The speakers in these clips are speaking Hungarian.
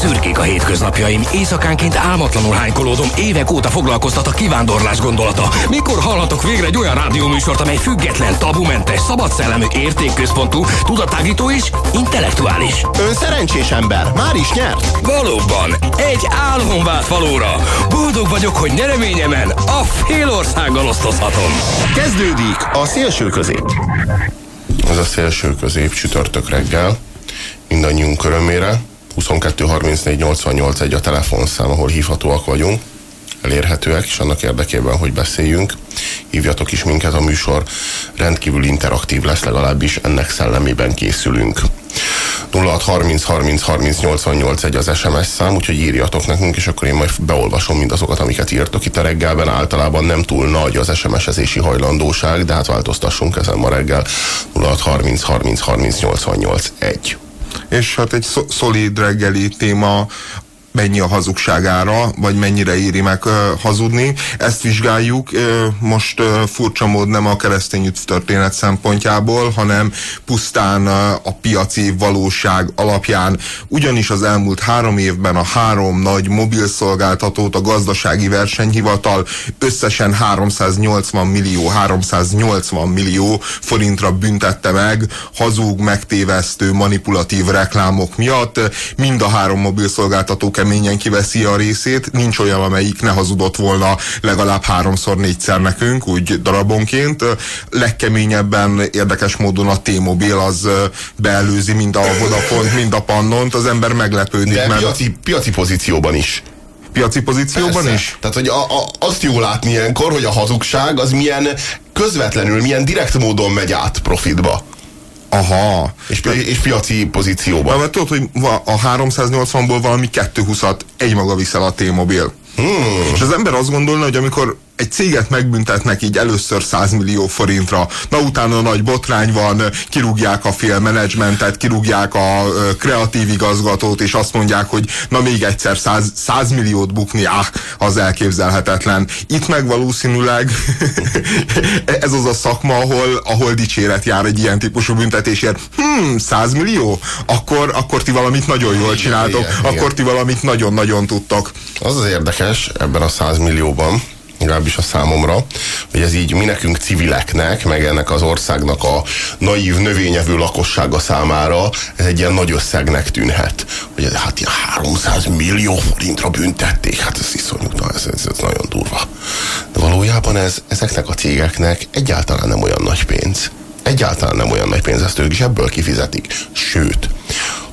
Szürkék a hétköznapjaim, éjszakánként álmatlanul hánykolódom, évek óta foglalkoztat a kivándorlás gondolata. Mikor hallhatok végre egy olyan rádióműsort, amely független, tabumentes, szabadszellemű, értékközpontú, tudatágító és intellektuális? Ön szerencsés ember, már is nyert. Valóban, egy álom vált valóra. Boldog vagyok, hogy nyereményemen a fél országgal osztozhatom. Kezdődik a szélső közép. Ez a szélső közép csütörtök reggel, mindannyiunk örömére. 22 34 88 egy a telefonszám, ahol hívhatóak vagyunk, elérhetőek, és annak érdekében, hogy beszéljünk. Hívjatok is minket, a műsor rendkívül interaktív lesz, legalábbis ennek szellemében készülünk. 06 30 30 30 88 egy az SMS szám, úgyhogy írjatok nekünk, és akkor én majd beolvasom mindazokat, amiket írtok itt a reggelben. Általában nem túl nagy az SMS-ezési hajlandóság, de hát változtassunk ezen ma reggel. 06 30 30 30 88 egy és hát egy szolid reggeli téma mennyi a hazugságára, vagy mennyire éri meg hazudni. Ezt vizsgáljuk most furcsa mód nem a keresztény történet szempontjából, hanem pusztán a piaci valóság alapján. Ugyanis az elmúlt három évben a három nagy mobilszolgáltatót a gazdasági versenyhivatal összesen 380 millió, 380 millió forintra büntette meg hazug, megtévesztő, manipulatív reklámok miatt. Mind a három mobilszolgáltató keményen kiveszi a részét, nincs olyan, amelyik ne hazudott volna legalább háromszor, négyszer nekünk, úgy darabonként. Legkeményebben érdekes módon a T-Mobil az beelőzi mind a Vodafone, mind a Pannont, az ember meglepődik. De mert... piaci, piaci pozícióban is piaci pozícióban Persze. is? Tehát, hogy a, a, azt jó látni ilyenkor, hogy a hazugság az milyen közvetlenül, milyen direkt módon megy át profitba. Aha. És, pi- és piaci pozícióban. Mert tudod, hogy a 380-ból valami 220-at egymaga viszel a T-Mobil. Hmm. És az ember azt gondolna, hogy amikor egy céget megbüntetnek így először 100 millió forintra, na utána nagy botrány van, kirúgják a fél menedzsmentet, kirúgják a kreatív igazgatót, és azt mondják, hogy na még egyszer 100, 100 milliót bukni, ah, az elképzelhetetlen. Itt meg valószínűleg ez az a szakma, ahol, ahol dicséret jár egy ilyen típusú büntetésért. Hmm, 100 millió? Akkor, akkor ti valamit nagyon jól csináltok, igen, akkor igen. ti valamit nagyon-nagyon tudtok. Az az érdekes ebben a 100 millióban, legalábbis a számomra, hogy ez így mi nekünk civileknek, meg ennek az országnak a naív, növényevő lakossága számára ez egy ilyen nagy összegnek tűnhet. Hogy hát ilyen 300 millió forintra büntették, hát ez iszonyú, ez, ez, ez nagyon durva. De valójában ez ezeknek a cégeknek egyáltalán nem olyan nagy pénz. Egyáltalán nem olyan nagy pénz, ezt ők is ebből kifizetik. Sőt,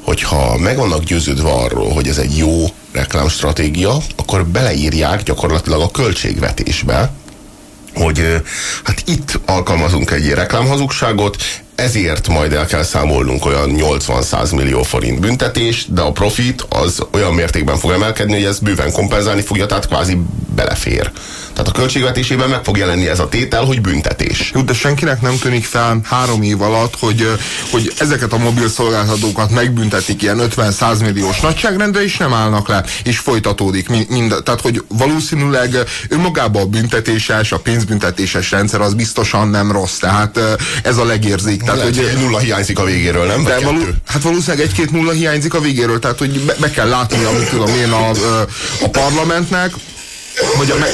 hogyha meg vannak győződve arról, hogy ez egy jó reklámstratégia, akkor beleírják gyakorlatilag a költségvetésbe, hogy hát itt alkalmazunk egy reklámhazugságot, ezért majd el kell számolnunk olyan 80-100 millió forint büntetés, de a profit az olyan mértékben fog emelkedni, hogy ez bőven kompenzálni fogja, tehát kvázi belefér. Tehát a költségvetésében meg fog jelenni ez a tétel, hogy büntetés. Jó, de senkinek nem tűnik fel három év alatt, hogy, hogy ezeket a mobil szolgáltatókat megbüntetik ilyen 50-100 milliós nagyságrendre, és nem állnak le, és folytatódik. Mind, tehát, hogy valószínűleg önmagában a büntetéses, a pénzbüntetéses rendszer az biztosan nem rossz. Tehát ez a legérzék. Tehát, Lehet, hogy nulla hiányzik a végéről, nem? De való, hát valószínűleg egy-két nulla hiányzik a végéről, tehát hogy be, be kell látni, amit tudom én a, a parlamentnek, vagy a, me,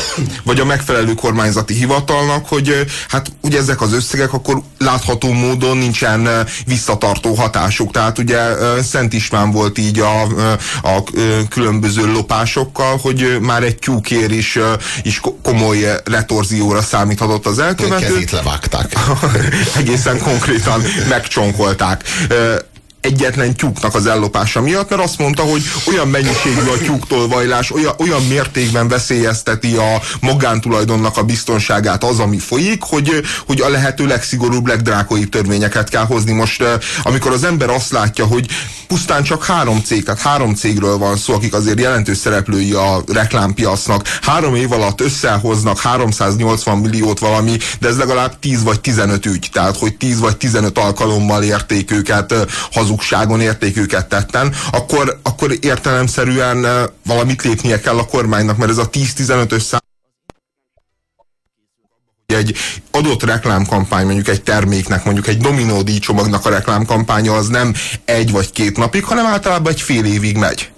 vagy a megfelelő kormányzati hivatalnak, hogy hát ugye ezek az összegek akkor látható módon nincsen visszatartó hatásuk. Tehát ugye Szent István volt így a, a különböző lopásokkal, hogy már egy tyúkér is, is komoly retorzióra számíthatott az elkövető. Kezét levágták. Egészen konkrétan megcsonkolták egyetlen tyúknak az ellopása miatt, mert azt mondta, hogy olyan mennyiségű a tyúktolvajlás, olyan, olyan mértékben veszélyezteti a magántulajdonnak a biztonságát az, ami folyik, hogy, hogy a lehető legszigorúbb, legdrákóibb törvényeket kell hozni. Most, amikor az ember azt látja, hogy pusztán csak három cég, tehát három cégről van szó, akik azért jelentős szereplői a reklámpiacnak, három év alatt összehoznak 380 milliót valami, de ez legalább 10 vagy 15 ügy, tehát hogy 10 vagy 15 alkalommal érték őket hazug hazugságon értéküket tetten, akkor, akkor értelemszerűen valamit lépnie kell a kormánynak, mert ez a 10-15-ös szám egy adott reklámkampány, mondjuk egy terméknek, mondjuk egy dominó csomagnak a reklámkampánya az nem egy vagy két napig, hanem általában egy fél évig megy.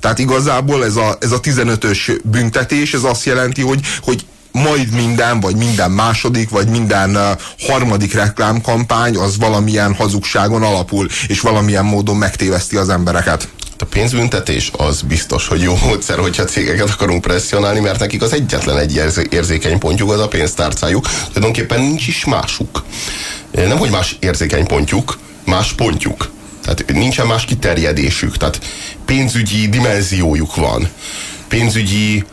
Tehát igazából ez a, ez a 15-ös büntetés, ez azt jelenti, hogy, hogy majd minden, vagy minden második, vagy minden harmadik reklámkampány az valamilyen hazugságon alapul, és valamilyen módon megtéveszti az embereket. A pénzbüntetés az biztos, hogy jó módszer, hogyha cégeket akarunk presszionálni, mert nekik az egyetlen egy érzékeny pontjuk az a pénztárcájuk. Tulajdonképpen nincs is másuk. Nem, hogy más érzékeny pontjuk, más pontjuk. Tehát nincsen más kiterjedésük. Tehát pénzügyi dimenziójuk van. Pénzügyi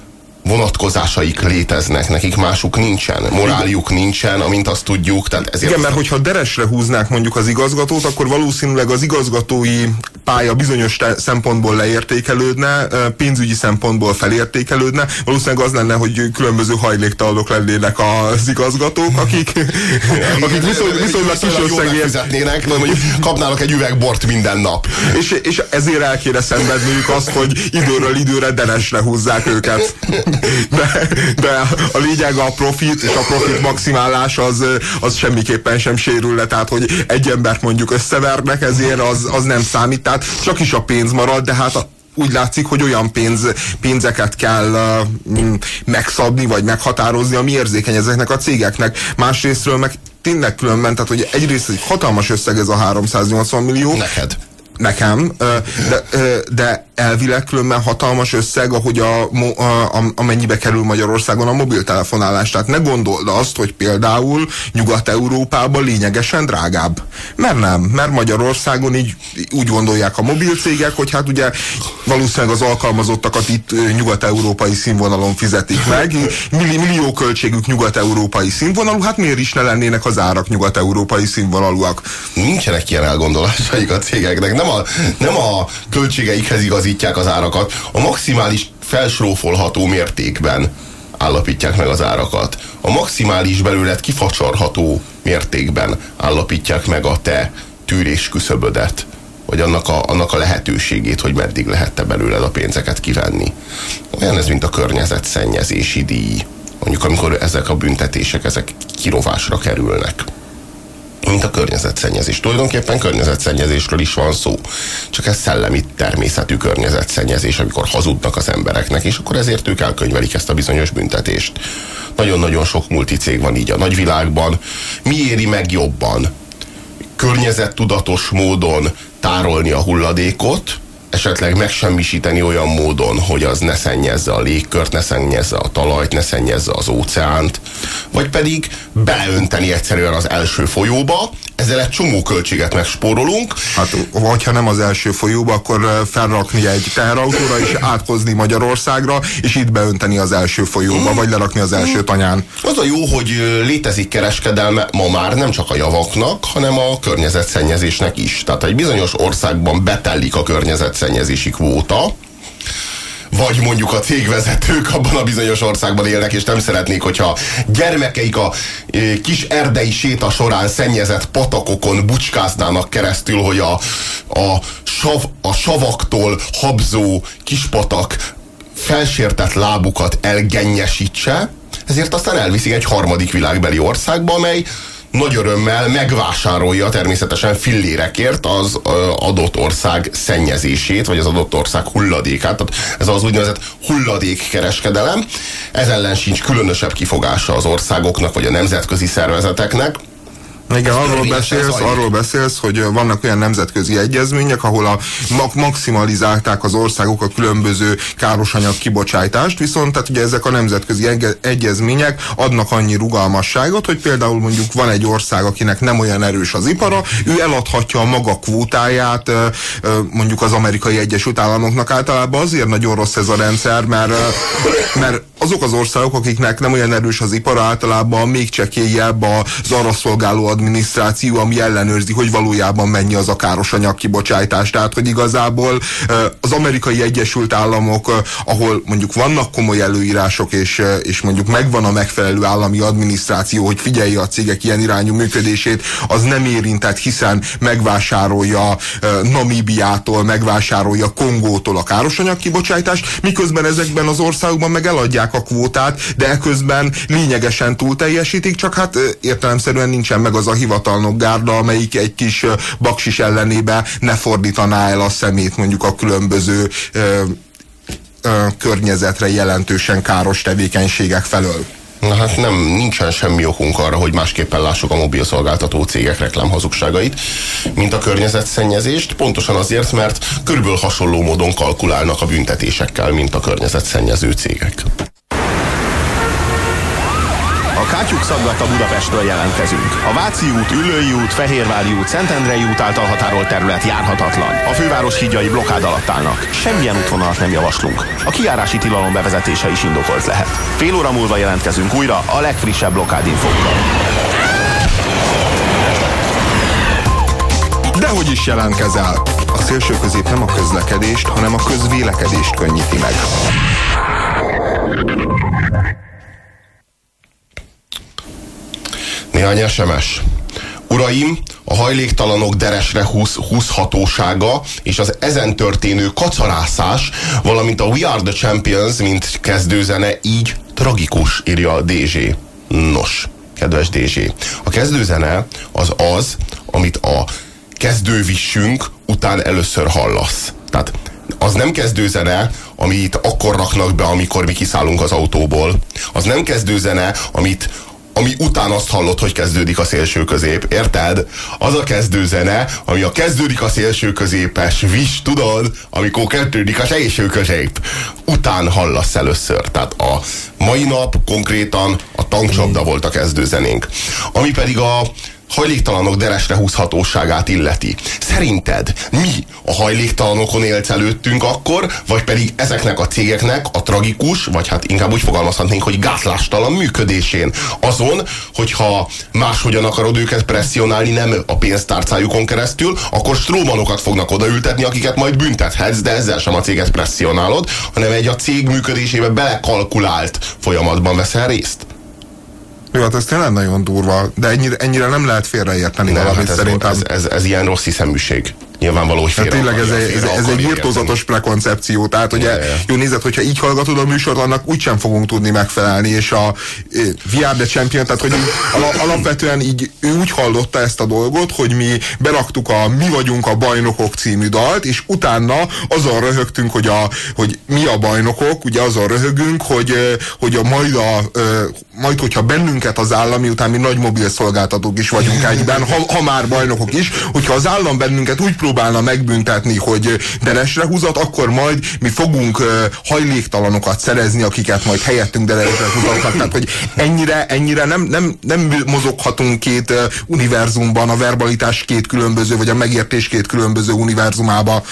vonatkozásaik léteznek, nekik másuk nincsen, moráljuk nincsen, amint azt tudjuk. Tehát ezért Igen, mert hogyha deresre húznák mondjuk az igazgatót, akkor valószínűleg az igazgatói pálya bizonyos szempontból leértékelődne, pénzügyi szempontból felértékelődne. Valószínűleg az lenne, hogy különböző hajléktalanok lennének az igazgatók, akik, akik viszony, viszonylag kis összegért mondjuk kapnának egy üvegbort minden nap. És, és ezért el kéne szenvedniük azt, hogy időről időre deresre húzzák őket de, de a lényeg a profit, és a profit maximálás az, az semmiképpen sem sérül le, tehát hogy egy embert mondjuk összevernek, ezért az, az nem számít, tehát csak is a pénz marad, de hát úgy látszik, hogy olyan pénz, pénzeket kell uh, megszabni, vagy meghatározni, ami érzékeny ezeknek a cégeknek. Másrésztről meg tényleg különben, tehát hogy egyrészt egy hatalmas összeg ez a 380 millió. Neked nekem, de, de elvileg különben hatalmas összeg, ahogy a, a, amennyibe kerül Magyarországon a mobiltelefonálás. Tehát ne gondold azt, hogy például Nyugat-Európában lényegesen drágább. Mert nem, mert Magyarországon így úgy gondolják a mobilcégek, hogy hát ugye valószínűleg az alkalmazottakat itt nyugat-európai színvonalon fizetik meg. Milli, millió költségük nyugat-európai színvonalú, hát miért is ne lennének az árak nyugat-európai színvonalúak? Nincsenek ilyen elgondolásaik a cégeknek. Nem a, nem a költségeikhez igazítják az árakat, a maximális felsrófolható mértékben állapítják meg az árakat. A maximális belőled kifacsarható mértékben állapítják meg a te tűrés küszöbödet, vagy annak a, annak a lehetőségét, hogy meddig lehet te belőled a pénzeket kivenni. Olyan ez, mint a környezetszennyezési díj. Mondjuk, amikor ezek a büntetések, ezek kirovásra kerülnek mint a környezetszennyezés. Tulajdonképpen környezetszennyezésről is van szó. Csak ez szellemi természetű környezetszennyezés, amikor hazudnak az embereknek, és akkor ezért ők elkönyvelik ezt a bizonyos büntetést. Nagyon-nagyon sok multicég van így a nagyvilágban. Mi éri meg jobban? Környezettudatos módon tárolni a hulladékot, esetleg megsemmisíteni olyan módon, hogy az ne szennyezze a légkört, ne szennyezze a talajt, ne szennyezze az óceánt, vagy pedig beleönteni egyszerűen az első folyóba, ezzel egy csomó költséget megspórolunk. Hát, vagy ha nem az első folyóba, akkor felrakni egy teherautóra és áthozni Magyarországra, és itt beönteni az első folyóba, mm. vagy lerakni az első mm. tanyán. Az a jó, hogy létezik kereskedelme ma már nem csak a javaknak, hanem a környezetszennyezésnek is. Tehát egy bizonyos országban betellik a környezetszennyezési kvóta, vagy mondjuk a cégvezetők abban a bizonyos országban élnek, és nem szeretnék, hogyha gyermekeik a kis erdei séta során szennyezett patakokon bucskáznának keresztül, hogy a, a, sav, a savaktól habzó kispatak felsértett lábukat elgennyesítse, ezért aztán elviszik egy harmadik világbeli országba, amely nagy örömmel megvásárolja természetesen fillérekért az adott ország szennyezését, vagy az adott ország hulladékát. Tehát ez az úgynevezett hulladékkereskedelem. Ez ellen sincs különösebb kifogása az országoknak, vagy a nemzetközi szervezeteknek. Igen, arról beszélsz, arról beszélsz, hogy vannak olyan nemzetközi egyezmények, ahol a maximalizálták az országok a különböző károsanyag kibocsátást, viszont tehát ugye ezek a nemzetközi egyezmények adnak annyi rugalmasságot, hogy például mondjuk van egy ország, akinek nem olyan erős az ipara, ő eladhatja a maga kvótáját mondjuk az amerikai Egyesült Államoknak általában. Azért nagyon rossz ez a rendszer, mert, mert azok az országok, akiknek nem olyan erős az ipar, általában még csekélyebb az arra szolgáló adminisztráció, ami ellenőrzi, hogy valójában mennyi az a káros anyag kibocsátás. Tehát, hogy igazából az amerikai Egyesült Államok, ahol mondjuk vannak komoly előírások, és, és mondjuk megvan a megfelelő állami adminisztráció, hogy figyelje a cégek ilyen irányú működését, az nem érintett, hiszen megvásárolja Namíbiától, megvásárolja Kongótól a károsanyag kibocsátást, miközben ezekben az országokban meg eladják a kvótát, de eközben lényegesen túl teljesítik, csak hát értelemszerűen nincsen meg az a hivatalnok gárda, amelyik egy kis baksis ellenébe ne fordítaná el a szemét mondjuk a különböző ö, környezetre jelentősen káros tevékenységek felől. Na hát nem, nincsen semmi okunk arra, hogy másképpen lássuk a mobilszolgáltató cégek reklámhazugságait, mint a környezetszennyezést, pontosan azért, mert körülbelül hasonló módon kalkulálnak a büntetésekkel, mint a környezetszennyező cégek. A Kátyuk szaggatta Budapestről jelentkezünk. A Váci út, Üllői út, Fehérvári út, Szentendrei út által határolt terület járhatatlan. A főváros hídjai blokkád alatt állnak. Semmilyen útvonalat nem javaslunk. A kiárási tilalom bevezetése is indokolt lehet. Fél óra múlva jelentkezünk újra a legfrissebb blokkádinfókkal. Dehogy is jelentkezel! A szélső közép nem a közlekedést, hanem a közvélekedést könnyíti meg. Néhány SMS. Uraim, a hajléktalanok deresre húz, húzhatósága és az ezen történő kacarászás, valamint a We Are the Champions, mint kezdőzene, így tragikus, írja a DZ. Nos, kedves DZ, a kezdőzene az az, amit a kezdővissünk után először hallasz. Tehát az nem kezdőzene, amit akkor raknak be, amikor mi kiszállunk az autóból. Az nem kezdőzene, amit ami után azt hallott, hogy kezdődik a szélső közép. Érted? Az a kezdőzene, ami a kezdődik a szélső középes vis, tudod? Amikor kezdődik a szélső közép. Után hallasz először. Tehát a mai nap konkrétan a tankcsapda volt a kezdőzenénk. Ami pedig a hajléktalanok deresre húzhatóságát illeti. Szerinted mi a hajléktalanokon élc előttünk akkor, vagy pedig ezeknek a cégeknek a tragikus, vagy hát inkább úgy fogalmazhatnénk, hogy gátlástalan működésén azon, hogyha máshogyan akarod őket presszionálni, nem a pénztárcájukon keresztül, akkor strómanokat fognak odaültetni, akiket majd büntethetsz, de ezzel sem a céget presszionálod, hanem egy a cég működésébe belekalkulált folyamatban veszel részt. Jó, hát ez tényleg nagyon durva, de ennyire, ennyire nem lehet félreérteni Nem, valamit hát ez, szerintem. ez, ez, ez, ilyen rossz hiszeműség. Nyilvánvaló, hogy Tehát félre tényleg ez egy, ez, ez egy írtózatos prekoncepció. Tehát ugye, ja. jó nézed, hogyha így hallgatod a műsort, annak úgysem fogunk tudni megfelelni, és a eh, We Are the Champion, tehát hogy így, alapvetően így ő úgy hallotta ezt a dolgot, hogy mi beraktuk a Mi vagyunk a bajnokok című dalt, és utána azon röhögtünk, hogy, a, hogy mi a bajnokok, ugye azon röhögünk, hogy, eh, hogy a majd, a, eh, majd, hogyha bennünket az állam, miután mi nagy mobil szolgáltatók is vagyunk egyben, ha, ha már bajnokok is, hogyha az állam bennünket úgy próbálna megbüntetni, hogy deresre húzat, akkor majd mi fogunk hajléktalanokat szerezni, akiket majd helyettünk deresre húzatnak. Tehát, hogy ennyire, ennyire nem, nem, nem mozoghatunk két univerzumban, a verbalitás két különböző, vagy a megértés két különböző univerzumába.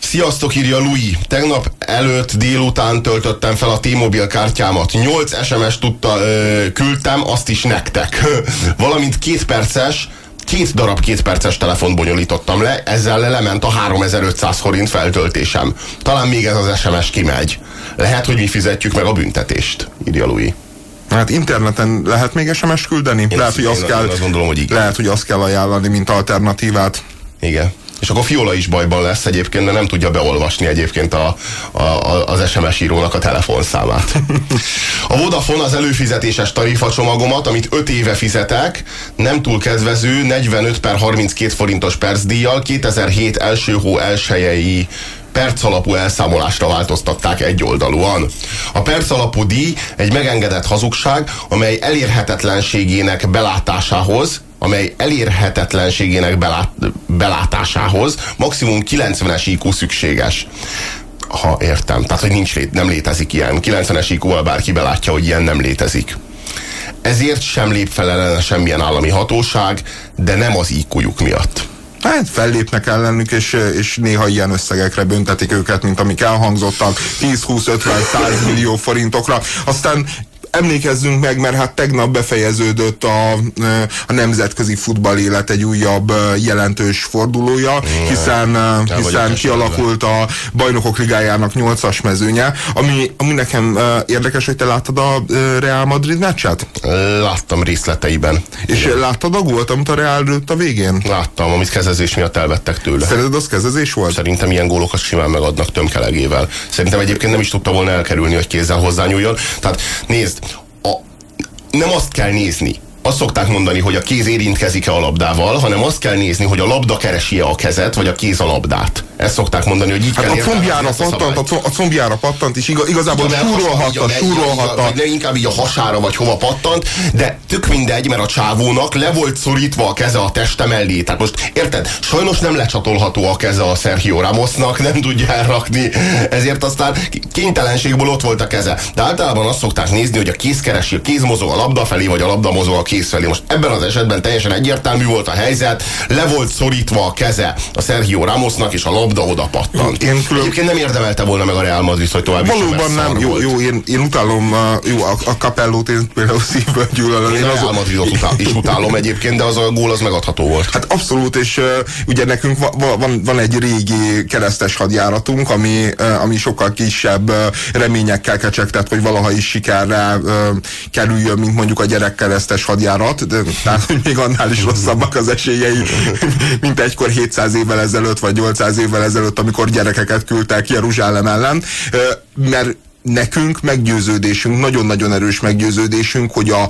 Sziasztok, írja Louis. Tegnap előtt délután töltöttem fel a T-Mobile kártyámat. 8 SMS tudta, ö, küldtem, azt is nektek. Valamint két perces, két darab két perces telefont bonyolítottam le, ezzel le lement a 3500 forint feltöltésem. Talán még ez az SMS kimegy. Lehet, hogy mi fizetjük meg a büntetést, írja Louis. Hát interneten lehet még SMS küldeni? Én lehet, azt- hogy azt én kell, azt gondolom, hogy igen. lehet, hogy azt kell ajánlani, mint alternatívát. Igen. És akkor Fiola is bajban lesz egyébként, de nem tudja beolvasni egyébként a, a, a, az SMS írónak a telefonszámát. A Vodafone az előfizetéses tarifacsomagomat, amit 5 éve fizetek, nem túl kedvező, 45 per 32 forintos percdíjjal 2007 első hó elsőjei perc alapú elszámolásra változtatták egyoldalúan. A perc alapú díj egy megengedett hazugság, amely elérhetetlenségének belátásához amely elérhetetlenségének belát, belátásához maximum 90-es IQ szükséges. Ha értem, tehát hogy nincs, nem létezik ilyen. 90-es IQ-val bárki belátja, hogy ilyen nem létezik. Ezért sem lép fel ellene semmilyen állami hatóság, de nem az IQ-juk miatt. Hát fellépnek ellenük, és, és néha ilyen összegekre büntetik őket, mint amik elhangzottak, 10, 20, 50, 100 millió forintokra. Aztán emlékezzünk meg, mert hát tegnap befejeződött a, a nemzetközi futball élet egy újabb jelentős fordulója, hiszen, vagyok hiszen kialakult a bajnokok ligájának 8-as mezőnye, ami, ami nekem eh, érdekes, hogy te láttad a eh, Real Madrid meccset? Láttam részleteiben. És láttad a gólt, amit a Real lőtt a végén? Láttam, amit kezezés miatt elvettek tőle. Szerinted az kezezés volt? Szerintem ilyen gólokat simán megadnak tömkelegével. Szerintem egyébként nem is tudta volna elkerülni, hogy kézzel hozzányúljon. Tehát nézd, nem azt kell nézni, azt szokták mondani, hogy a kéz érintkezik-e a labdával, hanem azt kell nézni, hogy a labda keresi-e a kezet, vagy a kéz a labdát. Ezt szokták mondani, hogy így hát kell a combjára pattant, a, a combjára pattant, és igaz, igazából ja, súrolhatta, súrolhatta. De inkább így a hasára, vagy hova pattant, de tök mindegy, mert a csávónak le volt szorítva a keze a teste mellé. Tehát most érted, sajnos nem lecsatolható a keze a Sergio Ramosnak, nem tudja elrakni, ezért aztán kénytelenségből ott volt a keze. De általában azt szokták nézni, hogy a kéz keresi, a kéz mozog a labda felé, vagy a labda mozog a kéz felé. Most ebben az esetben teljesen egyértelmű volt a helyzet, le volt szorítva a keze a Sergio Ramosnak, és a labda oda pattant. Én külön... Egyébként nem érdemelte volna meg a Real Madrid, hogy tovább Valóban nem. Jó, jó én, én utálom jó, a, a Capellót én például szívből gyűlölöm. Én, én a Real Madridot utál, is utálom egyébként, de az a gól az megadható volt. Hát abszolút, és uh, ugye nekünk va, van, van egy régi keresztes hadjáratunk, ami, uh, ami sokkal kisebb uh, reményekkel kecsegtet, hogy valaha is sikerre uh, kerüljön, mint mondjuk a gyerekkeresztes hadjárat, de, tehát még annál is rosszabbak az esélyei, mint egykor 700 évvel ezelőtt, vagy 800 évvel ezelőtt, amikor gyerekeket küldtek Jeruzsálem ellen, mert nekünk meggyőződésünk, nagyon-nagyon erős meggyőződésünk, hogy a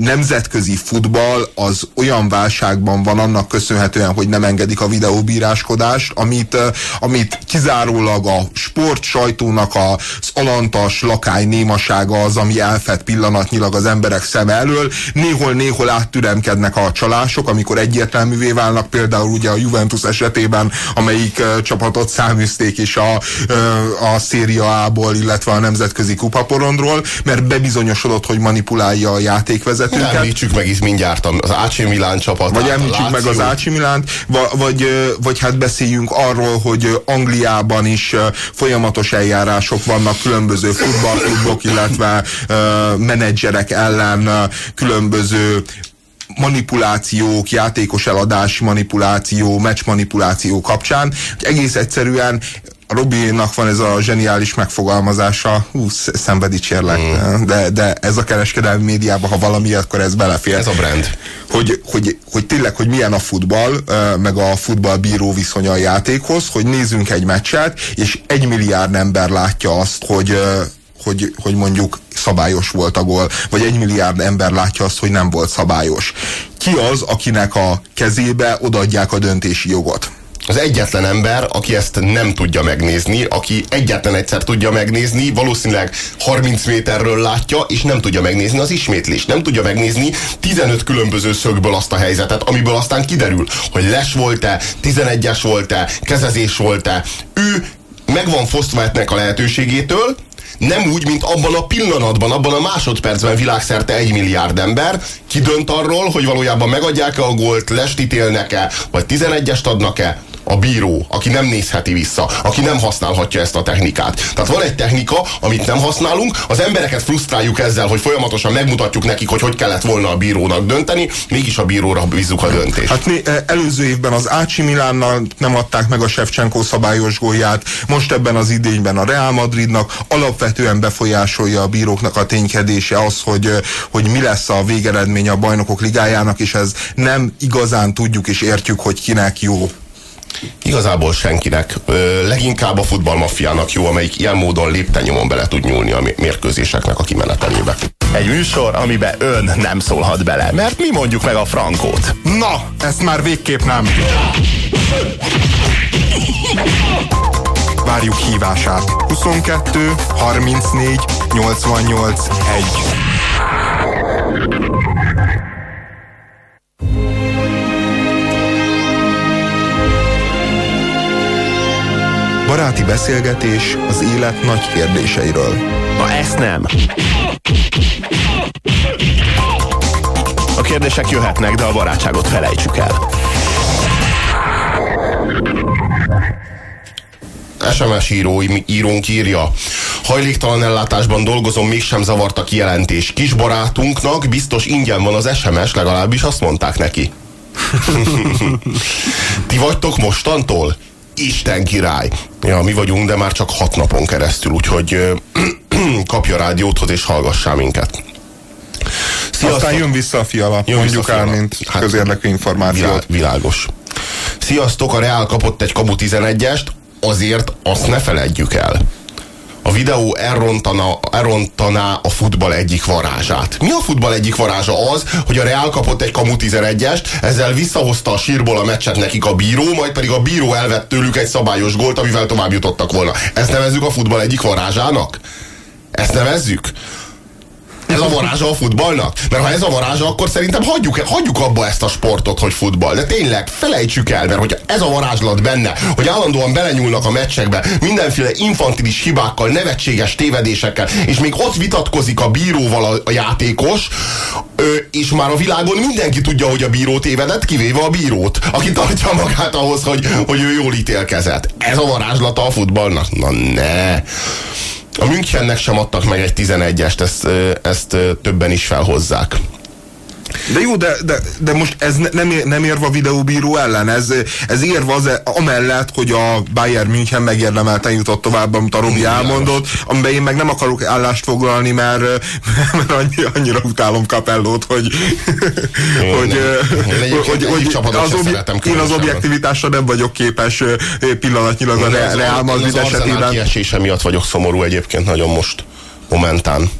nemzetközi futball az olyan válságban van annak köszönhetően, hogy nem engedik a videóbíráskodást, amit, amit kizárólag a sport sajtónak az alantas lakály némasága az, ami elfed pillanatnyilag az emberek szem elől. Néhol-néhol áttüremkednek a csalások, amikor egyértelművé válnak, például ugye a Juventus esetében, amelyik csapatot száműzték is a, a Széria A-ból, illetve a nemzetközi kupaporondról, mert bebizonyosodott, hogy manipulálja a játékvezetőt vezetőket. Említsük meg is mindjárt az AC Milán csapat. Vagy említsük meg az AC Milánt, vagy, vagy hát beszéljünk arról, hogy Angliában is folyamatos eljárások vannak különböző futballklubok, illetve menedzserek ellen különböző manipulációk, játékos eladási manipuláció, meccs manipuláció kapcsán. Egész egyszerűen Robinak van ez a zseniális megfogalmazása, hú, szenvedicsérlek, mm. de, de ez a kereskedelmi médiában, ha valami, akkor ez belefér. Ez a brand. Hogy, hogy, hogy tényleg, hogy milyen a futball, meg a futballbíró viszonya a játékhoz, hogy nézzünk egy meccset, és egy milliárd ember látja azt, hogy hogy, hogy mondjuk szabályos volt a gól, vagy egy milliárd ember látja azt, hogy nem volt szabályos. Ki az, akinek a kezébe odaadják a döntési jogot? Az egyetlen ember, aki ezt nem tudja megnézni, aki egyetlen egyszer tudja megnézni, valószínűleg 30 méterről látja, és nem tudja megnézni az ismétlést. Nem tudja megnézni 15 különböző szögből azt a helyzetet, amiből aztán kiderül, hogy les volt-e, 11-es volt-e, kezezés volt-e. Ő meg van fosztva a lehetőségétől, nem úgy, mint abban a pillanatban, abban a másodpercben világszerte egy milliárd ember, ki dönt arról, hogy valójában megadják-e a gólt, lestítélnek-e, vagy 11-est adnak-e, a bíró, aki nem nézheti vissza, aki nem használhatja ezt a technikát. Tehát van egy technika, amit nem használunk, az embereket frusztráljuk ezzel, hogy folyamatosan megmutatjuk nekik, hogy hogy kellett volna a bírónak dönteni, mégis a bíróra bízzuk a döntést. Hát e, előző évben az Ácsi Milánnal nem adták meg a Shevchenko szabályos gólját, most ebben az idényben a Real Madridnak alapvetően befolyásolja a bíróknak a ténykedése az, hogy, hogy mi lesz a végeredmény a bajnokok ligájának, és ez nem igazán tudjuk és értjük, hogy kinek jó. Igazából senkinek, ö, leginkább a futballmaffiának jó, amelyik ilyen módon lépten bele tud nyúlni a mérkőzéseknek a kimenetelébe. Egy műsor, amiben ön nem szólhat bele, mert mi mondjuk meg a frankót. Na, ezt már végképp nem. Várjuk hívását. 22 34 88 1 Baráti beszélgetés az élet nagy kérdéseiről. Na ezt nem. A kérdések jöhetnek, de a barátságot felejtsük el. SMS író, írónk írja. Hajléktalan ellátásban dolgozom, mégsem zavart a kijelentés. Kis barátunknak biztos ingyen van az SMS, legalábbis azt mondták neki. Ti vagytok mostantól? Isten király. Ja, mi vagyunk, de már csak hat napon keresztül, úgyhogy kapja rádióthoz és hallgassál minket. Sziasztok. Aztán jön vissza a fiala, jön mondjuk el, mint hát, közérdekű információt. Világos. Sziasztok, a Real kapott egy kamu 11-est, azért azt ne feledjük el. A videó elrontana, elrontaná a futball egyik varázsát. Mi a futball egyik varázsa? Az, hogy a Real kapott egy kamu 11-est, ezzel visszahozta a sírból a meccset nekik a bíró, majd pedig a bíró elvett tőlük egy szabályos gólt, amivel tovább jutottak volna. Ezt nevezzük a futball egyik varázsának? Ezt nevezzük? Ez a varázsa a futballnak? Mert ha ez a varázsa, akkor szerintem hagyjuk, hagyjuk abba ezt a sportot, hogy futball. De tényleg, felejtsük el, mert hogy ez a varázslat benne, hogy állandóan belenyúlnak a meccsekbe, mindenféle infantilis hibákkal, nevetséges tévedésekkel, és még ott vitatkozik a bíróval a, a játékos, ö, és már a világon mindenki tudja, hogy a bíró tévedett, kivéve a bírót, aki tartja magát ahhoz, hogy, hogy ő jól ítélkezett. Ez a varázslata a futballnak? Na ne! A Münchennek sem adtak meg egy 11-est, ezt, ezt többen is felhozzák. De jó, de, de, de most ez ne, nem, ér, nem érve a videóbíró ellen, ez, ez érve az, amellett, hogy a Bayern München megérdemelten jutott tovább, amit a Robi elmondott, amiben én meg nem akarok állást foglalni, mert, mert annyi, annyira utálom Capellót, hogy, Én hogy, nem. Én hogy, hogy az obje, én az objektivitásra nem vagyok képes pillanatnyilag a Real Madrid esetében. Az kiesése miatt vagyok szomorú egyébként nagyon most, momentán.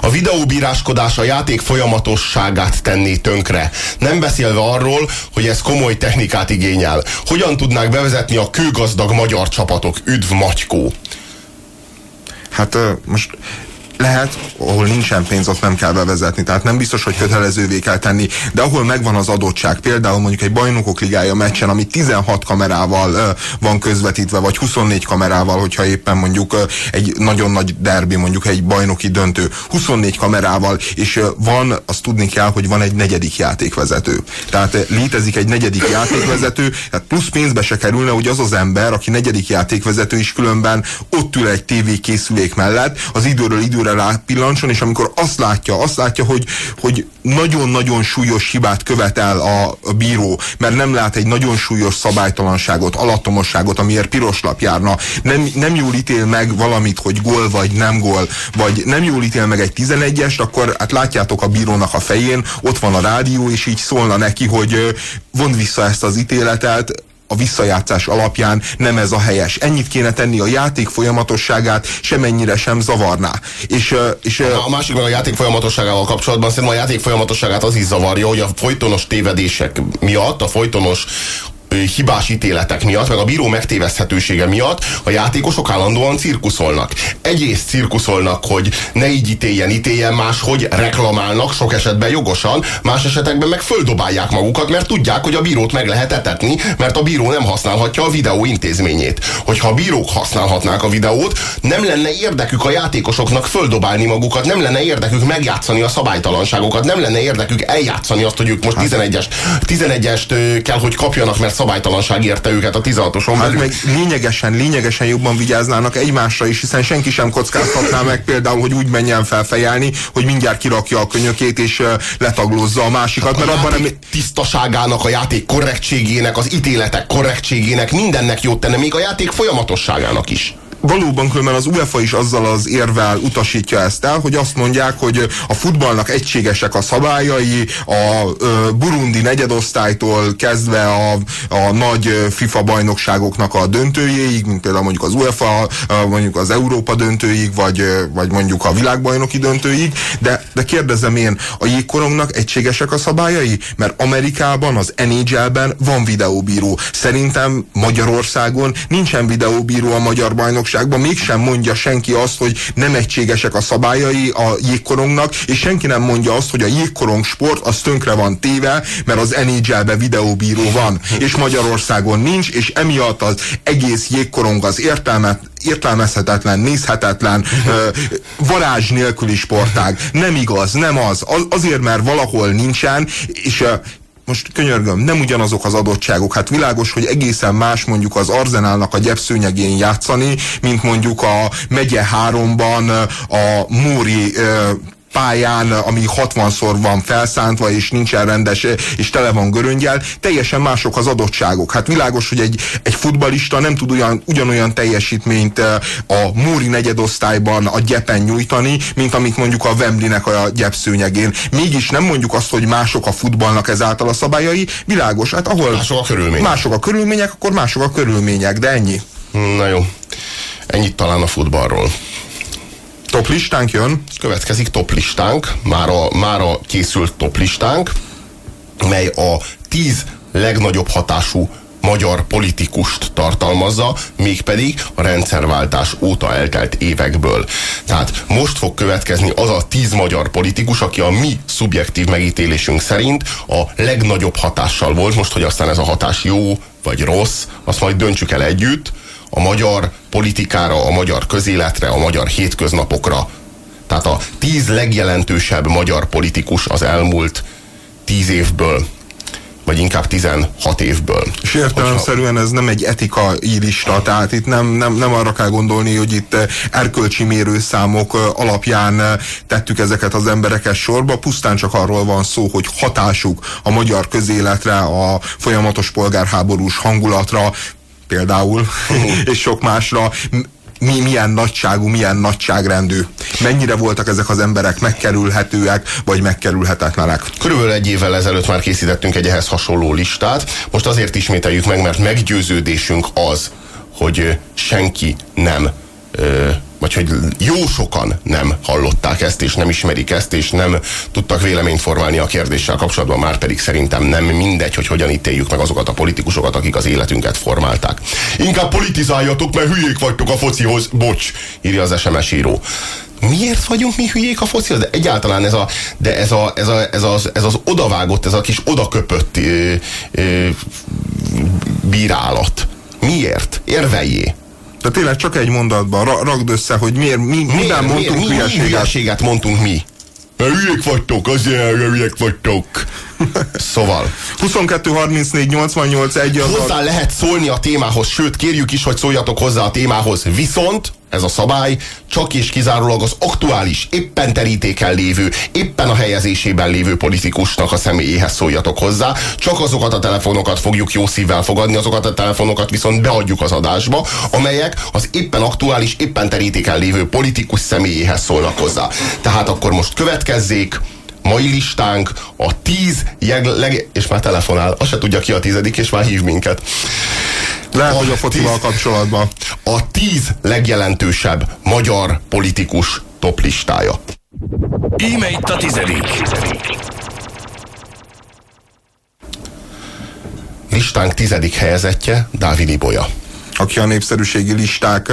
A videóbíráskodás a játék folyamatosságát tenné tönkre. Nem beszélve arról, hogy ez komoly technikát igényel. Hogyan tudnák bevezetni a kőgazdag magyar csapatok? Üdv Magykó! Hát most lehet, ahol nincsen pénz, ott nem kell bevezetni. Tehát nem biztos, hogy kötelezővé kell tenni, de ahol megvan az adottság, például mondjuk egy bajnokok ligája meccsen, ami 16 kamerával uh, van közvetítve, vagy 24 kamerával, hogyha éppen mondjuk uh, egy nagyon nagy derbi, mondjuk egy bajnoki döntő, 24 kamerával, és uh, van, azt tudni kell, hogy van egy negyedik játékvezető. Tehát létezik egy negyedik játékvezető, tehát plusz pénzbe se kerülne, hogy az az ember, aki negyedik játékvezető is különben ott ül egy tévékészülék mellett, az időről időre előre pillantson, és amikor azt látja, azt látja, hogy, hogy nagyon-nagyon súlyos hibát követel a, a bíró, mert nem lát egy nagyon súlyos szabálytalanságot, alattomosságot, amiért piros lap járna, nem, nem jól ítél meg valamit, hogy gól vagy nem gól, vagy nem jól ítél meg egy 11-est, akkor hát látjátok a bírónak a fején, ott van a rádió, és így szólna neki, hogy vond vissza ezt az ítéletet, a visszajátszás alapján nem ez a helyes. Ennyit kéne tenni a játék folyamatosságát, semennyire sem zavarná. És, és, a, a másik meg a játék folyamatosságával kapcsolatban szerintem a játék folyamatosságát az is zavarja, hogy a folytonos tévedések miatt, a folytonos hibás ítéletek miatt, meg a bíró megtéveszthetősége miatt a játékosok állandóan cirkuszolnak. Egyrészt cirkuszolnak, hogy ne így ítéljen, ítéljen máshogy, reklamálnak, sok esetben jogosan, más esetekben meg földobálják magukat, mert tudják, hogy a bírót meg lehet etetni, mert a bíró nem használhatja a videó intézményét. Hogyha a bírók használhatnák a videót, nem lenne érdekük a játékosoknak földobálni magukat, nem lenne érdekük megjátszani a szabálytalanságokat, nem lenne érdekük eljátszani azt, hogy ők most 11-est 11 kell, hogy kapjanak, mert szabálytalanság érte őket a 16-oson hát belül. meg lényegesen, lényegesen jobban vigyáznának egymásra is, hiszen senki sem kockáztatná meg például, hogy úgy menjen fel fejelni, hogy mindjárt kirakja a könyökét és letaglózza a másikat. Hát a mert abban nem... tisztaságának, a játék korrektségének, az ítéletek korrektségének mindennek jót tenne, még a játék folyamatosságának is valóban különben az UEFA is azzal az érvel utasítja ezt el, hogy azt mondják, hogy a futballnak egységesek a szabályai, a burundi negyedosztálytól kezdve a, a nagy FIFA bajnokságoknak a döntőjéig, mint például mondjuk az UEFA, mondjuk az Európa döntőig, vagy, vagy mondjuk a világbajnoki döntőig, de, de kérdezem én, a jégkorongnak egységesek a szabályai? Mert Amerikában, az NHL-ben van videóbíró. Szerintem Magyarországon nincsen videóbíró a magyar bajnok bajnokságban mégsem mondja senki azt, hogy nem egységesek a szabályai a jégkorongnak, és senki nem mondja azt, hogy a jégkorong sport az tönkre van téve, mert az NHL-be videóbíró van, és Magyarországon nincs, és emiatt az egész jégkorong az értelmet, értelmezhetetlen, nézhetetlen, varázs nélküli sportág. Nem igaz, nem az. Azért, mert valahol nincsen, és most könyörgöm, nem ugyanazok az adottságok. Hát világos, hogy egészen más mondjuk az arzenálnak a gyepszőnyegén játszani, mint mondjuk a megye háromban a Múri pályán, ami 60-szor van felszántva, és nincsen rendes, és tele van göröngyel, teljesen mások az adottságok. Hát világos, hogy egy, egy futbalista nem tud olyan, ugyanolyan teljesítményt eh, a Múri negyedosztályban a gyepen nyújtani, mint amit mondjuk a Wembleynek a gyepszőnyegén. Mégis nem mondjuk azt, hogy mások a futballnak ezáltal a szabályai, világos, hát ahol mások a körülmények, mások a körülmények akkor mások a körülmények, de ennyi. Na jó. Ennyit talán a futballról. Toplistánk jön? Következik toplistánk, már a, már a készült toplistánk, mely a tíz legnagyobb hatású magyar politikust tartalmazza, mégpedig a rendszerváltás óta eltelt évekből. Tehát most fog következni az a tíz magyar politikus, aki a mi szubjektív megítélésünk szerint a legnagyobb hatással volt. Most, hogy aztán ez a hatás jó vagy rossz, azt majd döntsük el együtt a magyar politikára, a magyar közéletre, a magyar hétköznapokra. Tehát a tíz legjelentősebb magyar politikus az elmúlt tíz évből vagy inkább 16 évből. És értelemszerűen ez nem egy etikai lista, tehát itt nem, nem, nem arra kell gondolni, hogy itt eh, erkölcsi mérőszámok eh, alapján eh, tettük ezeket az embereket sorba, pusztán csak arról van szó, hogy hatásuk a magyar közéletre, a folyamatos polgárháborús hangulatra, például, és sok másra mi, milyen nagyságú, milyen nagyságrendű. Mennyire voltak ezek az emberek megkerülhetőek, vagy megkerülhetetlenek. Körülbelül egy évvel ezelőtt már készítettünk egy ehhez hasonló listát. Most azért ismételjük meg, mert meggyőződésünk az, hogy senki nem vagy hogy jó sokan nem hallották ezt, és nem ismerik ezt, és nem tudtak véleményt formálni a kérdéssel kapcsolatban, már pedig szerintem nem mindegy, hogy hogyan ítéljük meg azokat a politikusokat, akik az életünket formálták. Inkább politizáljatok, mert hülyék vagytok a focihoz, bocs, írja az SMS író miért vagyunk mi hülyék a focihoz? De egyáltalán ez, a, de ez, a, ez, a, ez, az, ez az odavágott, ez a kis odaköpött ö, ö, bírálat. Miért? Érveljé. De tényleg csak egy mondatban ra ragd össze, hogy miért, mi, miért, miért mondtunk miért, hülyeséget. Mi hülyeséget mondtunk mi? Hülyék vagytok, azért hülyék vagytok. Szóval. 22 34 88 1 az Hozzá lehet szólni a témához, sőt kérjük is, hogy szóljatok hozzá a témához. Viszont ez a szabály csak és kizárólag az aktuális, éppen terítéken lévő, éppen a helyezésében lévő politikusnak a személyéhez szóljatok hozzá. Csak azokat a telefonokat fogjuk jó szívvel fogadni, azokat a telefonokat viszont beadjuk az adásba, amelyek az éppen aktuális, éppen terítéken lévő politikus személyéhez szólnak hozzá. Tehát akkor most következzék mai listánk a tíz leg, és már telefonál, azt se tudja ki a tizedik, és már hív minket. Lehet, a hogy a focival kapcsolatban. A tíz legjelentősebb magyar politikus toplistája. Íme itt a tizedik. Listánk tizedik helyezettje Dávid Ibolya aki a népszerűségi listák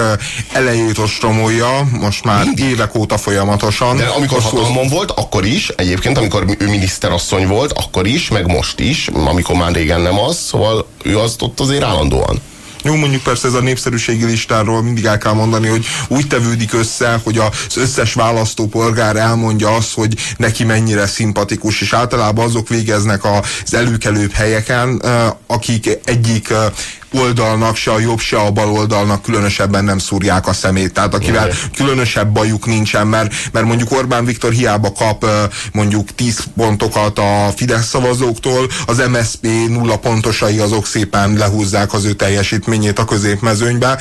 elejét ostromolja, most már Mindig. évek óta folyamatosan. De amikor hatalmon volt, akkor is, egyébként amikor ő miniszterasszony volt, akkor is, meg most is, amikor már régen nem az, szóval ő az ott azért állandóan. Jó, mondjuk persze ez a népszerűségi listáról mindig el kell mondani, hogy úgy tevődik össze, hogy az összes választópolgár elmondja azt, hogy neki mennyire szimpatikus, és általában azok végeznek az előkelőbb helyeken, akik egyik oldalnak, se a jobb, se a bal oldalnak különösebben nem szúrják a szemét. Tehát akivel különösebb bajuk nincsen, mert, mert mondjuk Orbán Viktor hiába kap mondjuk 10 pontokat a Fidesz szavazóktól, az MSZP nulla pontosai azok szépen lehúzzák az ő teljesítményét a középmezőnybe.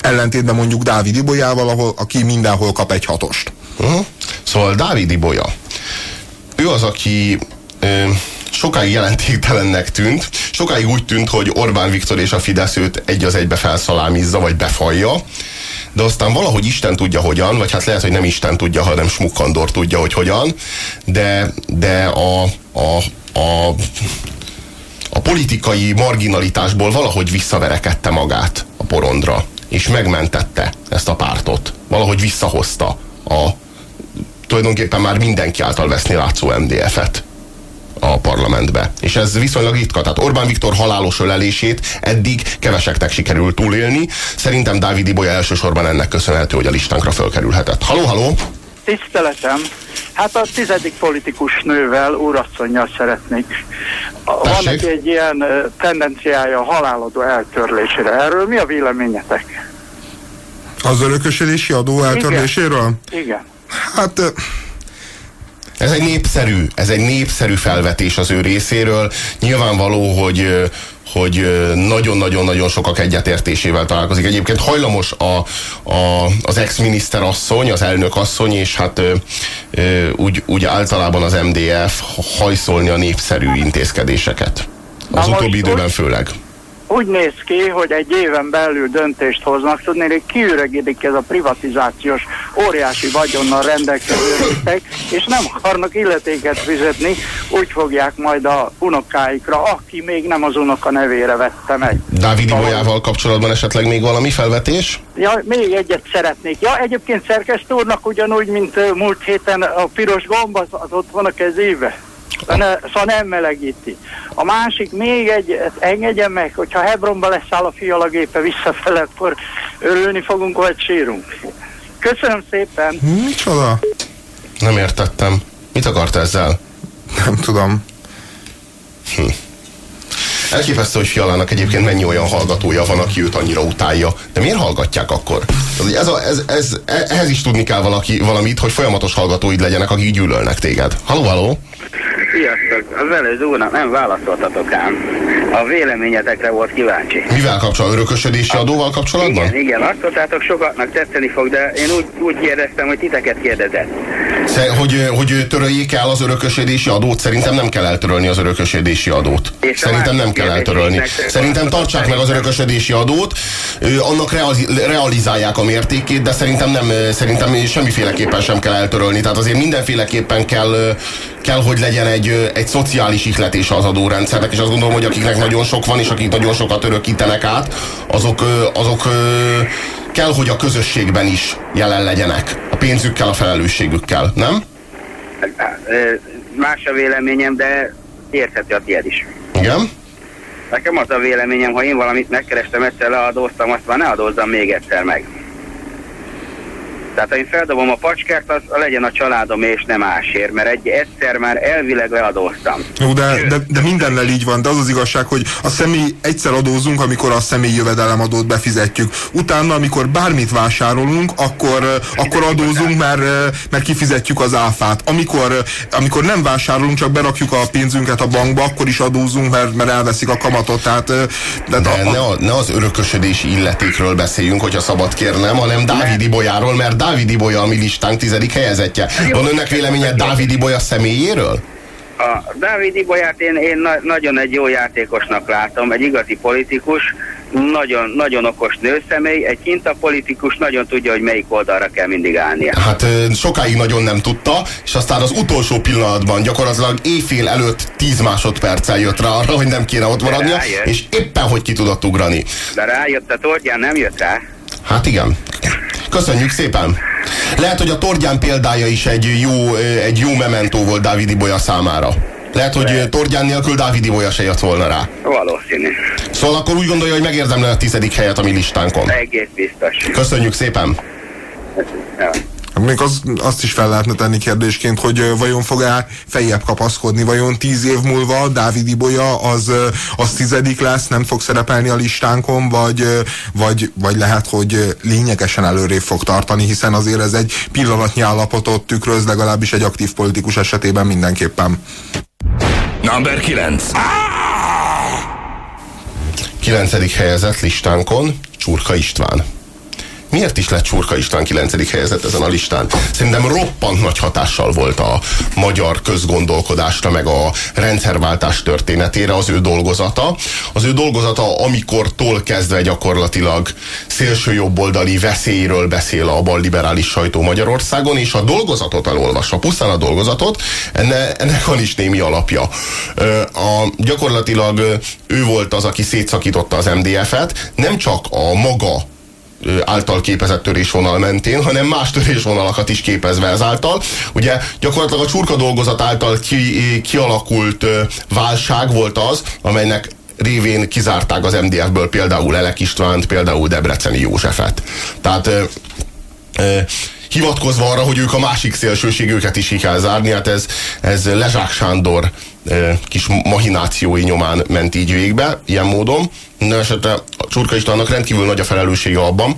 Ellentétben mondjuk Dávid Ibolyával, ahol, aki mindenhol kap egy hatost. Uh-huh. Szóval Dávid Ibolya, ő az, aki sokáig jelentéktelennek tűnt. Sokáig úgy tűnt, hogy Orbán Viktor és a Fidesz őt egy az egybe felszalámizza, vagy befalja. De aztán valahogy Isten tudja hogyan, vagy hát lehet, hogy nem Isten tudja, hanem Smukkandor tudja, hogy hogyan. De, de a, a, a, a politikai marginalitásból valahogy visszaverekedte magát a porondra, és megmentette ezt a pártot. Valahogy visszahozta a tulajdonképpen már mindenki által veszni látszó MDF-et a parlamentbe. És ez viszonylag ritka. Tehát Orbán Viktor halálos ölelését eddig keveseknek sikerült túlélni. Szerintem Dávid Ibolya elsősorban ennek köszönhető, hogy a listánkra fölkerülhetett. Haló, haló! Tiszteletem! Hát a tizedik politikus nővel, úrasszonyjal szeretnék. Van egy ilyen tendenciája a halálodó eltörlésére. Erről mi a véleményetek? Az örökösödési adó eltörléséről? Igen. Igen. Hát ez egy népszerű, ez egy népszerű felvetés az ő részéről. Nyilvánvaló, hogy hogy nagyon-nagyon-nagyon sokak egyetértésével találkozik. Egyébként hajlamos a, a, az ex-miniszter asszony, az elnök asszony, és hát ö, ö, úgy, úgy általában az MDF hajszolni a népszerű intézkedéseket. Az Na utóbbi időben főleg. Úgy néz ki, hogy egy éven belül döntést hoznak, tudni, hogy kiüregedik ez a privatizációs óriási vagyonnal rendelkezőek, és nem akarnak illetéket fizetni, úgy fogják majd a unokáikra, aki még nem az unoka nevére vette meg. Dávid Ibolyával kapcsolatban esetleg még valami felvetés? Ja, még egyet szeretnék. Ja, egyébként szerkesztő úrnak ugyanúgy, mint múlt héten a piros gomb, az, az ott van a kezébe. Ne, szóval nem melegíti. A másik még egy, engedjen meg, hogyha Hebronba leszáll a fialagépe visszafele, akkor örülni fogunk, vagy sírunk. Köszönöm szépen. Micsoda? Nem értettem. Mit akart ezzel? Nem tudom. Hm. Elképesztő, hogy Fialának egyébként mennyi olyan hallgatója van, aki őt annyira utálja. De miért hallgatják akkor? Ez a, ez, ez, ehhez is tudni kell valaki, valamit, hogy folyamatos hallgatóid legyenek, akik gyűlölnek téged. Haló, haló! Sziasztok! Az előző úrnak nem válaszoltatok ám. A véleményetekre volt kíváncsi. Mivel kapcsolatban? Örökösödési adóval kapcsolatban? Igen, igen. Azt mondtátok, sokaknak tetszeni fog, de én úgy, úgy kérdeztem, hogy titeket kérdezett. Sze, hogy, hogy töröljék el az örökösödési adót? Szerintem nem kell eltörölni az örökösödési adót. És Szerintem nem kell eltörölni. Szerintem tartsák meg az örökösödési adót, annak realizálják a mértékét, de szerintem nem, szerintem semmiféleképpen sem kell eltörölni. Tehát azért mindenféleképpen kell, kell hogy legyen egy, egy szociális ihletése az adórendszernek, és azt gondolom, hogy akiknek nagyon sok van, és akik nagyon sokat örökítenek át, azok, azok kell, hogy a közösségben is jelen legyenek. A pénzükkel, a felelősségükkel, nem? Más a véleményem, de érthető a tiéd is. Igen? Nekem az a véleményem, ha én valamit megkerestem, egyszer leadóztam, azt már ne adózzam még egyszer meg. Tehát ha én feldobom a pacskát, az legyen a családom és nem másért, mert egy egyszer már elvileg leadóztam. Jó, de, de, de mindennel így van, de az az igazság, hogy a személy egyszer adózunk, amikor a személy jövedelemadót befizetjük. Utána, amikor bármit vásárolunk, akkor, akkor adózunk, mert, mert kifizetjük az áfát. Amikor, amikor nem vásárolunk, csak berakjuk a pénzünket a bankba, akkor is adózunk, mert, mert elveszik a kamatot. Tehát, de de a, ne, a, ne az örökösödési illetékről beszéljünk, hogyha szabad kérnem, hanem Dávid Ibolyáról, mert Dávid Ibolya a mi listánk tizedik helyezettje. Van önnek véleménye Dávid Ibolya személyéről? A Dávid Ibolyát én, én na, nagyon egy jó játékosnak látom, egy igazi politikus, nagyon, nagyon okos nőszemély, egy kinta politikus nagyon tudja, hogy melyik oldalra kell mindig állnia. Hát sokáig nagyon nem tudta, és aztán az utolsó pillanatban, gyakorlatilag éjfél előtt 10 másodperccel jött rá arra, hogy nem kéne ott maradnia, és éppen hogy ki tudott ugrani. De rájött a Tordján, nem jött rá? Hát igen. Köszönjük szépen! Lehet, hogy a Tordján példája is egy jó, egy jó mementó volt Dávidi Bolya számára. Lehet, hogy Lehet. Tordján nélkül Dávidi Bolya se jött volna rá. Valószínű. Szóval akkor úgy gondolja, hogy megérdemli a tizedik helyet a mi listánkon. Egész biztos. Köszönjük szépen! Ja. Még az, azt is fel lehetne tenni kérdésként, hogy vajon fog-e fejjebb kapaszkodni, vajon tíz év múlva Dávid Ibolya az, az tizedik lesz, nem fog szerepelni a listánkon, vagy, vagy, vagy lehet, hogy lényegesen előrébb fog tartani, hiszen azért ez egy pillanatnyi állapotot tükröz, legalábbis egy aktív politikus esetében mindenképpen. Number 9. Kilencedik helyezett listánkon Csurka István. Miért is lett Csurka István 9. helyezett ezen a listán? Szerintem roppant nagy hatással volt a magyar közgondolkodásra, meg a rendszerváltás történetére az ő dolgozata. Az ő dolgozata, amikortól kezdve gyakorlatilag szélső jobboldali veszélyről beszél a balliberális sajtó Magyarországon, és a dolgozatot elolvasva, pusztán a dolgozatot, enne, ennek van is némi alapja. A, gyakorlatilag ő volt az, aki szétszakította az MDF-et, nem csak a maga által képezett törésvonal mentén, hanem más törésvonalakat is képezve ezáltal. Ugye gyakorlatilag a csurka dolgozat által ki, kialakult válság volt az, amelynek révén kizárták az MDF-ből például Elek Istvánt, például Debreceni Józsefet. Tehát ö, ö, hivatkozva arra, hogy ők a másik szélsőség, őket is ki kell zárni, hát ez, ez Lezsák Sándor kis mahinációi nyomán ment így végbe, ilyen módon. De esetre a Csurka Istvánnak rendkívül nagy a felelőssége abban,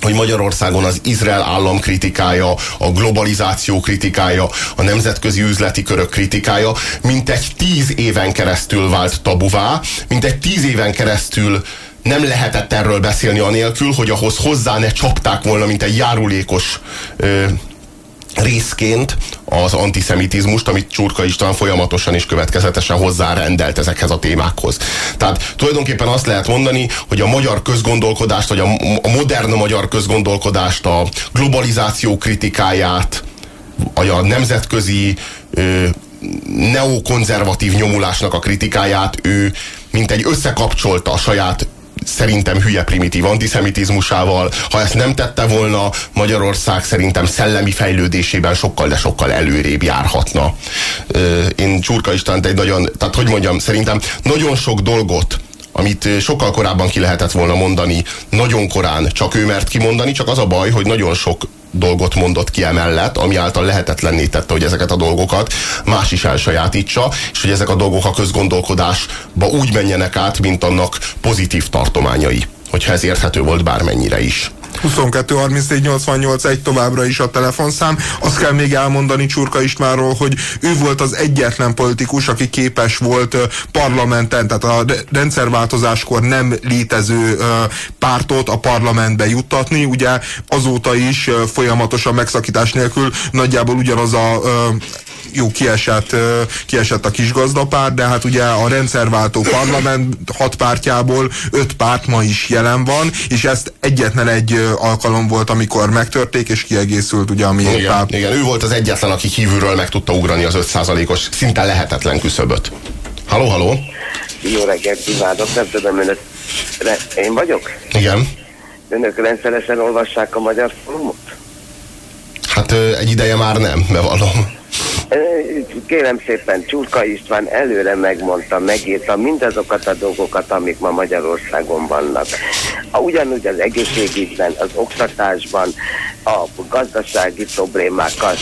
hogy Magyarországon az Izrael állam kritikája, a globalizáció kritikája, a nemzetközi üzleti körök kritikája mint egy tíz éven keresztül vált tabuvá, mint egy tíz éven keresztül nem lehetett erről beszélni anélkül, hogy ahhoz hozzá ne csapták volna, mint egy járulékos ö, részként az antiszemitizmust, amit Csurka István folyamatosan és következetesen hozzárendelt ezekhez a témákhoz. Tehát tulajdonképpen azt lehet mondani, hogy a magyar közgondolkodást, vagy a, modern magyar közgondolkodást, a globalizáció kritikáját, vagy a nemzetközi ö, neokonzervatív nyomulásnak a kritikáját ő mint egy összekapcsolta a saját szerintem hülye primitív antiszemitizmusával. Ha ezt nem tette volna, Magyarország szerintem szellemi fejlődésében sokkal, de sokkal előrébb járhatna. Én Csurka Istánt egy nagyon, tehát hogy mondjam, szerintem nagyon sok dolgot amit sokkal korábban ki lehetett volna mondani, nagyon korán csak ő mert kimondani, csak az a baj, hogy nagyon sok dolgot mondott ki emellett, ami által lehetetlenné tette, hogy ezeket a dolgokat más is elsajátítsa, és hogy ezek a dolgok a közgondolkodásba úgy menjenek át, mint annak pozitív tartományai, hogyha ez érthető volt bármennyire is. 22 34 88 egy továbbra is a telefonszám. Azt kell még elmondani Csurka Istvánról, hogy ő volt az egyetlen politikus, aki képes volt parlamenten, tehát a rendszerváltozáskor nem létező pártot a parlamentbe juttatni. Ugye azóta is folyamatosan megszakítás nélkül nagyjából ugyanaz a jó, kiesett, kiesett a kis gazdapárt, de hát ugye a rendszerváltó parlament hat pártjából öt párt ma is jelen van, és ezt egyetlen egy alkalom volt, amikor megtörték, és kiegészült ugye a mi igen, párt. Igen, ő volt az egyetlen, aki kívülről meg tudta ugrani az 5%-os, szinte lehetetlen küszöböt. Haló, haló! Jó reggelt kívánok, nem tudom, önök... Én vagyok? Igen. Önök rendszeresen olvassák a magyar fórumot? Hát egy ideje már nem, bevallom. Kérem szépen, Csurka István előre megmondta, megírta mindazokat a dolgokat, amik ma Magyarországon vannak. Ugyanúgy az egészségügyben, az oktatásban, a gazdasági problémákkal,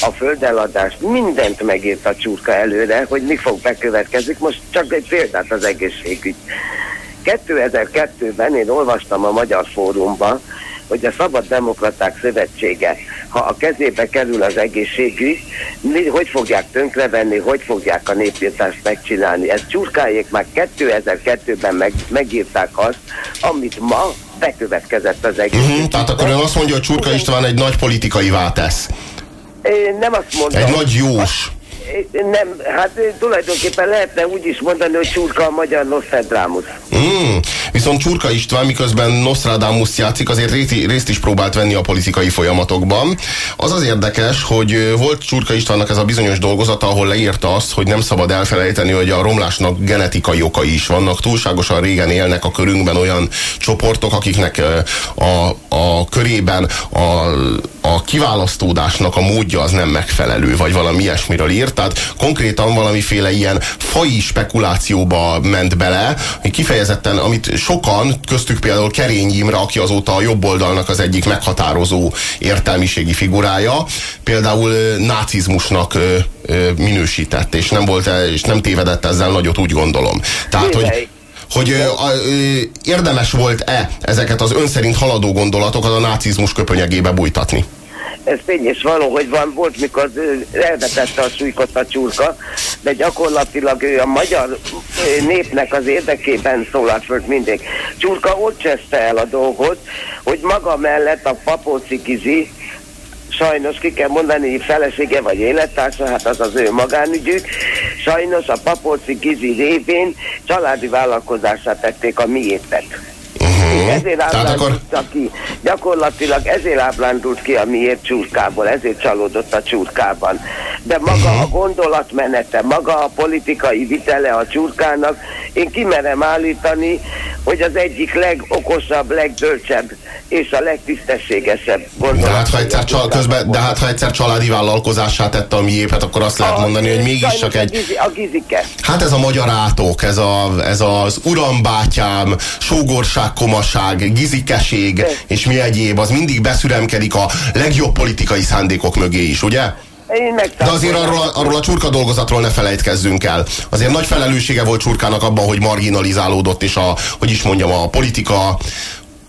a földeladás, mindent megírta Csurka előre, hogy mi fog bekövetkezik. Most csak egy példát az egészségügy. 2002-ben én olvastam a Magyar Fórumban, hogy a Szabad Demokraták Szövetsége, ha a kezébe kerül az egészségügy, mi, hogy fogják tönkrevenni, hogy fogják a népírtást megcsinálni. Ez csurkájék már 2002-ben meg, megírták azt, amit ma bekövetkezett az egészségügy. Mm-hmm, tehát akkor ön azt mondja, hogy Csurka István egy nagy politikai tesz. Én nem azt mondom. Egy nagy jós. Nem, hát tulajdonképpen lehetne úgy is mondani, hogy Csurka a magyar Nostradamus. Mm, viszont Csurka István miközben Nostradamus játszik, azért részt is próbált venni a politikai folyamatokban. Az az érdekes, hogy volt Csurka Istvánnak ez a bizonyos dolgozata, ahol leírta azt, hogy nem szabad elfelejteni, hogy a romlásnak genetikai okai is vannak. Túlságosan régen élnek a körünkben olyan csoportok, akiknek a, a körében a, a kiválasztódásnak a módja az nem megfelelő, vagy valami ilyesmiről írt tehát konkrétan valamiféle ilyen fai spekulációba ment bele, hogy kifejezetten, amit sokan, köztük például Kerény Imre, aki azóta a jobb oldalnak az egyik meghatározó értelmiségi figurája, például nácizmusnak minősített, és nem volt, és nem tévedett ezzel nagyot, úgy gondolom. Tehát, hogy hogy ö, ö, érdemes volt-e ezeket az ön szerint haladó gondolatokat a nácizmus köpönyegébe bújtatni? Ez tény és való, hogy van, volt, mikor elvetette a súlykot a csurka, de gyakorlatilag ő a magyar népnek az érdekében szólalt föl mindig. Csurka ott cseszte el a dolgot, hogy maga mellett a papóci kizi, sajnos ki kell mondani, felesége vagy élettársa, hát az az ő magánügyük. Sajnos a papóci Gizi révén családi vállalkozását tették a miétet. Uh-huh. Ezért ábrándult akkor... ki. Gyakorlatilag ezért ábrándult ki a miért csurkából, ezért csalódott a csurkában. De maga uh-huh. a gondolatmenete, maga a politikai vitele a csurkának, én kimerem állítani, hogy az egyik legokosabb, legbölcsebb és a legtisztességesebb de hát, ha egyszer, csal, közben, de hát ha egyszer családi vállalkozását tette a miépet, akkor azt lehet a, mondani, hogy mégis csak egy... Gizi, a gizike. Hát ez a magyar átok, ez, a, ez az urambátyám, sógorság, komaság, gizikeség de. és mi egyéb, az mindig beszüremkedik a legjobb politikai szándékok mögé is, ugye? De azért arról, arról a csurka dolgozatról ne felejtkezzünk el. Azért nagy felelőssége volt csurkának abban, hogy marginalizálódott, és a, hogy is mondjam, a politika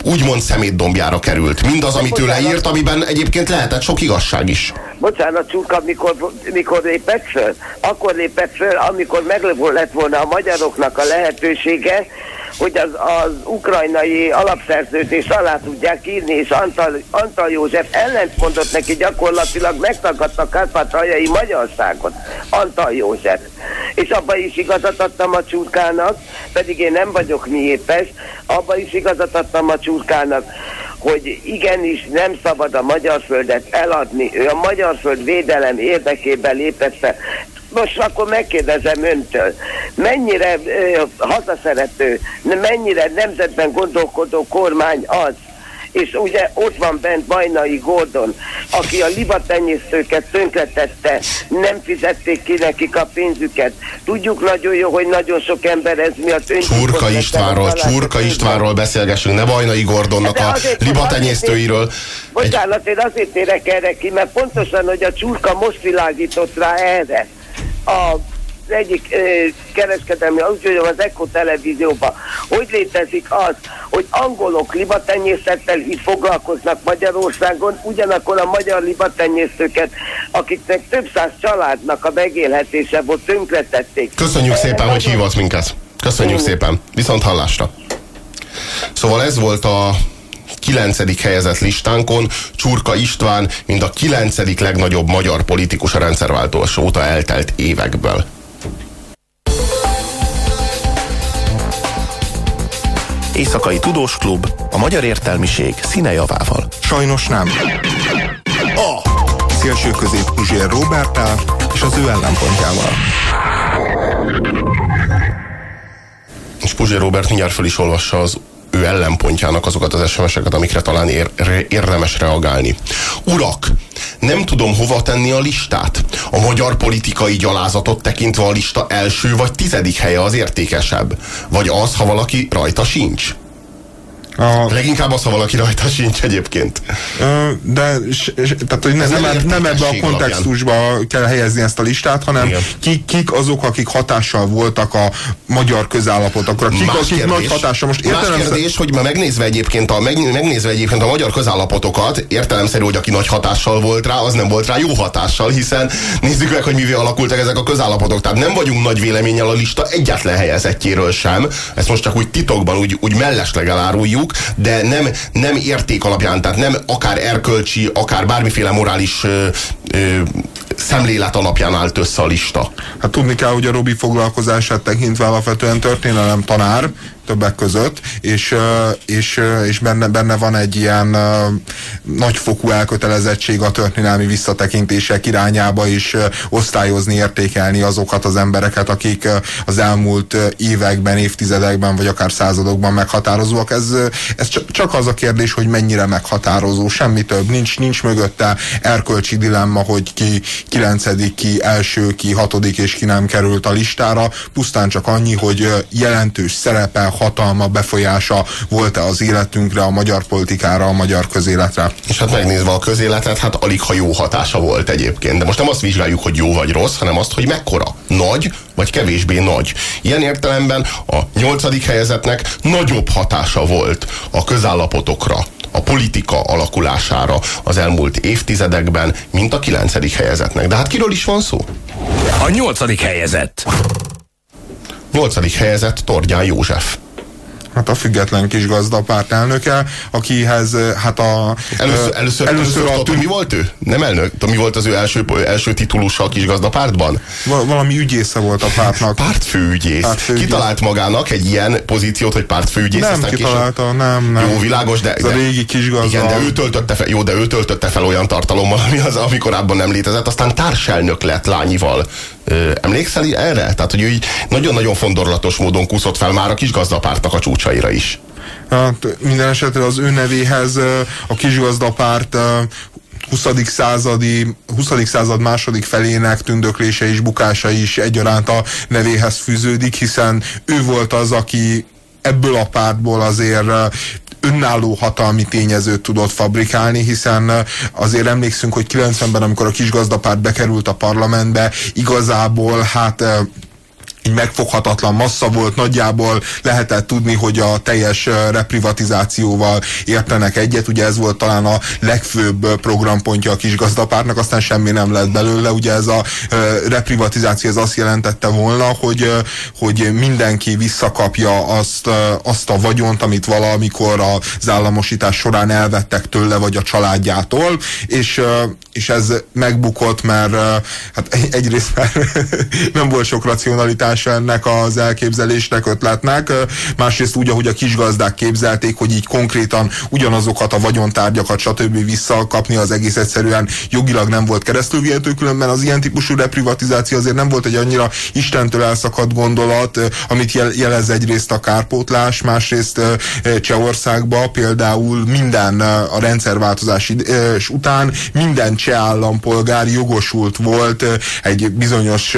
úgymond szemétdombjára került. Mindaz, amit ő leírt, amiben egyébként lehetett sok igazság is. Bocsánat, Csurka, mikor, mikor lépett föl? Akkor lépett föl, amikor meg lett volna a magyaroknak a lehetősége, hogy az, az ukrajnai alapszerződés alá tudják írni, és Antal, Antal József ellent mondott neki, gyakorlatilag megtagadta Kárpátaljai Magyarországot. Antal József. És abba is igazat adtam a csurkának, pedig én nem vagyok miépes, abba is igazat adtam a csurkának, hogy igenis nem szabad a magyar földet eladni. Ő a magyar föld védelem érdekében lépett fel. Most akkor megkérdezem öntől, mennyire ö, hazaszerető, mennyire nemzetben gondolkodó kormány az, és ugye ott van bent Bajnai Gordon, aki a libatenyésztőket tönkretette, nem fizették ki nekik a pénzüket. Tudjuk nagyon jó, hogy nagyon sok ember ez miatt Csurka Istvánról, Csurka Istvánról beszélgessünk, ne Bajnai Gordonnak a libatenyésztőiről. Bocsánat, én azért érek erre ki, mert pontosan, hogy a Csurka most világított rá erre. A az egyik ö, kereskedelmi úgyhogy az Echo televízióban, hogy létezik az, hogy angolok libatenyészettel itt foglalkoznak Magyarországon, ugyanakkor a magyar libatenyésztőket, akiknek több száz családnak a megélhetése volt, tönkretették. Köszönjük szépen, hogy hívott minket. Köszönjük szépen. Viszont hallásra. Szóval ez volt a kilencedik helyezett listánkon Csurka István, mint a kilencedik legnagyobb magyar politikus a rendszerváltós óta eltelt évekből. Éjszakai Tudós Klub, a magyar értelmiség színe javával. Sajnos nem. A szélső közép Puzsér Robertál és az ő ellenpontjával. És Puzsér Robert mindjárt föl is olvassa az ő ellenpontjának azokat az SMS-eket, amikre talán ér, érdemes reagálni. Urak, nem tudom hova tenni a listát. A magyar politikai gyalázatot tekintve a lista első vagy tizedik helye az értékesebb. Vagy az, ha valaki rajta sincs. A... Leginkább az, ha valaki rajta sincs egyébként. De tehát, hogy nem, nem, nem ebbe a kontextusba kell helyezni ezt a listát, hanem kik, kik azok, akik hatással voltak a magyar közállapotokra. Kik, Más akik kérdés, nagy hatással. Most értelem Más kérdés, hogy ma megnézve egyébként, a, megnézve egyébként a magyar közállapotokat, értelemszerű, hogy aki nagy hatással volt rá, az nem volt rá jó hatással, hiszen nézzük meg, hogy mivel alakultak ezek a közállapotok. Tehát nem vagyunk nagy véleménnyel a lista egyetlen helyezettjéről sem. Ezt most csak úgy titokban, úgy, úgy mellesleg eláruljuk mondjuk, de nem, nem érték alapján, tehát nem akár erkölcsi, akár bármiféle morális ö, ö, szemlélet alapján állt össze a lista. Hát tudni kell, hogy a Robi foglalkozását tekintve alapvetően történelem tanár, többek között, és, és, és benne, benne van egy ilyen nagyfokú elkötelezettség a történelmi visszatekintések irányába is osztályozni, értékelni azokat az embereket, akik az elmúlt években, évtizedekben, vagy akár századokban meghatározóak. Ez, ez csak az a kérdés, hogy mennyire meghatározó, semmi több, nincs, nincs mögötte erkölcsi dilemma, hogy ki kilencedik, ki első, ki hatodik, és ki nem került a listára, pusztán csak annyi, hogy jelentős szerepe, hatalma, befolyása volt-e az életünkre, a magyar politikára, a magyar közéletre. És hát megnézve a közéletet, hát alig ha jó hatása volt egyébként. De most nem azt vizsgáljuk, hogy jó vagy rossz, hanem azt, hogy mekkora. Nagy vagy kevésbé nagy. Ilyen értelemben a nyolcadik helyezetnek nagyobb hatása volt a közállapotokra, a politika alakulására az elmúlt évtizedekben, mint a kilencedik helyezetnek. De hát kiről is van szó? A nyolcadik helyezett. Nyolcadik helyezett Tordján József hát a független kis gazdapárt elnöke, akihez hát a... Először, először, először, először a, tűn... mi volt ő? Nem elnök? Mi volt az ő első, első titulusa a kis gazdapártban? Val valami ügyésze volt a pártnak. Pártfőügyész. Pártfőügyész. Kitalált magának egy ilyen pozíciót, hogy pártfőügyész. Nem kitalálta, később... nem, nem. Jó, világos, de... Ez a régi kis gazda. Igen, de ő töltötte fel, jó, de ő töltötte fel olyan tartalommal, ami, az, ami korábban nem létezett, aztán társelnök lett lányival. Emlékszel erre? Tehát, hogy ő nagyon-nagyon fondorlatos módon kúszott fel már a kis gazdapártnak a csúcsaira is. Hát, minden esetre az ő nevéhez a kisgazdapárt 20. századi, 20. század második felének tündöklése és bukása is egyaránt a nevéhez fűződik, hiszen ő volt az, aki ebből a pártból azért önálló hatalmi tényezőt tudott fabrikálni, hiszen azért emlékszünk, hogy 90-ben, amikor a kisgazdapárt bekerült a parlamentbe, igazából hát így megfoghatatlan massza volt, nagyjából lehetett tudni, hogy a teljes reprivatizációval értenek egyet, ugye ez volt talán a legfőbb programpontja a kis gazdapártnak, aztán semmi nem lett belőle, ugye ez a reprivatizáció ez azt jelentette volna, hogy, hogy mindenki visszakapja azt, azt a vagyont, amit valamikor az államosítás során elvettek tőle, vagy a családjától, és, és ez megbukott, mert hát egyrészt már nem volt sok racionalitása ennek az elképzelésnek, ötletnek, másrészt úgy, ahogy a kisgazdák képzelték, hogy így konkrétan ugyanazokat a vagyontárgyakat, stb. visszakapni, az egész egyszerűen jogilag nem volt keresztülvihető, különben az ilyen típusú reprivatizáció azért nem volt egy annyira Istentől elszakadt gondolat, amit jelez egyrészt a kárpótlás, másrészt Csehországba például minden a rendszerváltozás után minden cseh állampolgár jogosult volt egy bizonyos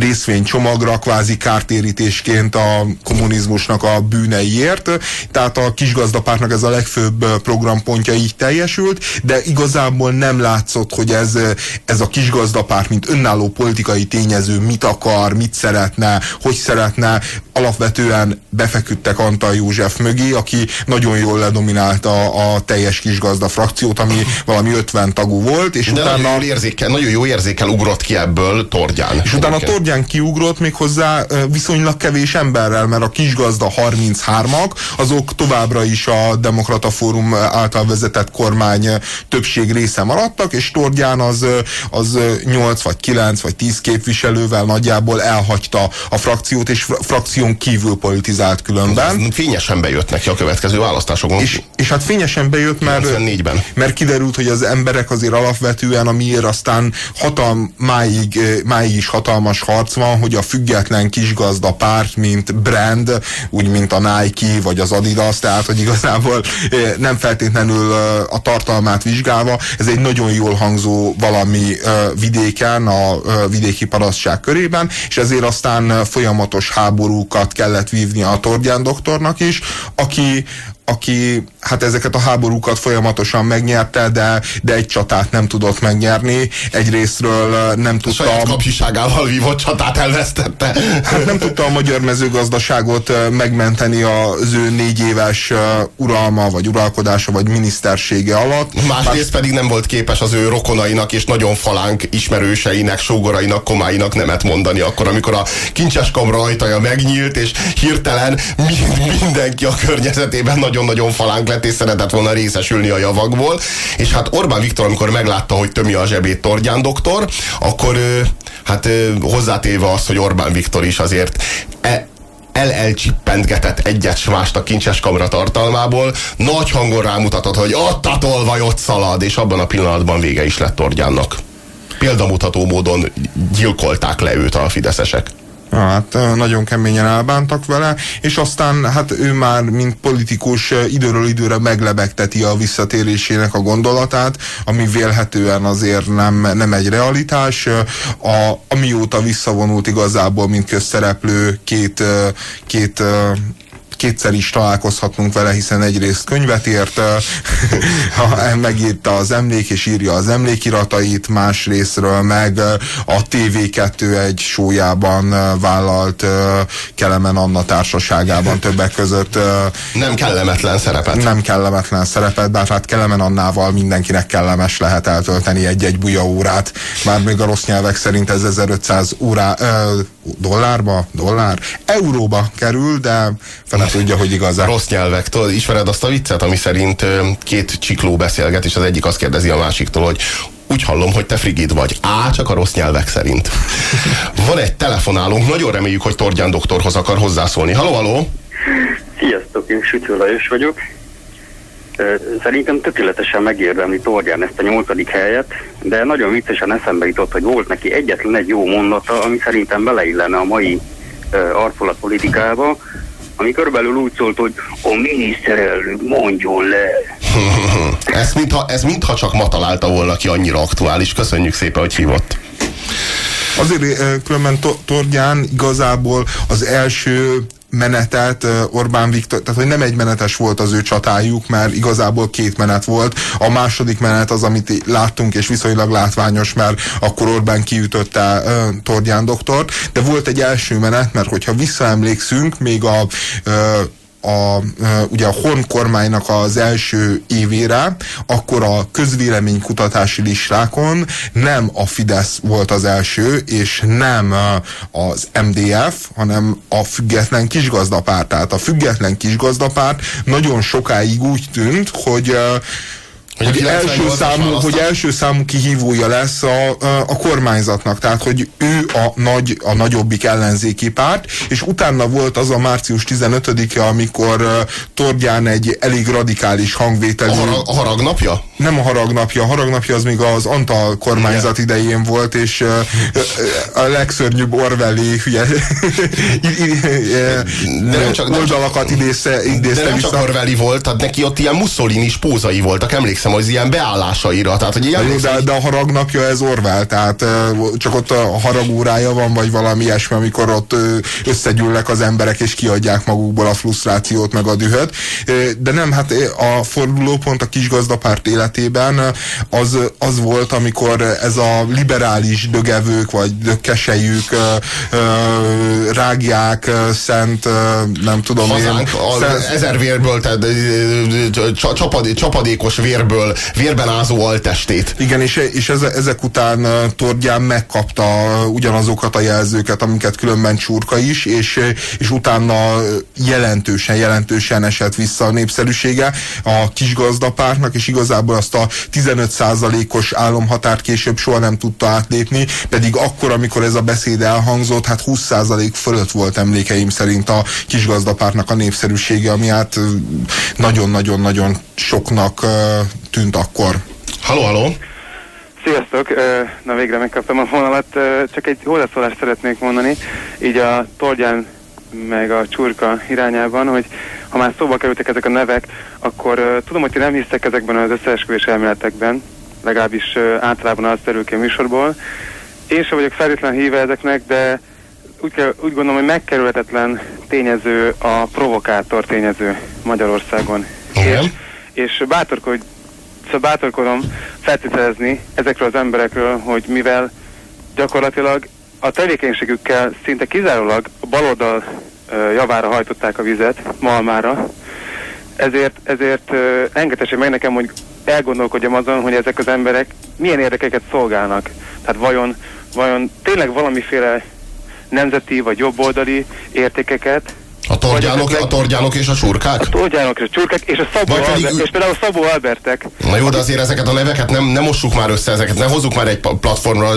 részvénycsomagra, kvázi kártérítésként a kommunizmusnak a bűneiért. Tehát a kisgazdapártnak ez a legfőbb programpontja így teljesült, de igazából nem látszott, hogy ez, ez a kisgazdapárt, mint önálló politikai tényező mit akar, mit szeretne, hogy szeretne. Alapvetően befeküdtek Antal József mögé, aki nagyon jól ledominálta a teljes kisgazda frakciót, ami valami 50 tagú volt, és de utána... Nagyon, jól érzékel, nagyon jó érzékel ugrott ki ebből Tordján. És utána Tordján Tordján kiugrott még hozzá viszonylag kevés emberrel, mert a kisgazda 33-ak, azok továbbra is a Demokrata Fórum által vezetett kormány többség része maradtak, és Tordján az, az 8 vagy 9 vagy 10 képviselővel nagyjából elhagyta a frakciót, és frakción kívül politizált különben. Fényesen bejött neki a következő választásokon. És, és hát fényesen bejött, mert, mert kiderült, hogy az emberek azért alapvetően, amiért aztán hatalm, máig, máig is hatalmas harc van, hogy a független kisgazda párt, mint brand, úgy mint a Nike vagy az Adidas, tehát hogy igazából eh, nem feltétlenül eh, a tartalmát vizsgálva, ez egy nagyon jól hangzó valami eh, vidéken, a vidéki parasztság körében, és ezért aztán folyamatos háborúkat kellett vívni a Tordján doktornak is, aki, aki hát ezeket a háborúkat folyamatosan megnyerte, de, de egy csatát nem tudott megnyerni. Egyrésztről nem tudta... A saját kapcsiságával vívott csatát elvesztette. Hát nem tudta a magyar mezőgazdaságot megmenteni az ő négy éves uralma, vagy uralkodása, vagy minisztersége alatt. Másrészt pedig nem volt képes az ő rokonainak és nagyon falánk ismerőseinek, sógorainak, komáinak nemet mondani akkor, amikor a kincses kamra ajtaja megnyílt, és hirtelen mindenki a környezetében nagyon nagyon-nagyon falánk lett, és szeretett volna részesülni a javakból. És hát Orbán Viktor, amikor meglátta, hogy tömi a zsebét Tordján doktor, akkor hát hozzátéve azt, hogy Orbán Viktor is azért e, el elcsippentgetett egyet s mást a kincses kamra tartalmából, nagy hangon rámutatott, hogy ott a tolvaj ott szalad, és abban a pillanatban vége is lett Tordjánnak. Példamutató módon gyilkolták le őt a fideszesek. Hát nagyon keményen elbántak vele, és aztán hát ő már, mint politikus időről időre meglebegteti a visszatérésének a gondolatát, ami vélhetően azért nem, nem egy realitás. A, amióta visszavonult igazából, mint közszereplő, két, két kétszer is találkozhatnunk vele, hiszen egyrészt könyvet írt, megírta az emlék és írja az emlékiratait, másrésztről meg a TV2 egy sójában vállalt Kelemen Anna társaságában többek között. Nem kellemetlen szerepet. Nem kellemetlen szerepet, bár hát Kelemen Annával mindenkinek kellemes lehet eltölteni egy-egy buja órát. Már még a rossz nyelvek szerint ez 1500 órá, dollárba, dollár, euróba kerül, de fene tudja, hogy igaz. Rossz nyelvek. Tudod, ismered azt a viccet, ami szerint két csikló beszélget, és az egyik azt kérdezi a másiktól, hogy úgy hallom, hogy te frigid vagy. Á, csak a rossz nyelvek szerint. Van egy telefonálónk, nagyon reméljük, hogy Tordján doktorhoz akar hozzászólni. Haló, haló! Sziasztok, én Sütő Lajos vagyok. Szerintem tökéletesen megérdemli Tordján ezt a nyolcadik helyet, de nagyon viccesen eszembe jutott, hogy volt neki egyetlen egy jó mondata, ami szerintem beleillene a mai arculat politikába, ami körülbelül úgy szólt, hogy a miniszterelnök mondjon le. ez, mintha, ez mintha csak ma találta volna ki annyira aktuális. Köszönjük szépen, hogy hívott. Azért különben Tordján igazából az első menetet Orbán Viktor, tehát hogy nem egy menetes volt az ő csatájuk, mert igazából két menet volt. A második menet az, amit láttunk, és viszonylag látványos, mert akkor Orbán kiütötte uh, Tordján doktort, de volt egy első menet, mert hogyha visszaemlékszünk, még a uh, a, ugye a Horn kormánynak az első évére, akkor a közvéleménykutatási listákon nem a Fidesz volt az első, és nem az MDF, hanem a független kisgazdapárt. Tehát a független kisgazdapárt nagyon sokáig úgy tűnt, hogy hogy, első számú, hogy első számú kihívója lesz a, a, kormányzatnak, tehát hogy ő a, nagy, a nagyobbik ellenzéki párt, és utána volt az a március 15-e, amikor Tordján egy elég radikális hangvételű... A, harag, a haragnapja? Nem a haragnapja, a haragnapja az még az Antal kormányzat Igen. idején volt, és a legszörnyűbb Orwelli hülye de nem csak, oldalakat idézte, idézte De nem vissza. csak Orwelli volt, tehát neki ott ilyen Mussolini spózai voltak, emlékszem az ilyen beállásaira. Tehát, hogy ilyen de, de a haragnapja ez Orwell, tehát csak ott a haragórája van, vagy valami ilyesmi, amikor ott összegyűlnek az emberek, és kiadják magukból a frusztrációt, meg a dühöt. De nem, hát a fordulópont a kisgazdapárt életében az, az volt, amikor ez a liberális dögevők, vagy dökkesejük, rágják, szent, nem tudom Hazánk, én. Szent, ezer vérből, tehát csapadékos vérből vérben ázó altestét. Igen, és, és eze, ezek után Tordján megkapta ugyanazokat a jelzőket, amiket különben Csurka is, és, és utána jelentősen, jelentősen esett vissza a népszerűsége a kisgazdapártnak, és igazából azt a 15%-os álomhatárt később soha nem tudta átlépni, pedig akkor, amikor ez a beszéd elhangzott, hát 20% fölött volt emlékeim szerint a kisgazdapártnak a népszerűsége, ami hát nagyon-nagyon-nagyon soknak tűnt akkor. Halló, halló! Sziasztok! Na végre megkaptam a vonalat. Csak egy hozzászólást szeretnék mondani, így a Tordján meg a Csurka irányában, hogy ha már szóba kerültek ezek a nevek, akkor tudom, hogy ti nem hisztek ezekben az összeesküvés elméletekben, legalábbis általában az derül ki a műsorból. Én sem vagyok feltétlen híve ezeknek, de úgy, kell, úgy gondolom, hogy megkerülhetetlen tényező a provokátor tényező Magyarországon. Igen. És, és bátorkodj Szóval bátorkodom feltételezni ezekről az emberekről, hogy mivel gyakorlatilag a tevékenységükkel szinte kizárólag baloldal javára hajtották a vizet, malmára, ezért, ezért engedhessék meg nekem, hogy elgondolkodjam azon, hogy ezek az emberek milyen érdekeket szolgálnak. Tehát vajon, vajon tényleg valamiféle nemzeti vagy jobboldali értékeket a tordjánok, a tordjánok és a csurkák? A tordjánok és a csurkák, és, a Szabó pedig... Albert, és például a Szabó Albertek. Na jó, de azért ezeket a neveket nem, nem mossuk már össze, ezeket ne hozzuk már egy platformra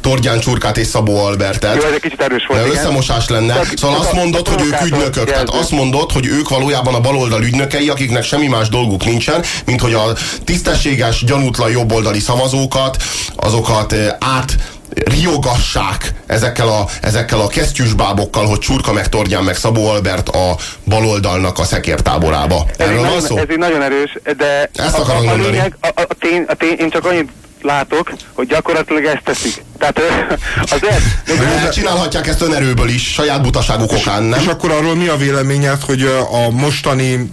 tordján csurkát és Szabó Albertet. Jó, ez egy kicsit erős volt, Ne összemosás lenne. Csak, szóval azt mondod, hogy ők ügynökök. Tehát azt mondod, hogy ők valójában a baloldal ügynökei, akiknek semmi más dolguk nincsen, mint hogy a tisztességes, gyanútlan jobboldali szavazókat, azokat át riogassák ezekkel a, ezekkel a kesztyűsbábokkal, hogy Csurka meg Tordján meg Szabó Albert a baloldalnak a szekértáborába. Erről ez van szó? Ez így nagyon erős, de Ezt a, a, a, lényeg, a, a, tény, a tény, én csak annyit látok, hogy gyakorlatilag ezt teszik. Tehát azért... De csinálhatják ezt önerőből is, saját butaságuk okán, nem? És akkor arról mi a véleményed, hogy a mostani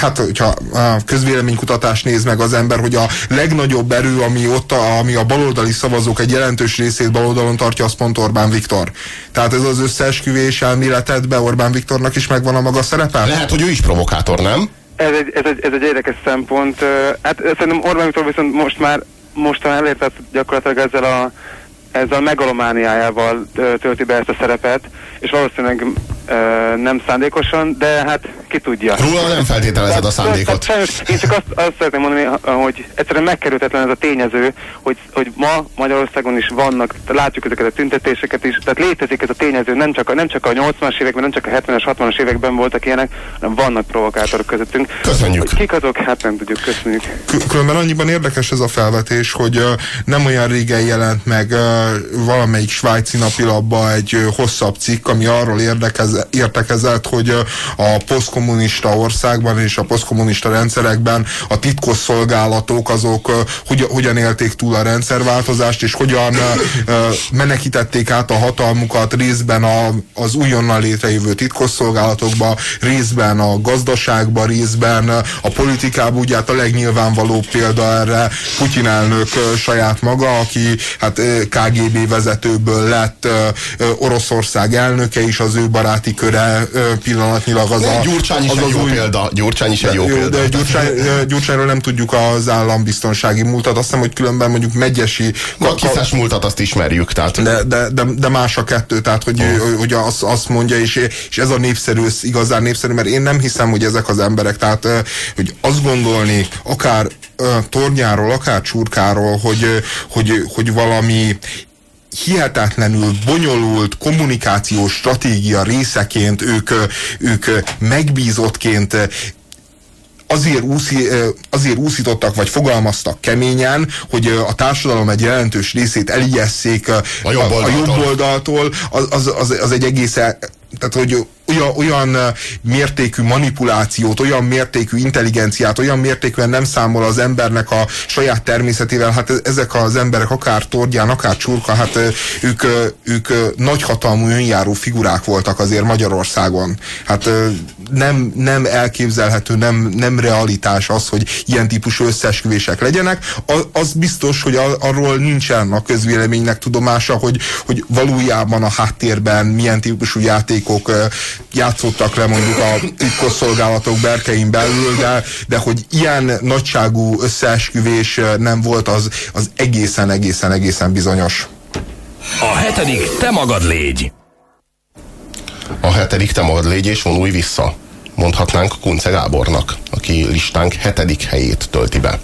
hát, hogyha a közvéleménykutatást néz meg az ember, hogy a legnagyobb erő, ami ott, a, ami a baloldali szavazók egy jelentős részét baloldalon tartja, az pont Orbán Viktor. Tehát ez az összeesküvés elméletedbe Orbán Viktornak is megvan a maga szerepe? Lehet, hogy ő is provokátor, nem? Ez egy, ez egy, ez egy érdekes szempont. Hát szerintem Orbán Viktor viszont most már mostan elérte gyakorlatilag ezzel a ezzel a megalomániájával tölti be ezt a szerepet, és valószínűleg ö, nem szándékosan, de hát ki tudja. Róla nem feltételezed a szándékot. Sajnos, én csak azt, azt szeretném mondani, hogy egyszerűen megkerülhetetlen ez a tényező, hogy, hogy ma Magyarországon is vannak, látjuk ezeket a tüntetéseket is, tehát létezik ez a tényező, nem csak a, nem csak a 80-as években, nem csak a 70-es, 60-as években voltak ilyenek, hanem vannak provokátorok közöttünk. Köszönjük. Hogy kik azok? Hát nem tudjuk, köszönjük. Különben annyiban érdekes ez a felvetés, hogy uh, nem olyan régen jelent meg uh, valamelyik svájci napilapba egy hosszabb cikk, ami arról érdekez, értekezett, hogy a posztkommunista országban és a posztkommunista rendszerekben a titkos szolgálatok azok hogy, hogyan élték túl a rendszerváltozást, és hogyan menekítették át a hatalmukat részben a, az újonnan létrejövő titkosszolgálatokba, részben a gazdaságba, részben a politikába, ugye hát a legnyilvánvalóbb példa erre Putyin elnök saját maga, aki hát KGB vezetőből lett Oroszország elnöke is, az ő baráti köre pillanatnyilag az a... Gyurcsány is az egy az jó új... példa. Gyurcsány is egy jó, jó példa. De Gyurcsány, Gyurcsányról nem tudjuk az állambiztonsági múltat, azt hiszem, hogy különben mondjuk megyesi... A kiszás múltat azt ismerjük, tehát... De, de, de, de más a kettő, tehát hogy, oh. hogy azt, azt mondja, és, és ez a népszerű, igazán népszerű, mert én nem hiszem, hogy ezek az emberek, tehát hogy azt gondolni, akár tornyáról, akár csurkáról, hogy, hogy, hogy valami hihetetlenül bonyolult kommunikációs stratégia részeként ők, ők megbízottként azért, úszi, azért úszítottak, vagy fogalmaztak keményen, hogy a társadalom egy jelentős részét elijesszék a jobb oldaltól, a jobb oldaltól. az, az, az, az egy egész tehát hogy olyan, olyan mértékű manipulációt, olyan mértékű intelligenciát, olyan mértékűen nem számol az embernek a saját természetével, hát ezek az emberek akár Tordján, akár Csurka, hát ők, ők nagyhatalmú önjáró figurák voltak azért Magyarországon. Hát nem, nem elképzelhető, nem, nem realitás az, hogy ilyen típusú összeesküvések legyenek. Az biztos, hogy arról nincsen a közvéleménynek tudomása, hogy, hogy valójában a háttérben milyen típusú játékok játszottak le mondjuk a titkosszolgálatok berkein belül, de, de hogy ilyen nagyságú összeesküvés nem volt, az, az egészen, egészen, egészen bizonyos. A hetedik te magad légy. A hetedik te magad légy és vonulj vissza. Mondhatnánk Kunce Gábornak, aki listánk hetedik helyét tölti be.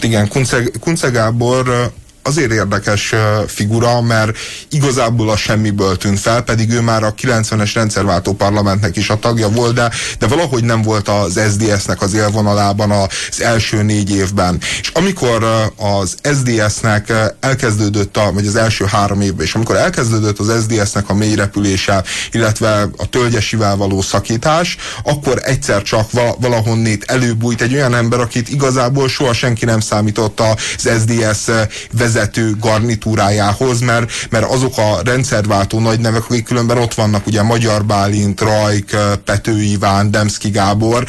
Igen, Kunce, Kunce Gábor azért érdekes figura, mert igazából a semmiből tűnt fel, pedig ő már a 90-es rendszerváltó parlamentnek is a tagja volt, de, de valahogy nem volt az SDS-nek az élvonalában az első négy évben. És amikor az SDS-nek elkezdődött, a, vagy az első három évben, és amikor elkezdődött az SDS-nek a mélyrepülése, illetve a tölgyesivel való szakítás, akkor egyszer csak valahonnét előbújt egy olyan ember, akit igazából soha senki nem számított az SDS vezető vezető garnitúrájához, mert, mert azok a rendszerváltó nagy nevek, akik különben ott vannak, ugye Magyar Bálint, Rajk, Pető Iván, Demszki Gábor,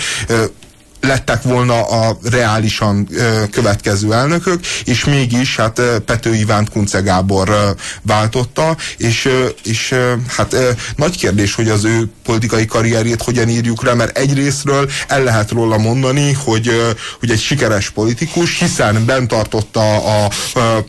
lettek volna a reálisan következő elnökök, és mégis hát Pető Ivánt Kunce Gábor váltotta, és, és hát nagy kérdés, hogy az ő politikai karrierjét hogyan írjuk le, mert egyrésztről el lehet róla mondani, hogy, hogy egy sikeres politikus, hiszen bent tartotta a,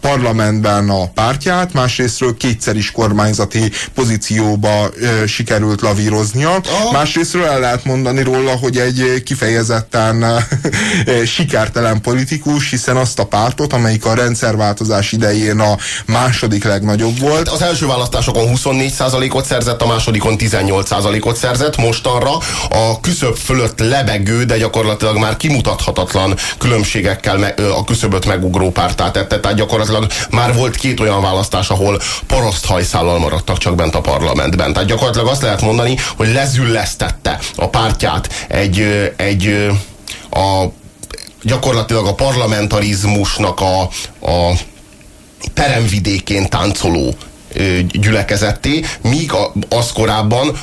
parlamentben a pártját, másrésztről kétszer is kormányzati pozícióba sikerült lavíroznia, oh. másrésztről el lehet mondani róla, hogy egy kifejezetten igazán eh, sikertelen politikus, hiszen azt a pártot, amelyik a rendszerváltozás idején a második legnagyobb volt. Az első választásokon 24%-ot szerzett, a másodikon 18%-ot szerzett, mostanra a küszöb fölött lebegő, de gyakorlatilag már kimutathatatlan különbségekkel a küszöböt megugró pártát tette, tehát gyakorlatilag már volt két olyan választás, ahol paraszthajszállal maradtak csak bent a parlamentben. Tehát gyakorlatilag azt lehet mondani, hogy lezüllesztette a pártját egy, egy a gyakorlatilag a parlamentarizmusnak a, a peremvidékén táncoló gyülekezetté, míg az korábban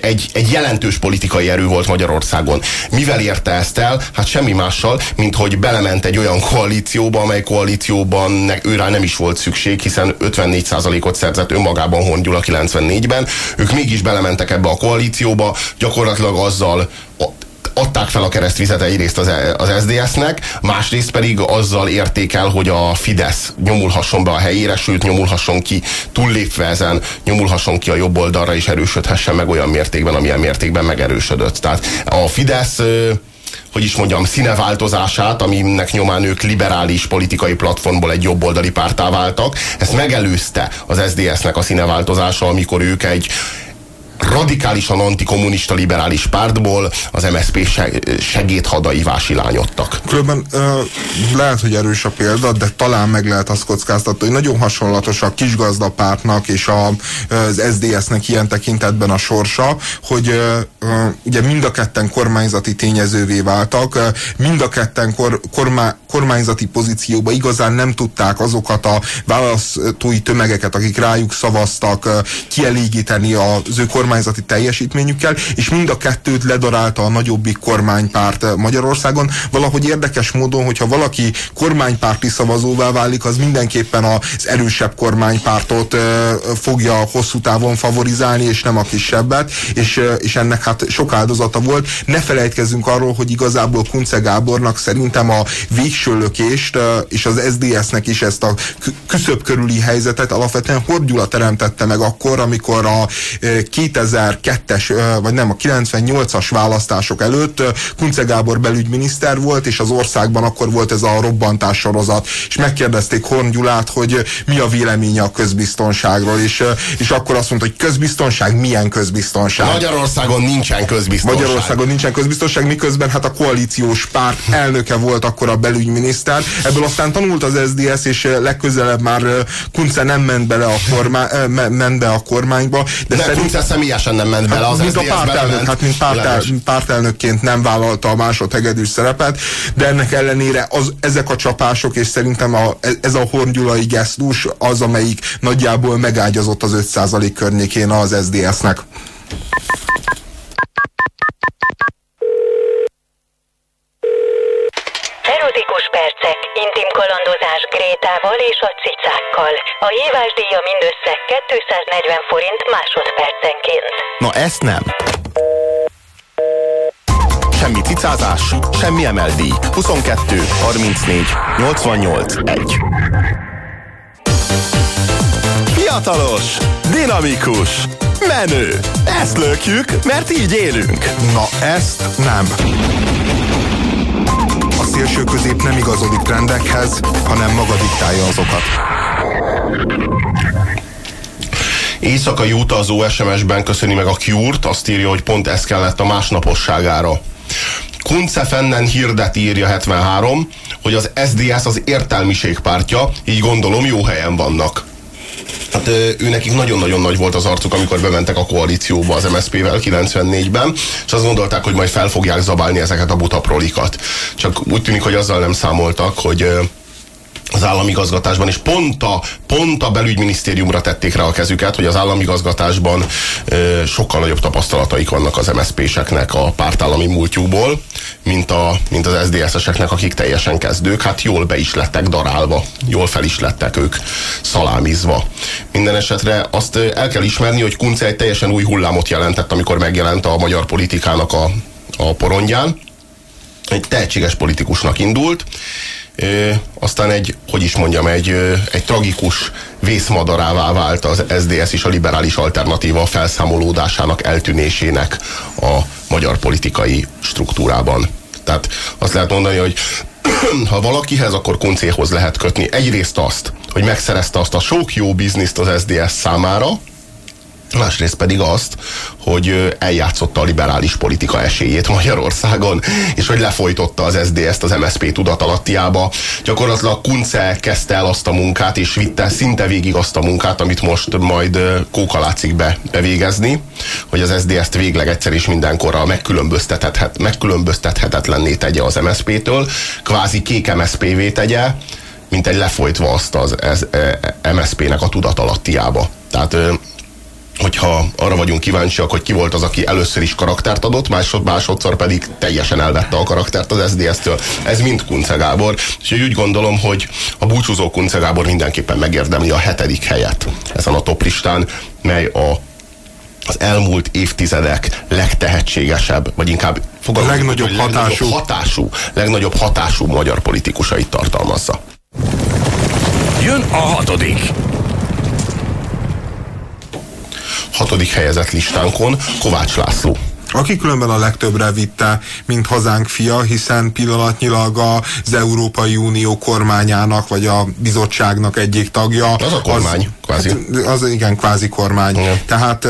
egy, egy jelentős politikai erő volt Magyarországon. Mivel érte ezt el? Hát semmi mással, mint hogy belement egy olyan koalícióba, amely koalícióban ne, őrá nem is volt szükség, hiszen 54%-ot szerzett önmagában Hongyul a 94-ben. Ők mégis belementek ebbe a koalícióba, gyakorlatilag azzal adták fel a keresztvizet egyrészt az, az SZDSZ-nek, másrészt pedig azzal érték el, hogy a Fidesz nyomulhasson be a helyére, sőt nyomulhasson ki, túllépve ezen, nyomulhasson ki a jobb oldalra és erősödhessen meg olyan mértékben, amilyen mértékben megerősödött. Tehát a Fidesz hogy is mondjam, színeváltozását, aminek nyomán ők liberális politikai platformból egy jobboldali pártá váltak. Ezt megelőzte az SZDSZ-nek a színeváltozása, amikor ők egy radikálisan antikommunista liberális pártból az MSZP segédhadai vásilányodtak. Különben lehet, hogy erős a példa, de talán meg lehet azt kockáztatni, hogy nagyon hasonlatos a kisgazdapártnak és a, az SZDSZ-nek ilyen tekintetben a sorsa, hogy ugye mind a ketten kormányzati tényezővé váltak, mind a ketten kor, kormá, kormányzati pozícióba igazán nem tudták azokat a választói tömegeket, akik rájuk szavaztak, kielégíteni az ő kormányzati teljesítményükkel, és mind a kettőt ledarálta a nagyobbik kormánypárt Magyarországon. Valahogy érdekes módon, hogyha valaki kormánypárti szavazóvá válik, az mindenképpen az erősebb kormánypártot fogja hosszú távon favorizálni, és nem a kisebbet, és, és ennek hát sok áldozata volt. Ne felejtkezzünk arról, hogy igazából Kunce Gábornak szerintem a végső lökést, és az SDS-nek is ezt a küszöbb körüli helyzetet alapvetően Hordyula teremtette meg akkor, amikor a 2002-es, vagy nem, a 98-as választások előtt Kunce Gábor belügyminiszter volt, és az országban akkor volt ez a robbantás sorozat, és megkérdezték Horn Gyulát, hogy mi a véleménye a közbiztonságról, és, és akkor azt mondta, hogy közbiztonság, milyen közbiztonság? Magyarországon nincsen közbiztonság. Magyarországon nincsen közbiztonság, miközben hát a koalíciós párt elnöke volt akkor a belügyminiszter. Ebből aztán tanult az SDS, és legközelebb már Kunce nem ment bele a, kormány, ment be a kormányba. De, de szerint, Kunce személyesen nem ment bele az mint a pártelnök, hát mint pártel, pártelnökként nem vállalta a másodhegedűs szerepet, de ennek ellenére az, ezek a csapások, és szerintem a, ez a horngyulai gesztus az, amelyik nagyjából megágyazott az 5% környékén az SDS-nek. Kalandozás Grétával és a cicákkal. A hívás díja mindössze 240 forint másodpercenként. Na ezt nem. Semmi cicázás, semmi emeldi. 22, 34, 88, 1. Fiatalos, dinamikus, menő. Ezt lökjük, mert így élünk. Na ezt nem. Szélső közép nem igazodik trendekhez, hanem maga diktálja azokat. Éjszakai utazó SMS-ben köszöni meg a Cure-t, azt írja, hogy pont ez kellett a másnaposságára. Kunce Fennen hirdet írja 73, hogy az SDS az értelmiség pártja, így gondolom jó helyen vannak. Hát ő nekik nagyon-nagyon nagy volt az arcuk, amikor bementek a koalícióba az MSZP-vel 94-ben, és azt gondolták, hogy majd fel fogják zabálni ezeket a butaprolikat. Csak úgy tűnik, hogy azzal nem számoltak, hogy az államigazgatásban, és pont a, pont a belügyminisztériumra tették rá a kezüket, hogy az államigazgatásban ö, sokkal nagyobb tapasztalataik vannak az MSZP-seknek a pártállami múltjukból, mint, a, mint az SZDSZ-eseknek, akik teljesen kezdők. Hát jól be is lettek darálva, jól fel is lettek ők szalámizva. Minden esetre azt el kell ismerni, hogy Kunce egy teljesen új hullámot jelentett, amikor megjelent a magyar politikának a, a porondján. Egy tehetséges politikusnak indult, aztán egy, hogy is mondjam, egy, egy tragikus vészmadarává vált az SDS és a liberális alternatíva felszámolódásának, eltűnésének a magyar politikai struktúrában. Tehát azt lehet mondani, hogy ha valakihez, akkor koncéhoz lehet kötni egyrészt azt, hogy megszerezte azt a sok jó bizniszt az SDS számára, másrészt pedig azt, hogy eljátszotta a liberális politika esélyét Magyarországon, és hogy lefolytotta az SZDSZ-t az MSZP tudatalattiába. Gyakorlatilag Kunce kezdte el azt a munkát, és vitte szinte végig azt a munkát, amit most majd Kóka látszik be, bevégezni, hogy az SZDSZ-t végleg egyszer és mindenkorra megkülönböztethet, megkülönböztethetetlenné tegye az MSZP-től, kvázi kék MSZP-vé tegye, mint egy lefolytva azt az MSZP-nek a tudatalattiába. Tehát hogyha arra vagyunk kíváncsiak, hogy ki volt az, aki először is karaktert adott, másod, másodszor pedig teljesen elvette a karaktert az SDS-től. Ez mind Kunce Gábor. És úgy gondolom, hogy a búcsúzó Kunce Gábor mindenképpen megérdemli a hetedik helyet ezen a toplistán, mely a az elmúlt évtizedek legtehetségesebb, vagy inkább a legnagyobb hatású. legnagyobb hatású, legnagyobb hatású magyar politikusait tartalmazza. Jön a hatodik hatodik helyezett listánkon Kovács László. aki különben a legtöbbre vitte, mint hazánk fia, hiszen pillanatnyilag az Európai Unió kormányának, vagy a bizottságnak egyik tagja. Az a kormány, az, kvázi. Hát, az igen, kvázi kormány. Igen. Tehát,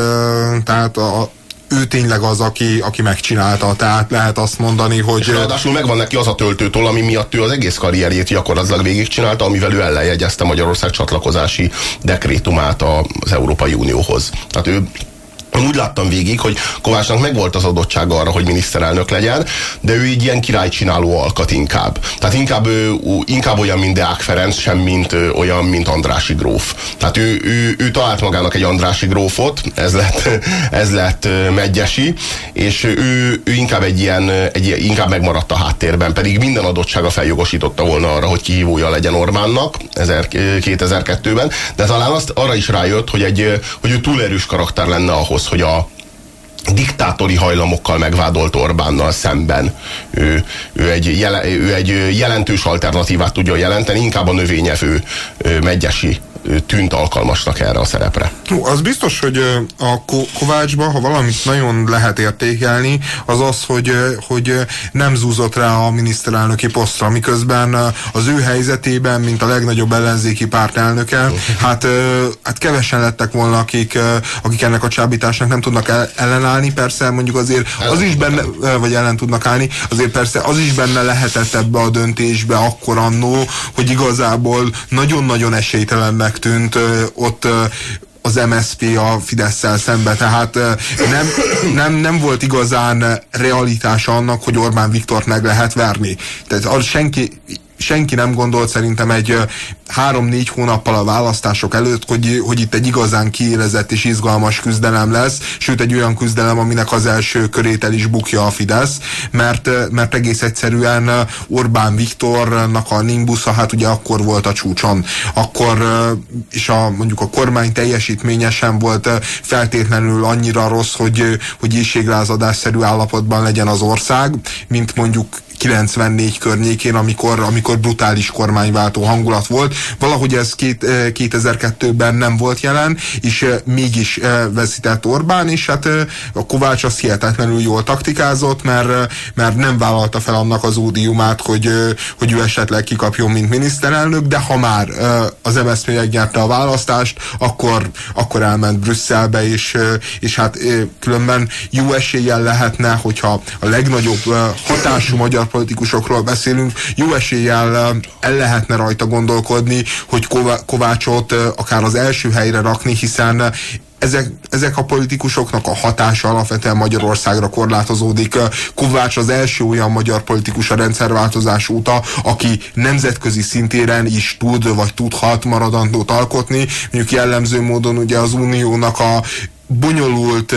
tehát a, ő tényleg az, aki, aki megcsinálta, tehát lehet azt mondani, hogy... És ráadásul megvan neki az a töltőtól, ami miatt ő az egész karrierjét gyakorlatilag végigcsinálta, amivel ő ellenjegyezte Magyarország csatlakozási dekrétumát az Európai Unióhoz. Tehát ő én úgy láttam végig, hogy Kovácsnak megvolt az adottsága arra, hogy miniszterelnök legyen, de ő így ilyen királycsináló alkat inkább. Tehát inkább, ő, inkább olyan, mint Deák Ferenc, sem mint olyan, mint Andrási gróf. Tehát ő, ő, ő talált magának egy Andrási grófot, ez lett, ez lett Megyesi, és ő, ő inkább egy ilyen, egy, inkább megmaradt a háttérben, pedig minden adottsága feljogosította volna arra, hogy kihívója legyen Orbánnak 2002-ben, de talán azt arra is rájött, hogy, egy, hogy ő túl erős karakter lenne ahhoz, ahhoz, hogy a diktátori hajlamokkal megvádolt Orbánnal szemben ő, ő, egy, jele, ő egy jelentős alternatívát tudja jelenteni, inkább a növényevő megyesi tűnt alkalmasnak erre a szerepre. Az biztos, hogy a Kovácsban, ha valamit nagyon lehet értékelni, az az, hogy, hogy nem zúzott rá a miniszterelnöki posztra, miközben az ő helyzetében, mint a legnagyobb ellenzéki pártelnöke, hát, hát kevesen lettek volna, akik, akik ennek a csábításnak nem tudnak ellenállni, persze mondjuk azért az is benne, vagy ellen tudnak állni, azért persze az is benne lehetett ebbe a döntésbe akkor annó, hogy igazából nagyon-nagyon esélytelennek tűnt ott az MSZP a fidesz szembe, tehát nem, nem, nem volt igazán realitása annak, hogy Orbán Viktort meg lehet verni. Tehát az senki, senki nem gondolt szerintem egy három-négy hónappal a választások előtt, hogy, hogy itt egy igazán kiélezett és izgalmas küzdelem lesz, sőt egy olyan küzdelem, aminek az első körét el is bukja a Fidesz, mert, mert egész egyszerűen Orbán Viktornak a Nimbusza, hát ugye akkor volt a csúcson, akkor és a, mondjuk a kormány teljesítménye sem volt feltétlenül annyira rossz, hogy, hogy éjséglázadásszerű állapotban legyen az ország, mint mondjuk 94 környékén, amikor, amikor brutális kormányváltó hangulat volt. Valahogy ez két, 2002-ben nem volt jelen, és mégis veszített Orbán, és hát a Kovács az hihetetlenül jól taktikázott, mert, mert nem vállalta fel annak az ódiumát, hogy, hogy ő esetleg kikapjon, mint miniszterelnök, de ha már az MSZP megnyerte a választást, akkor, akkor elment Brüsszelbe, és, és hát különben jó eséllyel lehetne, hogyha a legnagyobb hatású magyar politikusokról beszélünk, jó eséllyel el lehetne rajta gondolkodni, hogy Kovácsot akár az első helyre rakni, hiszen ezek, ezek a politikusoknak a hatása alapvetően Magyarországra korlátozódik. Kovács az első olyan magyar politikus a rendszerváltozás óta, aki nemzetközi szintéren is tud vagy tudhat maradandót alkotni. Mondjuk jellemző módon ugye az uniónak a bonyolult,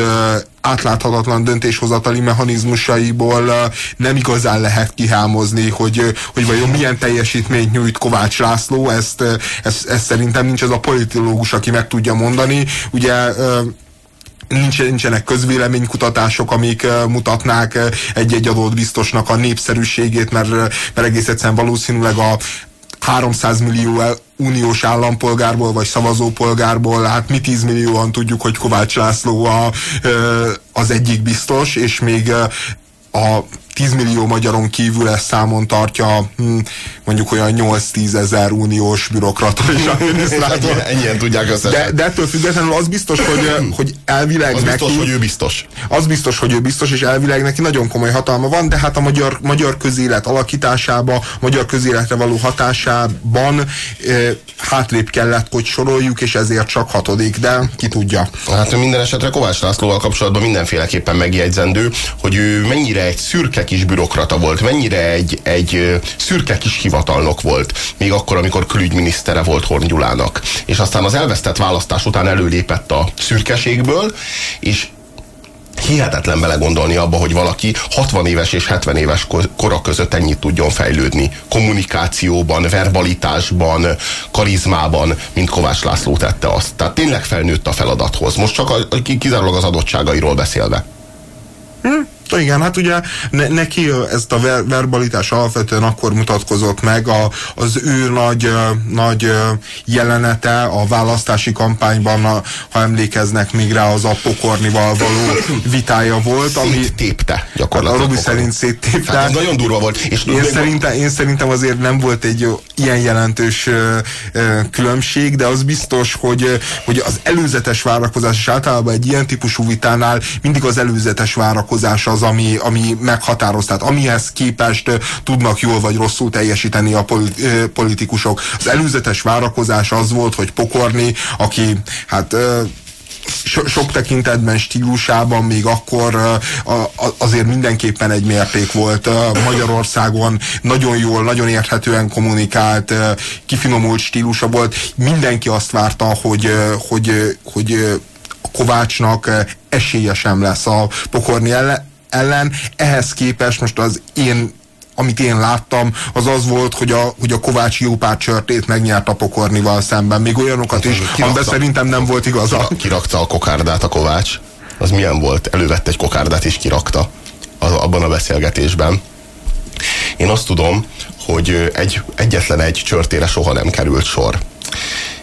átláthatatlan döntéshozatali mechanizmusaiból nem igazán lehet kihámozni, hogy, hogy vajon milyen teljesítményt nyújt Kovács László, ezt, ezt, ezt szerintem nincs az a politológus, aki meg tudja mondani. Ugye nincsenek közvéleménykutatások, amik mutatnák egy-egy adott biztosnak a népszerűségét, mert, mert egész egyszerűen valószínűleg a 300 millió uniós állampolgárból, vagy szavazópolgárból, hát mi 10 millióan tudjuk, hogy Kovács László a, az egyik biztos, és még a 10 millió magyaron kívül ezt számon tartja hm, mondjuk olyan 8-10 ezer uniós bürokrata és adminisztrátor. ennyien, ennyien tudják összesen. De, de ettől függetlenül az biztos, hogy, hogy elvileg az neki... biztos, hogy ő biztos. Az biztos, hogy ő biztos, és elvileg neki nagyon komoly hatalma van, de hát a magyar, magyar közélet alakításába, magyar közéletre való hatásában e, hátrébb kellett, hogy soroljuk, és ezért csak hatodik, de ki tudja. Hát minden esetre Kovács Lászlóval kapcsolatban mindenféleképpen megjegyzendő, hogy ő mennyire egy szürke kis bürokrata volt, mennyire egy, egy szürke kis hivatalnok volt, még akkor, amikor külügyminisztere volt Horn Gyulának. És aztán az elvesztett választás után előlépett a szürkeségből, és hihetetlen belegondolni abba, hogy valaki 60 éves és 70 éves kora között ennyit tudjon fejlődni. Kommunikációban, verbalitásban, karizmában, mint Kovács László tette azt. Tehát tényleg felnőtt a feladathoz. Most csak a, kizárólag az adottságairól beszélve. Hm? Igen, hát ugye ne, neki ezt a ver, verbalitás alapvetően akkor mutatkozott meg a, az ő nagy, nagy jelenete a választási kampányban, a, ha emlékeznek még rá, az a pokornival való vitája volt. Ami tépte gyakorlatilag. A Robi szerint széttépte. Hát ez nagyon durva volt. És én, szerintem, én szerintem azért nem volt egy ilyen jelentős különbség, de az biztos, hogy, hogy az előzetes várakozás, és általában egy ilyen típusú vitánál mindig az előzetes várakozás az, ami, ami meghatároz, tehát amihez képest tudnak jól vagy rosszul teljesíteni a politikusok. Az előzetes várakozás az volt, hogy pokorni, aki hát so, sok tekintetben stílusában még akkor azért mindenképpen egy mérték volt Magyarországon, nagyon jól, nagyon érthetően kommunikált, kifinomult stílusa volt. Mindenki azt várta, hogy, hogy, hogy Kovácsnak esélye sem lesz a pokorni ellen, ellen. Ehhez képest most az én amit én láttam, az az volt, hogy a, hogy a Kovács jó pár csörtét megnyert a pokornival szemben. Még olyanokat is, amiben szerintem nem volt igaza. Kirakta a kokárdát a Kovács. Az milyen volt? Elővette egy kokárdát és kirakta az, abban a beszélgetésben. Én azt tudom, hogy egy, egyetlen egy csörtére soha nem került sor.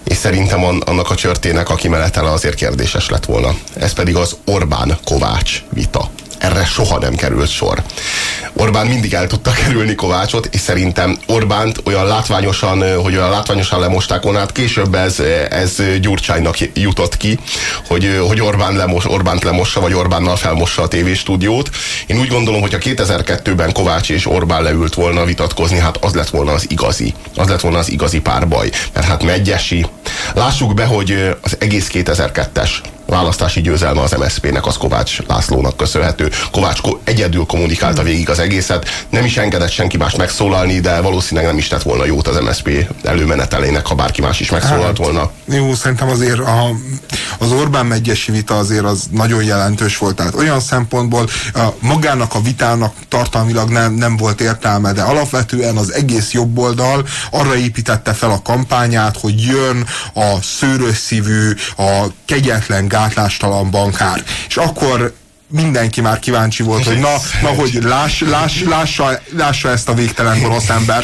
És szerintem annak a csörtének a kimenetele azért kérdéses lett volna. Ez pedig az Orbán-Kovács vita erre soha nem került sor. Orbán mindig el tudta kerülni Kovácsot, és szerintem Orbánt olyan látványosan, hogy olyan látványosan lemosták volna, hát később ez, ez Gyurcsánynak jutott ki, hogy, hogy Orbán lemos, Orbánt lemossa, vagy Orbánnal felmossa a tévéstúdiót. Én úgy gondolom, hogy a 2002-ben Kovács és Orbán leült volna vitatkozni, hát az lett volna az igazi. Az lett volna az igazi párbaj. Mert hát Megyesi. Lássuk be, hogy az egész 2002-es választási győzelme az MSZP-nek, az Kovács Lászlónak köszönhető. Kovács egyedül kommunikálta végig az egészet, nem is engedett senki más megszólalni, de valószínűleg nem is tett volna jót az MSZP előmenetelének, ha bárki más is megszólalt hát, volna. Jó, szerintem azért a, az Orbán megyesi vita azért az nagyon jelentős volt. Tehát olyan szempontból a, magának a vitának tartalmilag nem, nem volt értelme, de alapvetően az egész jobboldal arra építette fel a kampányát, hogy jön a szőrös szívű, a kegyetlen gátlástalan bankár. És akkor mindenki már kíváncsi volt, hogy na, na hogy láss, láss, lássa, lássa ezt a végtelen gonosz ember.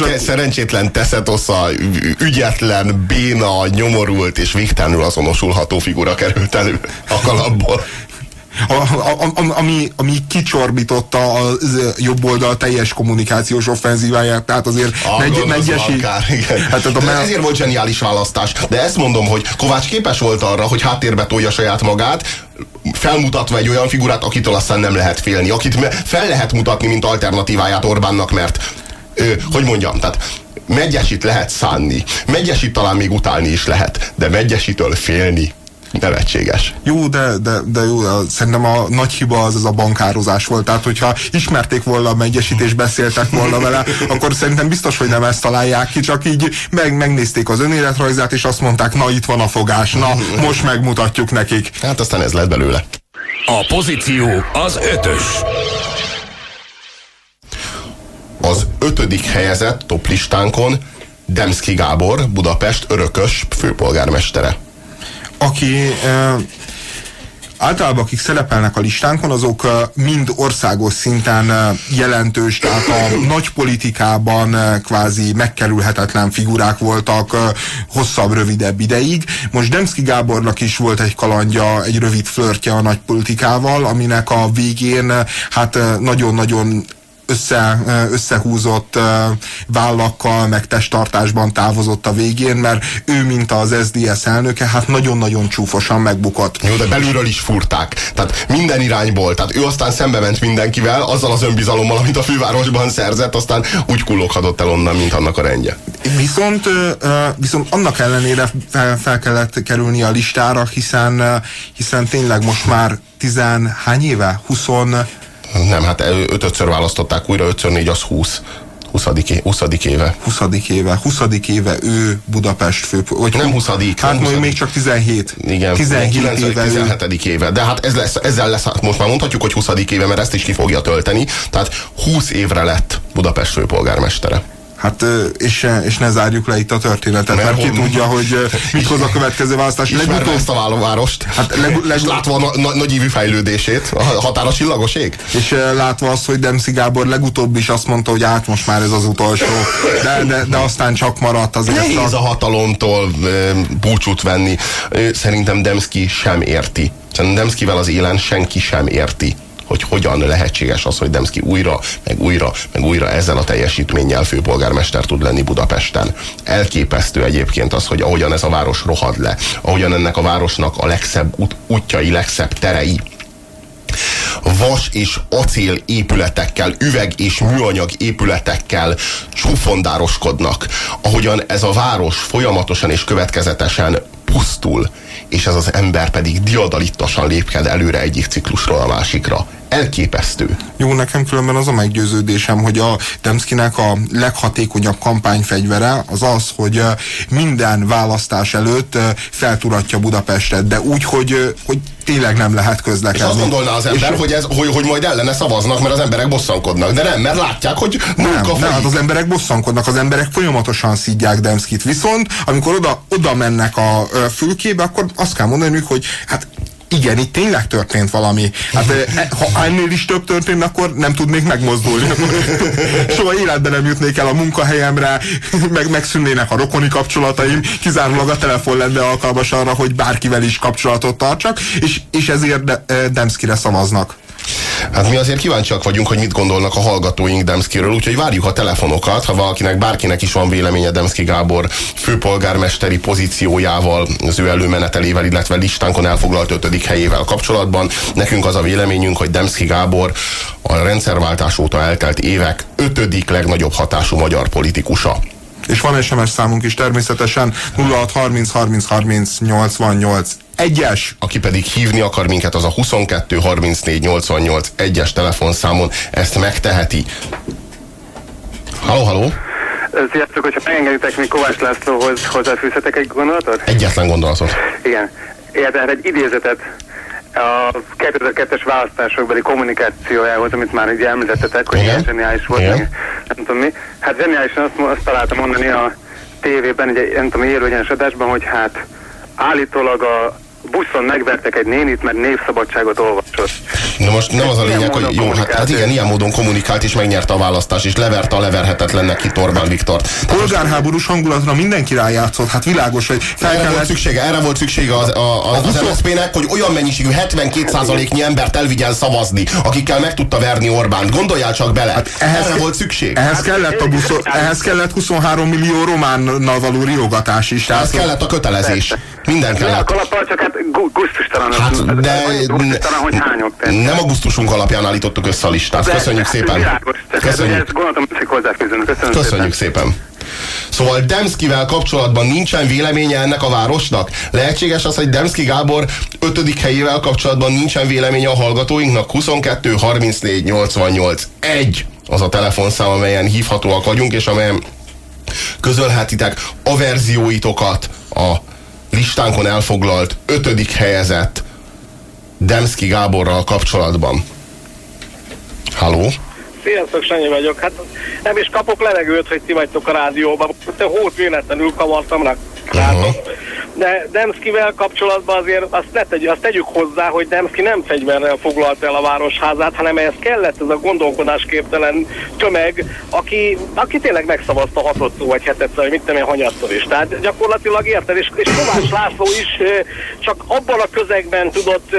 a... Szerencsétlen teszetosza, ügyetlen, béna, nyomorult és végtelenül azonosulható figura került elő a kalapból. A, a, a, ami, ami kicsorbította a jobb oldal teljes kommunikációs offenzíváját, tehát azért megy, megyesi... Hát, a, de ezért volt zseniális választás. De ezt mondom, hogy Kovács képes volt arra, hogy háttérbe tolja saját magát, felmutatva egy olyan figurát, akitől aztán nem lehet félni, akit fel lehet mutatni, mint alternatíváját Orbánnak, mert ő, hogy mondjam, tehát Megyesit lehet szánni, Megyesit talán még utálni is lehet, de Megyesitől félni nevetséges. Jó, de, de, de jó, szerintem a nagy hiba az az a bankározás volt. Tehát, hogyha ismerték volna a megyesít és beszéltek volna vele, akkor szerintem biztos, hogy nem ezt találják ki, csak így meg, megnézték az önéletrajzát, és azt mondták, na itt van a fogás, na most megmutatjuk nekik. Hát aztán ez lett belőle. A pozíció az ötös. Az ötödik helyezett toplistánkon Demszki Gábor, Budapest örökös főpolgármestere aki általában akik szerepelnek a listánkon, azok mind országos szinten jelentős, tehát a nagy politikában kvázi megkerülhetetlen figurák voltak hosszabb, rövidebb ideig. Most Demszki Gábornak is volt egy kalandja, egy rövid flörtje a nagy politikával, aminek a végén hát nagyon-nagyon össze, összehúzott vállakkal, meg testtartásban távozott a végén, mert ő, mint az SDS elnöke, hát nagyon-nagyon csúfosan megbukott. Jó, de belülről is furták. Tehát minden irányból. Tehát ő aztán szembe ment mindenkivel, azzal az önbizalommal, amit a fővárosban szerzett, aztán úgy kulloghatott el onnan, mint annak a rendje. Viszont, viszont annak ellenére fel, fel kellett kerülni a listára, hiszen, hiszen tényleg most már tizenhány éve? 20 nem, hát ötötször választották újra, ötször négy az 20. 20. 20. éve. 20. éve. 20. éve ő Budapest fő... Vagy nem 20. Hát 20. még csak 17. Igen. 17 9, éve 17. Ő. éve. De hát ez lesz, ezzel lesz, hát most már mondhatjuk, hogy 20. éve, mert ezt is ki fogja tölteni. Tehát 20 évre lett Budapest főpolgármestere. Hát, és, és ne zárjuk le itt a történetet, mert, mert ki tudja, hogy mit hoz a következő választás. Legutóbb... ezt a várovárost, hát leg, leg, és látva a na, nagy ívű fejlődését, a határa csillagos ég. És látva azt, hogy Demszi Gábor legutóbb is azt mondta, hogy át most már ez az utolsó, de, de, de aztán csak maradt azért. Nehéz a hatalomtól búcsút venni. Szerintem Demszki sem érti. Szerintem Demszkivel az élen senki sem érti hogy hogyan lehetséges az, hogy Demszki újra, meg újra, meg újra ezzel a teljesítménnyel főpolgármester tud lenni Budapesten. Elképesztő egyébként az, hogy ahogyan ez a város rohad le, ahogyan ennek a városnak a legszebb út, útjai, legszebb terei, vas és acél épületekkel, üveg és műanyag épületekkel csúfondároskodnak, ahogyan ez a város folyamatosan és következetesen pusztul, és ez az ember pedig diadalittasan lépked előre egyik ciklusról a másikra. Elképesztő. Jó, nekem különben az a meggyőződésem, hogy a Demszkinek a leghatékonyabb kampányfegyvere az az, hogy minden választás előtt felturatja Budapestet, de úgy, hogy, hogy tényleg nem lehet közlekedni. És azt gondolná az ember, és hogy, ez, hogy, hogy majd ellene szavaznak, mert az emberek bosszankodnak. De nem, mert látják, hogy nem, nem, hát az emberek bosszankodnak, az emberek folyamatosan szidják Demszkit. Viszont, amikor oda, oda mennek a fülkébe, akkor azt kell mondani, hogy hát igen, itt tényleg történt valami. Hát e, ha ennél is több történt, akkor nem tudnék megmozdulni. Soha életben nem jutnék el a munkahelyemre, meg megszűnnének a rokoni kapcsolataim, kizárólag a telefon lenne alkalmas arra, hogy bárkivel is kapcsolatot tartsak, és, és ezért de, Demszkire szavaznak. Hát mi azért kíváncsiak vagyunk, hogy mit gondolnak a hallgatóink Demszkiről, úgyhogy várjuk a telefonokat, ha valakinek, bárkinek is van véleménye Demszki Gábor főpolgármesteri pozíciójával, az ő előmenetelével, illetve listánkon elfoglalt ötödik helyével kapcsolatban. Nekünk az a véleményünk, hogy Demszki Gábor a rendszerváltás óta eltelt évek ötödik legnagyobb hatású magyar politikusa. És van SMS számunk is természetesen 06 30 30 30 88 egyes. Aki pedig hívni akar minket, az a 22 34 88 egyes telefonszámon ezt megteheti. Halló, halló! Sziasztok, hogyha megengeditek, még Kovács Lászlóhoz hozzáfűzhetek egy gondolatot? Egyetlen gondolatot. Igen. Érted, egy idézetet a 2002-es választásokbeli kommunikációjához, amit már így említettetek, hogy ilyen zseniális volt, meg, nem tudom mi. Hát zseniálisan azt, azt találtam mondani a tévében, egy, nem tudom, élőgyenes adásban, hogy hát állítólag a buszon megvertek egy nénit, mert névszabadságot olvasott. Na most nem az a lényeg, hogy jó, hát, hát igen, ilyen módon kommunikált és megnyerte a választást, és leverte a leverhetetlennek ki Orbán Viktort. Polgárháborús hangulatra mindenki rájátszott, hát világos, hogy fel erre kellett... volt szüksége, erre volt szüksége az, a, a, az MSZP-nek, hogy olyan mennyiségű 72%-nyi embert elvigyen szavazni, akikkel meg tudta verni Orbánt. Gondoljál csak bele. Hát ehhez erre volt szükség. Ehhez kellett, a buszon, ehhez kellett 23 millió románnal való riogatás is. Ehhez kellett a kötelezés. Minden kellett. A csak hát gusztustalan. Hát, de gusztustalan, hogy hányok. Nem a gusztusunk alapján állítottuk össze a listát. Köszönjük szépen. Köszönjük. Köszönjük, Köszönjük szépen. Szóval Demszkivel kapcsolatban nincsen véleménye ennek a városnak? Lehetséges az, hogy Demszki Gábor ötödik helyével kapcsolatban nincsen véleménye a hallgatóinknak? 22 34 88 1 az a telefonszám, amelyen hívhatóak vagyunk, és amelyen közölhetitek verzióitokat a listánkon elfoglalt ötödik helyezett Demszki Gáborral kapcsolatban. Halló? Sziasztok, Sanyi vagyok. Hát nem is kapok levegőt, hogy ti vagytok a rádióban. Te hót véletlenül kavartam rá. Uh-huh de Demszkivel kapcsolatban azért azt, ne tegy, azt tegyük hozzá, hogy Demszki nem fegyverrel foglalta el a városházát, hanem ehhez kellett ez a gondolkodásképtelen tömeg, aki, aki tényleg megszavazta hatodszor vagy hetetszer, vagy mit tudom én, hanyatszor is. Tehát gyakorlatilag érted, és, és Kovács László is csak abban a közegben tudott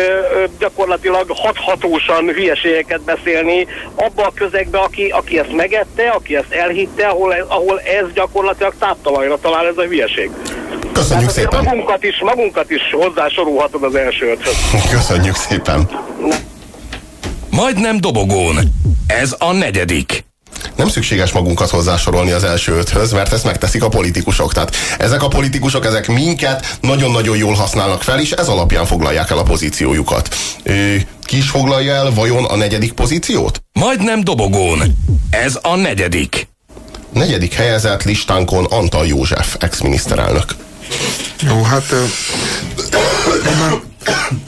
gyakorlatilag hathatósan hülyeségeket beszélni, abban a közegben, aki, aki ezt megette, aki ezt elhitte, ahol, ahol ez gyakorlatilag táptalajra talál ez a hülyeség. Köszönjük hát, szépen. Magunkat is, magunkat is hozzásorolhatod az első öthöz. Köszönjük szépen. Majdnem dobogón. Ez a negyedik. Nem szükséges magunkat hozzásorolni az első öthöz, mert ezt megteszik a politikusok. Tehát ezek a politikusok, ezek minket nagyon-nagyon jól használnak fel, és ez alapján foglalják el a pozíciójukat. ki is foglalja el vajon a negyedik pozíciót? Majdnem dobogón. Ez a negyedik. Negyedik helyezett listánkon Antal József, ex-miniszterelnök. Jó, hát onnan,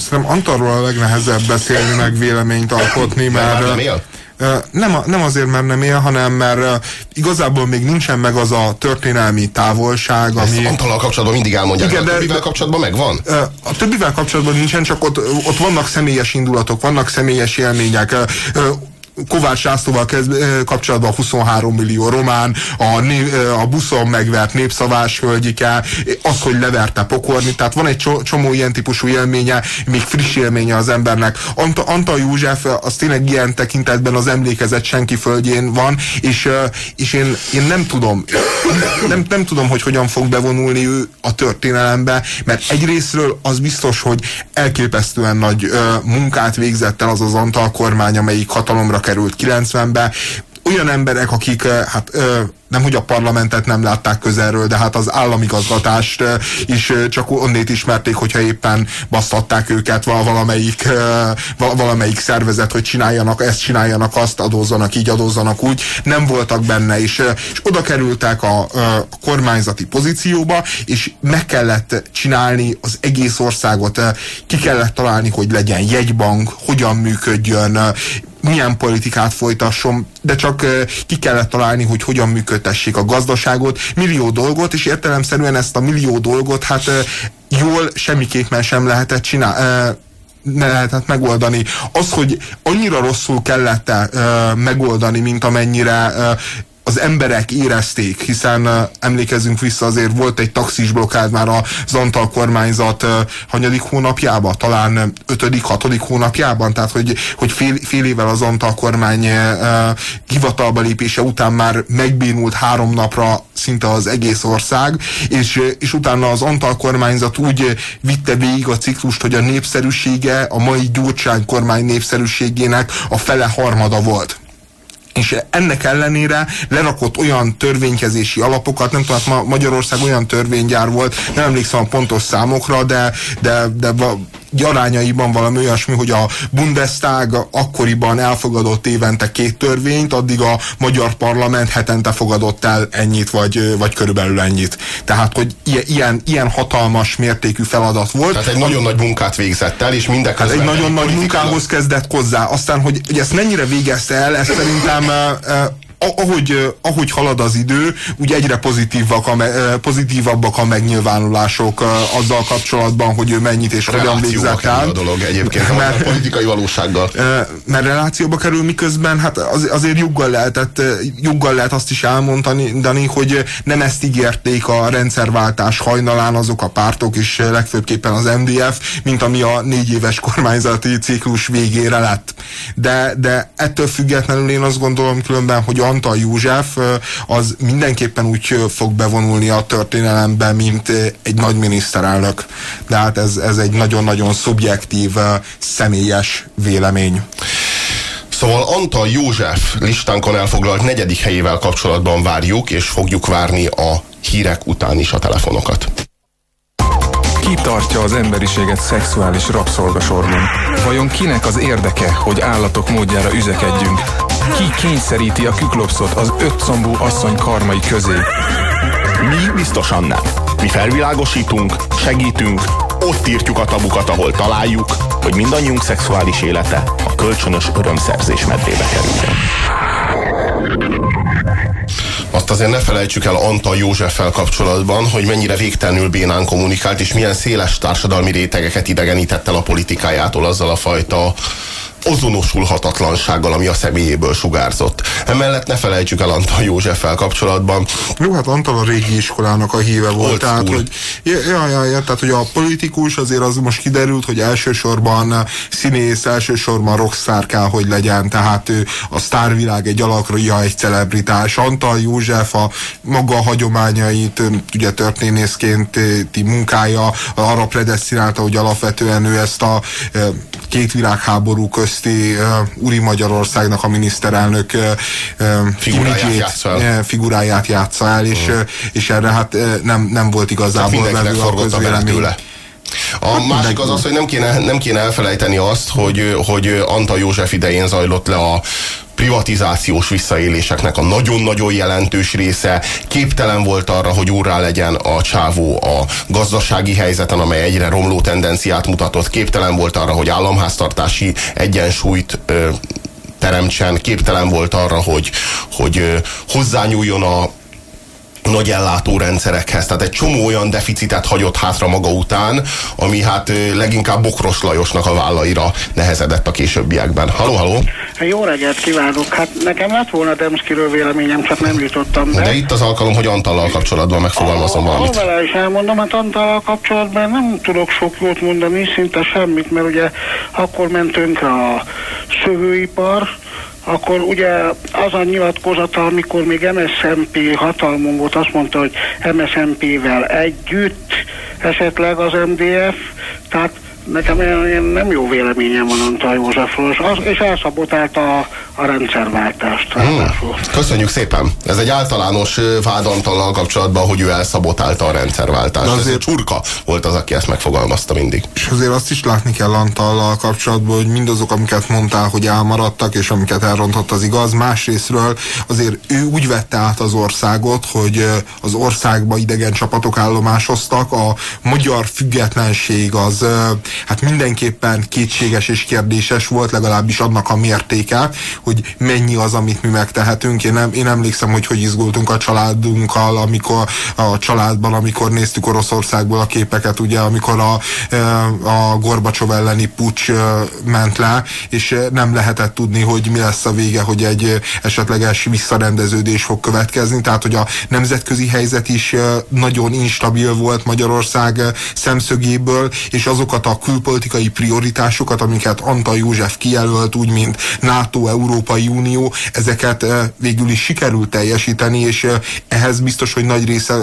szerintem Antalról a legnehezebb beszélni, meg véleményt alkotni, mert... Nem? Nem, nem azért, mert nem él, hanem mert igazából még nincsen meg az a történelmi távolság, ami... Ezt Antallal kapcsolatban mindig elmondják, Igen, de a többivel kapcsolatban megvan? A többivel kapcsolatban nincsen, csak ott, ott vannak személyes indulatok, vannak személyes élmények Kovács Lászlóval kezd, kapcsolatban 23 millió román, a, né, a buszon megvert népszavás hölgyike, az, hogy leverte pokorni, tehát van egy csomó ilyen típusú élménye, még friss élménye az embernek. Anta, Antal József az tényleg ilyen tekintetben az emlékezet senki földjén van, és, és én, én nem tudom, nem, nem tudom, hogy hogyan fog bevonulni ő a történelembe, mert egyrésztről az biztos, hogy elképesztően nagy munkát végzett el az az Antal kormány, amelyik hatalomra került 90-be, olyan emberek, akik hát nem hogy a parlamentet nem látták közelről, de hát az államigazgatást is csak onnét ismerték, hogyha éppen basztatták őket valamelyik, valamelyik szervezet, hogy csináljanak ezt, csináljanak azt, adózzanak így, adózzanak úgy. Nem voltak benne, és, és oda kerültek a, a kormányzati pozícióba, és meg kellett csinálni az egész országot, ki kellett találni, hogy legyen jegybank, hogyan működjön, milyen politikát folytasson, de csak ki kellett találni, hogy hogyan működtessék a gazdaságot, millió dolgot, és értelemszerűen ezt a millió dolgot hát jól semmiképpen sem lehetett csinálni ne lehetett megoldani. Az, hogy annyira rosszul kellett megoldani, mint amennyire az emberek érezték, hiszen emlékezzünk vissza, azért volt egy taxis blokkád már az Antal kormányzat hanyadik hónapjában, talán ötödik, hatodik hónapjában, tehát hogy, hogy fél, fél évvel az Antal kormány hivatalba lépése után már megbénult három napra szinte az egész ország, és, és utána az Antal kormányzat úgy vitte végig a ciklust, hogy a népszerűsége a mai Gyurcsány kormány népszerűségének a fele harmada volt és ennek ellenére lerakott olyan törvénykezési alapokat, nem tudom, hát Magyarország olyan törvénygyár volt, nem emlékszem a pontos számokra, de, de, de arányaiban valami olyasmi, hogy a Bundestag akkoriban elfogadott évente két törvényt, addig a magyar parlament hetente fogadott el ennyit, vagy, vagy körülbelül ennyit. Tehát, hogy ilyen, ilyen hatalmas mértékű feladat volt. Tehát egy nagyon nagy munkát végzett el, és mindeközben... Hát egy nagyon nagy munkához kezdett hozzá. Aztán, hogy, hogy ezt mennyire végezte el, ezt szerintem ahogy, ahogy halad az idő, úgy egyre pozitívak a, pozitívabbak a megnyilvánulások azzal kapcsolatban, hogy ő mennyit és hogyan végzett el. a dolog egyébként, mert, a politikai valósággal. Mert relációba kerül, miközben hát az, azért juggal, lehetett, juggal lehet azt is elmondani, Dani, hogy nem ezt ígérték a rendszerváltás hajnalán azok a pártok, és legfőbbképpen az MDF, mint ami a négy éves kormányzati ciklus végére lett. De, de ettől függetlenül én azt gondolom különben, hogy Antal József az mindenképpen úgy fog bevonulni a történelembe, mint egy nagy miniszterelnök. De hát ez, ez egy nagyon-nagyon szubjektív, személyes vélemény. Szóval Antal József listánkon elfoglalt negyedik helyével kapcsolatban várjuk, és fogjuk várni a hírek után is a telefonokat. Ki tartja az emberiséget szexuális rabszolgasorban? Vajon kinek az érdeke, hogy állatok módjára üzekedjünk? Ki kényszeríti a küklopszot az ötszombú asszony karmai közé? Mi biztosan nem. Mi felvilágosítunk, segítünk, ott írtjuk a tabukat, ahol találjuk, hogy mindannyiunk szexuális élete a kölcsönös örömszerzés medrébe kerüljön. Azt azért ne felejtsük el Antal Józseffel kapcsolatban, hogy mennyire végtelenül bénán kommunikált, és milyen széles társadalmi rétegeket idegenített el a politikájától azzal a fajta azonosulhatatlansággal, ami a személyéből sugárzott. Emellett ne felejtsük el Antal Józseffel kapcsolatban. Jó, hát Antal a régi iskolának a híve volt, Old tehát hogy, ja, ja, ja, tehát, hogy a politikus azért az most kiderült, hogy elsősorban színész, elsősorban rockstar kell, hogy legyen, tehát ő a sztárvilág egy alakja, egy celebritás. Antal József a maga hagyományait, ugye történészként munkája arra predestinálta, hogy alapvetően ő ezt a két világháború közti uh, Uri Magyarországnak a miniszterelnök uh, figuráját, játsza el. figuráját játsza el, és, uh. és erre hát nem, nem volt igazából vevő a közvélemény. A hát másik az az, hogy nem kéne, nem kéne elfelejteni azt, hogy, hogy Antal József idején zajlott le a privatizációs visszaéléseknek a nagyon-nagyon jelentős része. Képtelen volt arra, hogy úrrá legyen a csávó a gazdasági helyzeten, amely egyre romló tendenciát mutatott, képtelen volt arra, hogy államháztartási egyensúlyt ö, teremtsen, képtelen volt arra, hogy, hogy hozzányúljon a nagy ellátórendszerekhez. Tehát egy csomó olyan deficitet hagyott hátra maga után, ami hát leginkább Bokros Lajosnak a vállaira nehezedett a későbbiekben. Haló, haló! Jó reggelt kívánok! Hát nekem lett volna Demszkiről véleményem, csak nem jutottam be. De itt az alkalom, hogy Antallal kapcsolatban megfogalmazom a, valamit. Vele is elmondom, hát Antallal kapcsolatban nem tudok sok jót mondani, szinte semmit, mert ugye akkor mentünk a szövőipar, akkor ugye az a nyilatkozata, amikor még MSZMP hatalmon volt, azt mondta, hogy MSZMP-vel együtt esetleg az MDF, tehát nekem nem jó véleményem van Antal Józsefről, az, és elszabotálta a, a rendszerváltást. Hmm. Köszönjük szépen. Ez egy általános vád Antallal kapcsolatban, hogy ő elszabotálta a rendszerváltást. azért... Ez Csurka volt az, aki ezt megfogalmazta mindig. És azért azt is látni kell Antallal kapcsolatban, hogy mindazok, amiket mondtál, hogy elmaradtak, és amiket elrontott az igaz, másrésztről azért ő úgy vette át az országot, hogy az országba idegen csapatok állomásoztak, a magyar függetlenség az hát mindenképpen kétséges és kérdéses volt, legalábbis annak a mértéke, hogy mennyi az, amit mi megtehetünk. Én, nem, én emlékszem, hogy hogy izgultunk a családunkkal, amikor a családban, amikor néztük Oroszországból a képeket, ugye, amikor a, a Gorbacsov elleni pucs ment le, és nem lehetett tudni, hogy mi lesz a vége, hogy egy esetleges visszarendeződés fog következni, tehát hogy a nemzetközi helyzet is nagyon instabil volt Magyarország szemszögéből, és azokat a külpolitikai prioritásokat, amiket Antal József kijelölt, úgy mint NATO, Európai Unió, ezeket végül is sikerült teljesíteni, és ehhez biztos, hogy nagy része,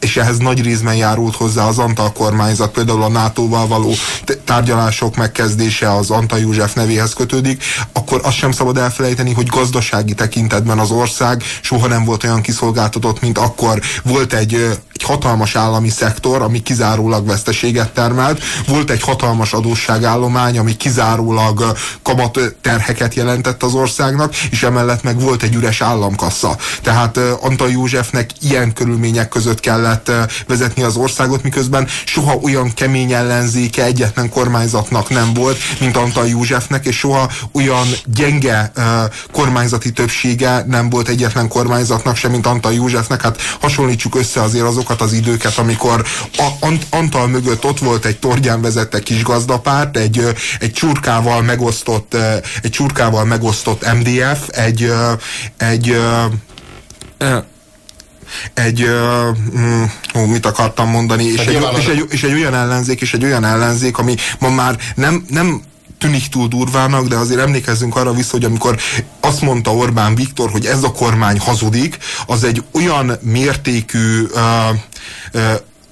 és ehhez nagy részben járult hozzá az Antal kormányzat, például a NATO-val való tárgyalások megkezdése az Antal József nevéhez kötődik, akkor azt sem szabad elfelejteni, hogy gazdasági tekintetben az ország soha nem volt olyan kiszolgáltatott, mint akkor. Volt egy, egy hatalmas állami szektor, ami kizárólag veszteséget termelt, volt egy hatalmas adósságállomány, ami kizárólag kamat terheket jelentett az országnak, és emellett meg volt egy üres államkassa. Tehát Antal Józsefnek ilyen körülmények között kellett vezetni az országot, miközben soha olyan kemény ellenzéke egyetlen kormányzatnak nem volt, mint Antal Józsefnek, és soha olyan gyenge kormányzati többsége nem volt egyetlen kormányzatnak sem, mint Antal Józsefnek. Hát hasonlítsuk össze azért azokat az időket, amikor Ant Antal mögött ott volt egy torgyán vezette kis gazdapárt, egy, egy csurkával megosztott, egy csurkával megosztott MDF, egy, egy egy, uh, uh, mit akartam mondani, és egy, és, egy, és egy olyan ellenzék, és egy olyan ellenzék, ami ma már nem, nem tűnik túl durvának, de azért emlékezzünk arra vissza, hogy amikor azt mondta Orbán Viktor, hogy ez a kormány hazudik, az egy olyan mértékű uh, uh,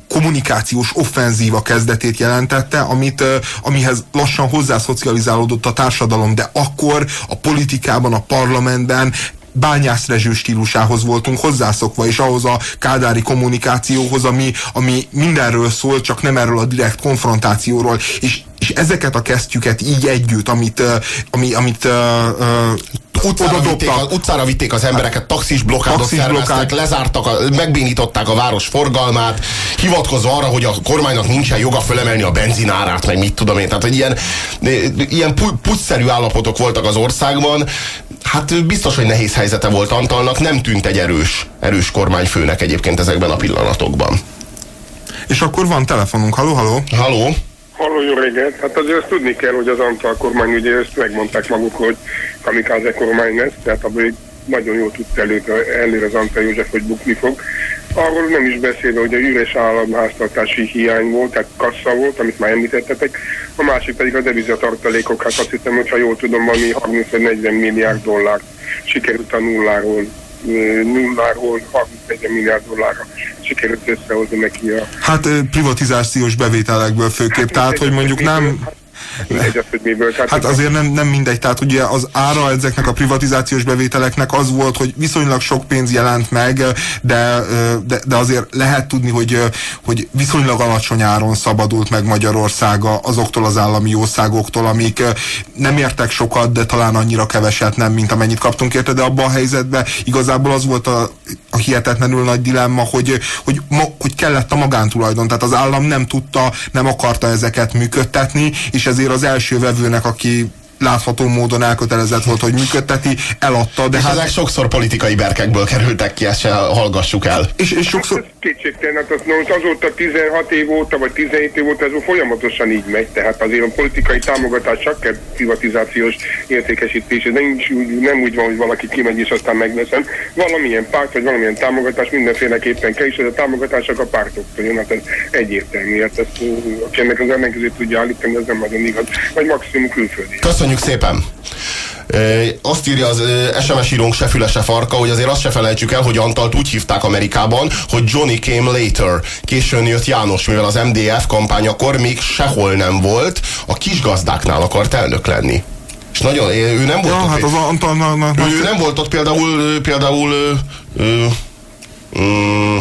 kommunikációs offenzíva kezdetét jelentette, amit, amihez lassan hozzászocializálódott a társadalom, de akkor a politikában, a parlamentben Bányász Rezső stílusához voltunk hozzászokva, és ahhoz a kádári kommunikációhoz, ami, ami mindenről szól, csak nem erről a direkt konfrontációról. És, és ezeket a kesztyüket így együtt, amit, ami, amit uh, uh, utcára vitték, az, utcára vitték az embereket, taxis blokkádot taxis szerveztek, lezártak, a, megbénították a város forgalmát, hivatkozva arra, hogy a kormánynak nincsen joga fölemelni a benzinárát, meg mit tudom én. Tehát, hogy ilyen, ilyen pucszerű állapotok voltak az országban. Hát biztos, hogy nehéz helyzete volt Antalnak, nem tűnt egy erős, erős kormányfőnek egyébként ezekben a pillanatokban. És akkor van telefonunk. Haló, haló? Haló? Halló, jó reggelt. Hát azért azt tudni kell, hogy az Antal kormány ugye ezt megmondták maguk, hogy kamikáze kormány lesz, tehát egy nagyon jól tudta előre, az Antal József, hogy bukni fog. Arról nem is beszélve, hogy a üres államháztartási hiány volt, tehát kassa volt, amit már említettetek. A másik pedig a devizatartalékok, hát azt hiszem, hogy ha jól tudom, valami 30-40 milliárd dollár sikerült a nulláról nulláról 31 milliárd dollárra sikerült összehozni neki a... Hát privatizációs bevételekből főképp, hát, tehát hogy mondjuk nem... Hát, mindegy hogy miből. Tehát hát azért nem, nem mindegy, tehát ugye az ára ezeknek a privatizációs bevételeknek az volt, hogy viszonylag sok pénz jelent meg, de, de, de azért lehet tudni, hogy, hogy viszonylag alacsony áron szabadult meg Magyarországa azoktól az állami országoktól, amik nem értek sokat, de talán annyira keveset nem, mint amennyit kaptunk érte, de abban a helyzetben igazából az volt a, a hihetetlenül nagy dilemma, hogy, hogy, ma, hogy kellett a magántulajdon, tehát az állam nem tudta, nem akarta ezeket működtetni, és ezért az első vevőnek, aki látható módon elkötelezett volt, hogy működteti, eladta, de és hát... ezek sokszor politikai berkekből kerültek ki, ezt se hallgassuk el. És, és sokszor... Hát kétségtelen, hát az, most azóta 16 év óta, vagy 17 év óta ez folyamatosan így megy, tehát azért a politikai támogatás csak kell privatizációs értékesítés, de nincs, nem úgy van, hogy valaki kimegy és aztán megveszem. Valamilyen párt, vagy valamilyen támogatás mindenféleképpen kell, és ez a támogatások a pártoktól jön, hát ez egyértelmű, hát ezt, aki ennek az ellenkezőt tudja állítani, az nem nagyon igaz, vagy maximum külföldi. Köszönjük szépen! Azt írja az SMS írónk se füle, se farka, hogy azért azt se felejtsük el, hogy Antalt úgy hívták Amerikában, hogy Johnny came later. Későn jött János, mivel az MDF kampányakor még sehol nem volt, a kisgazdáknál akart elnök lenni. És nagyon, ő nem volt ja, ott. hát az Antal... Ő nem volt ott például, például ö, ö, ö,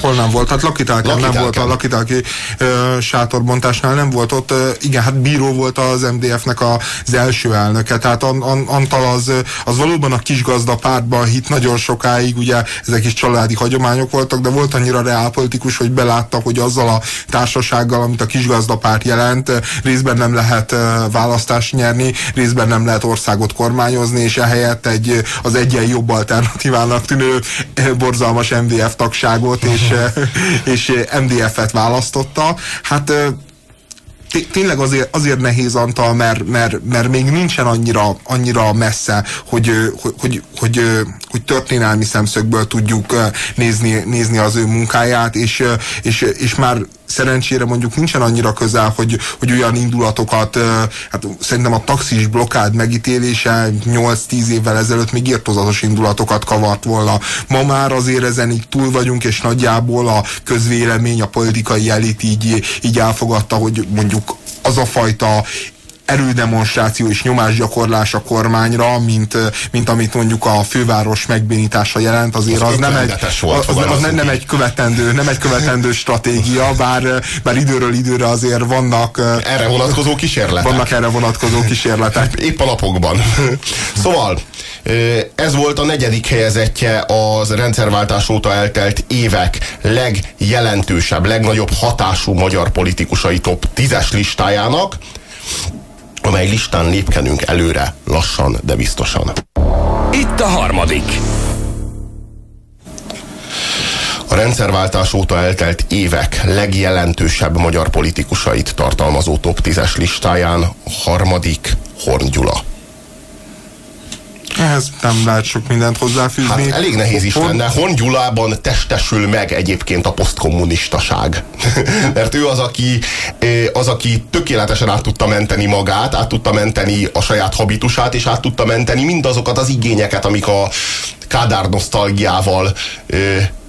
Hol nem volt? Hát lakitelken, nem volt a lakitelki ö, sátorbontásnál, nem volt ott. Ö, igen, hát bíró volt az MDF-nek az első elnöke. Tehát an, an, Antal az, az valóban a kisgazda pártban hit nagyon sokáig, ugye ezek is családi hagyományok voltak, de volt annyira reálpolitikus, hogy belátta, hogy azzal a társasággal, amit a kisgazda párt jelent, részben nem lehet választást nyerni, részben nem lehet országot kormányozni, és ehelyett egy az egyen jobb alternatívának tűnő borzalmas MDF tagságot és és, és MDF-et választotta. Hát tényleg azért, azért nehéz Antal, mert, mert, mert még nincsen annyira, annyira messze, hogy, hogy, hogy, hogy, hogy történelmi szemszögből tudjuk nézni, nézni az ő munkáját, és, és, és már szerencsére mondjuk nincsen annyira közel, hogy, hogy olyan indulatokat, hát szerintem a taxis blokkád megítélése 8-10 évvel ezelőtt még írtozatos indulatokat kavart volna. Ma már azért ezen így túl vagyunk, és nagyjából a közvélemény, a politikai elit így, így elfogadta, hogy mondjuk az a fajta erődemonstráció és nyomásgyakorlás a kormányra, mint, mint amit mondjuk a főváros megbénítása jelent, azért az, az nem egy, volt, az, az nem, nem egy követendő, nem egy követendő stratégia, bár, bár időről időre azért vannak erre vonatkozó kísérletek. Vannak erre vonatkozó kísérletek. Épp a napokban. szóval ez volt a negyedik helyezettje az rendszerváltás óta eltelt évek legjelentősebb, legnagyobb hatású magyar politikusai top 10-es listájának amely listán lépkenünk előre, lassan, de biztosan. Itt a harmadik. A rendszerváltás óta eltelt évek legjelentősebb magyar politikusait tartalmazó top 10-es listáján a harmadik Horn Gyula. Ehhez nem lehet sok mindent hozzáfűzni. Hát elég nehéz is Hon... lenne. Testesül meg egyébként a posztkommunistaság. Mert ő az aki, az, aki tökéletesen át tudta menteni magát, át tudta menteni a saját habitusát, és át tudta menteni mindazokat az igényeket, amik a Kádár nosztalgiával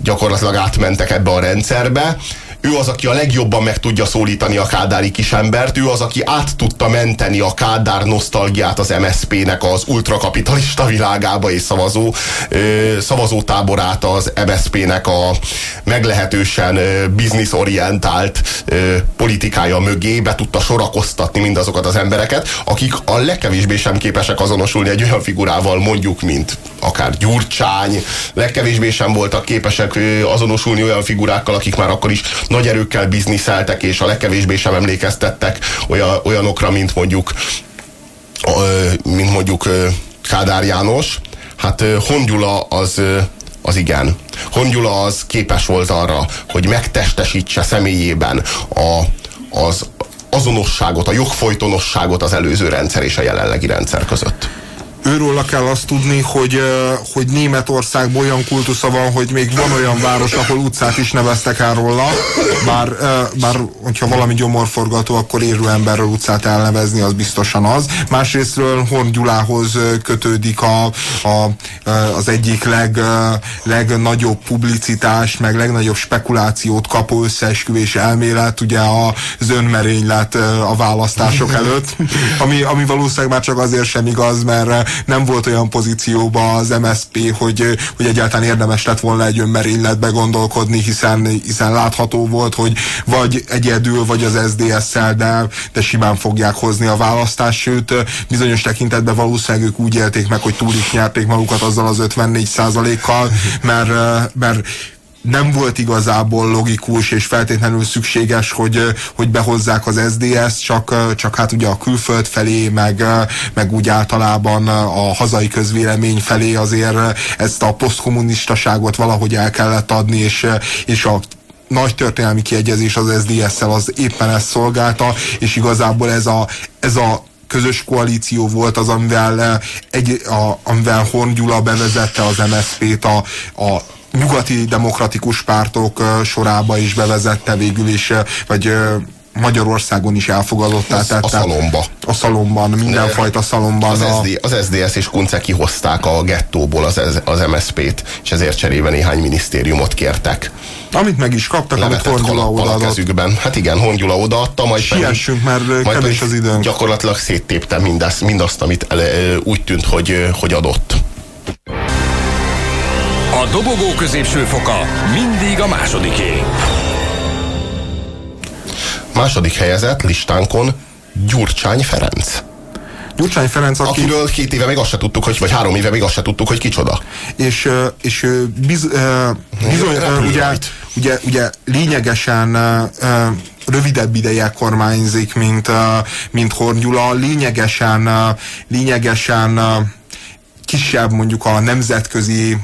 gyakorlatilag átmentek ebbe a rendszerbe ő az, aki a legjobban meg tudja szólítani a kádári kisembert, ő az, aki át tudta menteni a kádár nosztalgiát az MSZP-nek az ultrakapitalista világába és szavazó, ö, szavazótáborát az MSZP-nek a meglehetősen bizniszorientált politikája mögé. Be tudta sorakoztatni mindazokat az embereket, akik a legkevésbé sem képesek azonosulni egy olyan figurával, mondjuk, mint akár Gyurcsány, legkevésbé sem voltak képesek azonosulni olyan figurákkal, akik már akkor is nagy erőkkel bizniszeltek, és a legkevésbé sem emlékeztettek olyan, olyanokra, mint mondjuk mint mondjuk Kádár János. Hát Hongyula az, az igen. Hongyula az képes volt arra, hogy megtestesítse személyében a, az azonosságot, a jogfolytonosságot az előző rendszer és a jelenlegi rendszer között őróla kell azt tudni, hogy, hogy Németországban olyan kultusza van, hogy még van olyan város, ahol utcát is neveztek el róla, bár, bár hogyha valami gyomorforgató, akkor érő emberről utcát elnevezni, az biztosan az. Másrésztről Horn Gyulához kötődik a, a, az egyik leg, legnagyobb publicitás, meg legnagyobb spekulációt kapó összeesküvés elmélet, ugye az önmerénylet a választások előtt, ami, ami valószínűleg már csak azért sem igaz, mert nem volt olyan pozícióban az MSP, hogy, hogy egyáltalán érdemes lett volna egy önmerényletbe gondolkodni, hiszen, hiszen látható volt, hogy vagy egyedül, vagy az SDS-szel, de, de simán fogják hozni a választást, sőt, bizonyos tekintetben valószínűleg ők úgy élték meg, hogy túl is nyerték magukat azzal az 54 kal mert, mert nem volt igazából logikus és feltétlenül szükséges, hogy, hogy behozzák az SDS, csak, csak hát ugye a külföld felé, meg, meg úgy általában a hazai közvélemény felé azért ezt a posztkommunistaságot valahogy el kellett adni, és, és a nagy történelmi kiegyezés az SDS-szel az éppen ezt szolgálta, és igazából ez a, ez a közös koalíció volt az, amivel, egy, a, amivel Horn Gyula bevezette az MSZP-t a, a nyugati demokratikus pártok sorába is bevezette végül is, vagy Magyarországon is elfogadottá tette. A szalomba. A szalomban, mindenfajta szalomban. Az, a... SD, az SDS és Kunce kihozták a gettóból az, az MSZP-t, és ezért cserébe néhány minisztériumot kértek. Amit meg is kaptak, amit Hongyula odaadott. a kezükben. Hát igen, Hongyula odaadta, majd Siessünk, mert majd kevés az időnk. Gyakorlatilag széttépte mindazt, mindazt amit ele, úgy tűnt, hogy, hogy adott. A dobogó középső foka mindig a másodiké. Második helyezett listánkon Gyurcsány Ferenc. Gyurcsány Ferenc, aki... Akiről két éve még azt se tudtuk, hogy, vagy három éve még azt se tudtuk, hogy kicsoda. És, és biz, bizony, ugye, ugye, ugye lényegesen rövidebb ideje kormányzik, mint, mint Horn lényegesen, lényegesen kisebb mondjuk a nemzetközi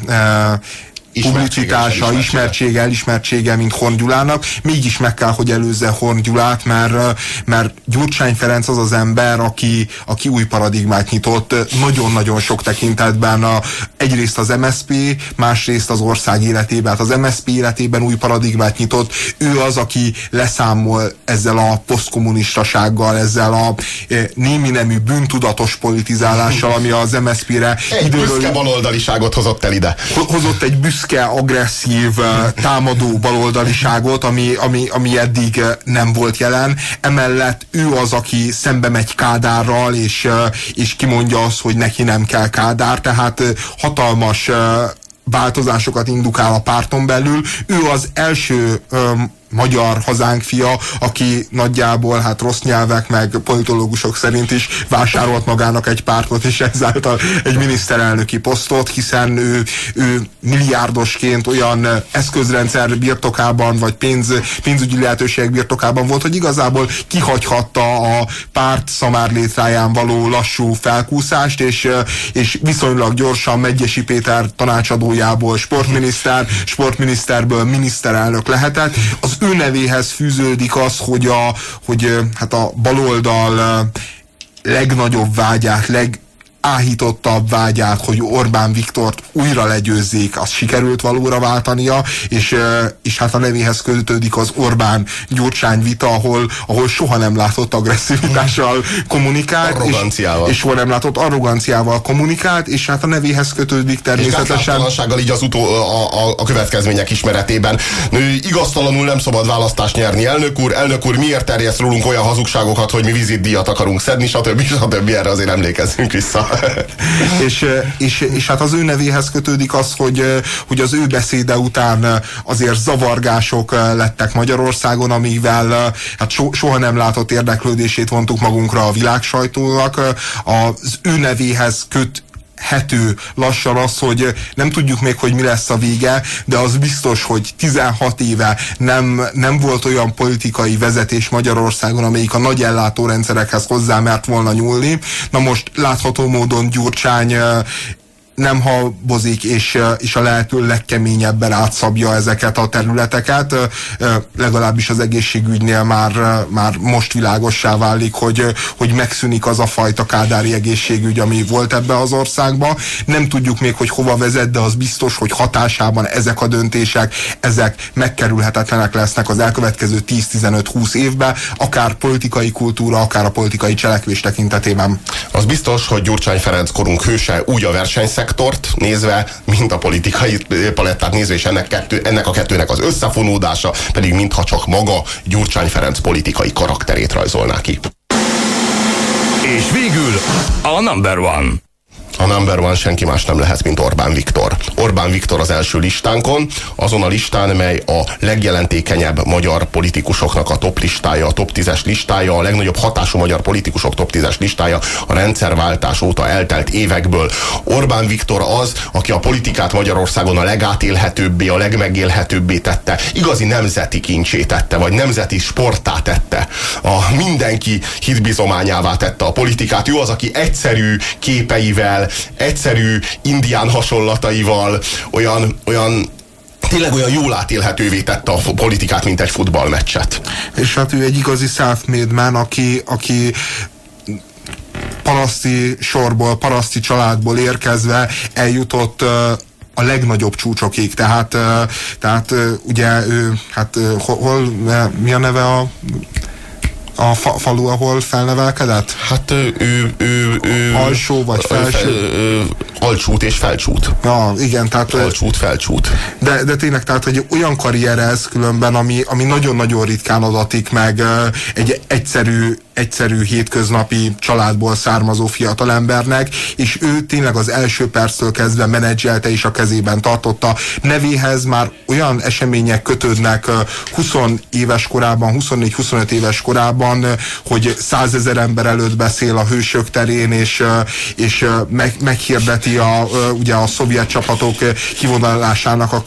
publicitása, ismertsége, elismertsége, mint Horn Gyulának, mégis meg kell, hogy előzze Horn Gyulát, mert, mert Gyurcsány Ferenc az az ember, aki, aki új paradigmát nyitott nagyon-nagyon sok tekintetben. A, egyrészt az MSP, másrészt az ország életében. Hát az MSP életében új paradigmát nyitott. Ő az, aki leszámol ezzel a posztkommunistasággal, ezzel a e, némi nemű bűntudatos politizálással, ami az MSP-re büszke baloldaliságot hozott el ide. Hozott egy büszke büszke, agresszív, támadó baloldaliságot, ami, ami, ami eddig nem volt jelen. Emellett ő az, aki szembe megy Kádárral, és, és kimondja azt, hogy neki nem kell Kádár, tehát hatalmas változásokat indukál a párton belül. Ő az első magyar hazánk fia, aki nagyjából hát rossz nyelvek, meg politológusok szerint is vásárolt magának egy pártot, és ezáltal egy miniszterelnöki posztot, hiszen ő, ő milliárdosként olyan eszközrendszer birtokában, vagy pénz, pénzügyi lehetőségek birtokában volt, hogy igazából kihagyhatta a párt szamárlétráján való lassú felkúszást, és, és viszonylag gyorsan Megyesi Péter tanácsadójából sportminiszter, sportminiszterből miniszterelnök lehetett. Az ő nevéhez fűződik az, hogy a, hogy hát a baloldal legnagyobb vágyát, leg, áhítottabb vágyát, hogy Orbán Viktort újra legyőzzék, az sikerült valóra váltania, és, és hát a nevéhez kötődik az Orbán Gyurcsány vita, ahol, ahol soha nem látott agresszivitással kommunikált. Arroganciával. És, és soha nem látott arroganciával kommunikált, és hát a nevéhez kötődik természetesen. És így az utó, a, a, a következmények ismeretében. Nő, igaztalanul nem szabad választást nyerni. Elnök úr, elnök úr, miért terjeszt rólunk olyan hazugságokat, hogy mi vizitdíjat akarunk szedni, stb. stb. Erre azért emlékezzünk vissza. és, és, és hát az ő nevéhez kötődik az, hogy, hogy az ő beszéde után azért zavargások lettek Magyarországon, amivel hát so, soha nem látott érdeklődését vontuk magunkra a világsajtónak. Az ő nevéhez köt hető lassan az, hogy nem tudjuk még, hogy mi lesz a vége, de az biztos, hogy 16 éve nem, nem volt olyan politikai vezetés Magyarországon, amelyik a nagy ellátórendszerekhez hozzá mert volna nyúlni. Na most látható módon Gyurcsány nem habozik, és, és a lehető legkeményebben átszabja ezeket a területeket. Legalábbis az egészségügynél már, már most világossá válik, hogy, hogy megszűnik az a fajta kádári egészségügy, ami volt ebbe az országba. Nem tudjuk még, hogy hova vezet, de az biztos, hogy hatásában ezek a döntések, ezek megkerülhetetlenek lesznek az elkövetkező 10-15-20 évben, akár politikai kultúra, akár a politikai cselekvés tekintetében. Az biztos, hogy Gyurcsány Ferenc korunk hőse úgy a versenyszer, szektort nézve, mint a politikai palettát nézve, és ennek, kettő, ennek a kettőnek az összefonódása pedig mintha csak maga Gyurcsány Ferenc politikai karakterét rajzolná ki. És végül a number one. A number one senki más nem lehet, mint Orbán Viktor. Orbán Viktor az első listánkon, azon a listán, mely a legjelentékenyebb magyar politikusoknak a top listája, a top 10-es listája, a legnagyobb hatású magyar politikusok top 10-es listája a rendszerváltás óta eltelt évekből. Orbán Viktor az, aki a politikát Magyarországon a legátélhetőbbé, a legmegélhetőbbé tette, igazi nemzeti kincsé tette, vagy nemzeti sportá tette. A mindenki hitbizományává tette a politikát. Ő az, aki egyszerű képeivel, egyszerű indián hasonlataival, olyan, olyan tényleg olyan jól átélhetővé tette a politikát, mint egy futballmeccset. És hát ő egy igazi self-made man, aki, aki paraszti sorból, paraszti családból érkezve eljutott a legnagyobb csúcsokig. Tehát, tehát ugye hát hol, mi a neve a a fa falu, ahol felnevelkedett? Hát ő, ő, ő, alsó vagy felső? alcsút és felcsút. Ja, igen, tehát... Alcsút, felcsút. De, de tényleg, tehát, hogy olyan karrier ez különben, ami, ami nagyon-nagyon ritkán adatik meg egy egyszerű egyszerű hétköznapi családból származó fiatalembernek, és ő tényleg az első perctől kezdve menedzselte és a kezében tartotta. Nevéhez már olyan események kötődnek 20 éves korában, 24-25 éves korában, hogy százezer ember előtt beszél a hősök terén, és, és meg, meghirdeti a, ugye a szovjet csapatok kivonalásának a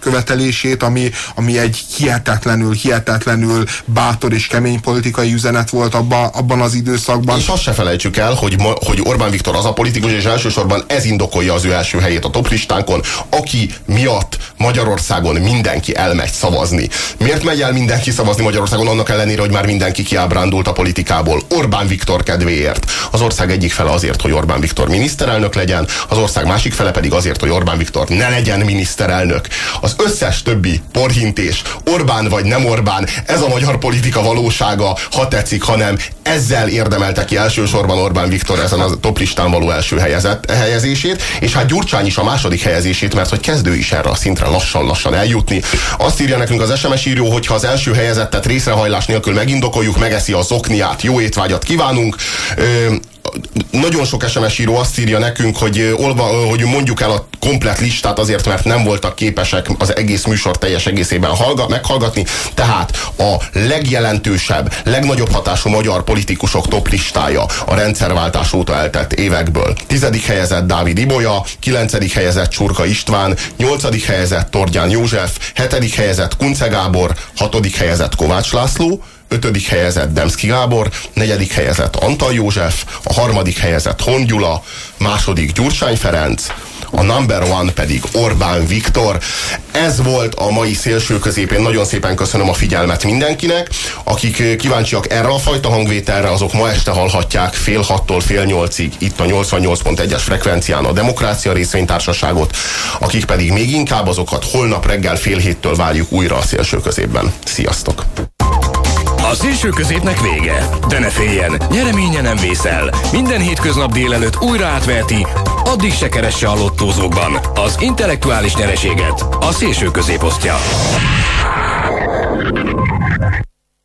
követelését, ami, ami egy hihetetlenül, hihetetlenül bátor és kemény politikai üzenet volt abba, abban az időszakban. És azt se felejtsük el, hogy, hogy Orbán Viktor az a politikus, és elsősorban ez indokolja az ő első helyét a toplistánkon, aki miatt Magyarországon mindenki elmegy szavazni. Miért megy el mindenki szavazni Magyarországon, annak ellenére, hogy már mindenki kiábrándult a politikából? Orbán Viktor kedvéért. Az ország egyik fele azért, hogy Orbán Viktor miniszterelnök legyen, az ország másik fele pedig azért, hogy Orbán Viktor ne legyen miniszterelnök. Az összes többi porhintés, Orbán vagy nem Orbán, ez a magyar politika valósága, ha tetszik, ha nem, ezzel érdemelte ki elsősorban Orbán Viktor ezen a toplistán való első helyezett, helyezését, és hát Gyurcsány is a második helyezését, mert hogy kezdő is erre a szintre lassan-lassan eljutni. Azt írja nekünk az SMS író, hogy ha az első helyezettet részrehajlás nélkül megindokoljuk, megeszi a zokniát, jó étvágyat kívánunk. Nagyon sok SMS író azt írja nekünk, hogy, olva, hogy mondjuk el a komplet listát azért, mert nem voltak képesek az egész műsor teljes egészében hallga, meghallgatni. Tehát a legjelentősebb, legnagyobb hatású magyar politikusok top listája a rendszerváltás óta eltett évekből. Tizedik helyezett Dávid Ibolya, kilencedik helyezett Csurka István, nyolcadik helyezett Tordján József, hetedik helyezett Kunce Gábor, hatodik helyezett Kovács László, ötödik helyezett Demszki Gábor, negyedik helyezett Antal József, a harmadik helyezett Hon Gyula, második Gyurcsány Ferenc, a number one pedig Orbán Viktor. Ez volt a mai szélső középén. Nagyon szépen köszönöm a figyelmet mindenkinek. Akik kíváncsiak erre a fajta hangvételre, azok ma este hallhatják fél hattól fél nyolcig itt a 88.1-es frekvencián a Demokrácia részvénytársaságot. Akik pedig még inkább azokat holnap reggel fél héttől várjuk újra a szélső középben. Sziasztok! A szélső középnek vége, de ne féljen, nyereménye nem vészel. Minden hétköznap délelőtt újra átverti, addig se keresse a lottózókban az intellektuális nyereséget a szélső középosztja.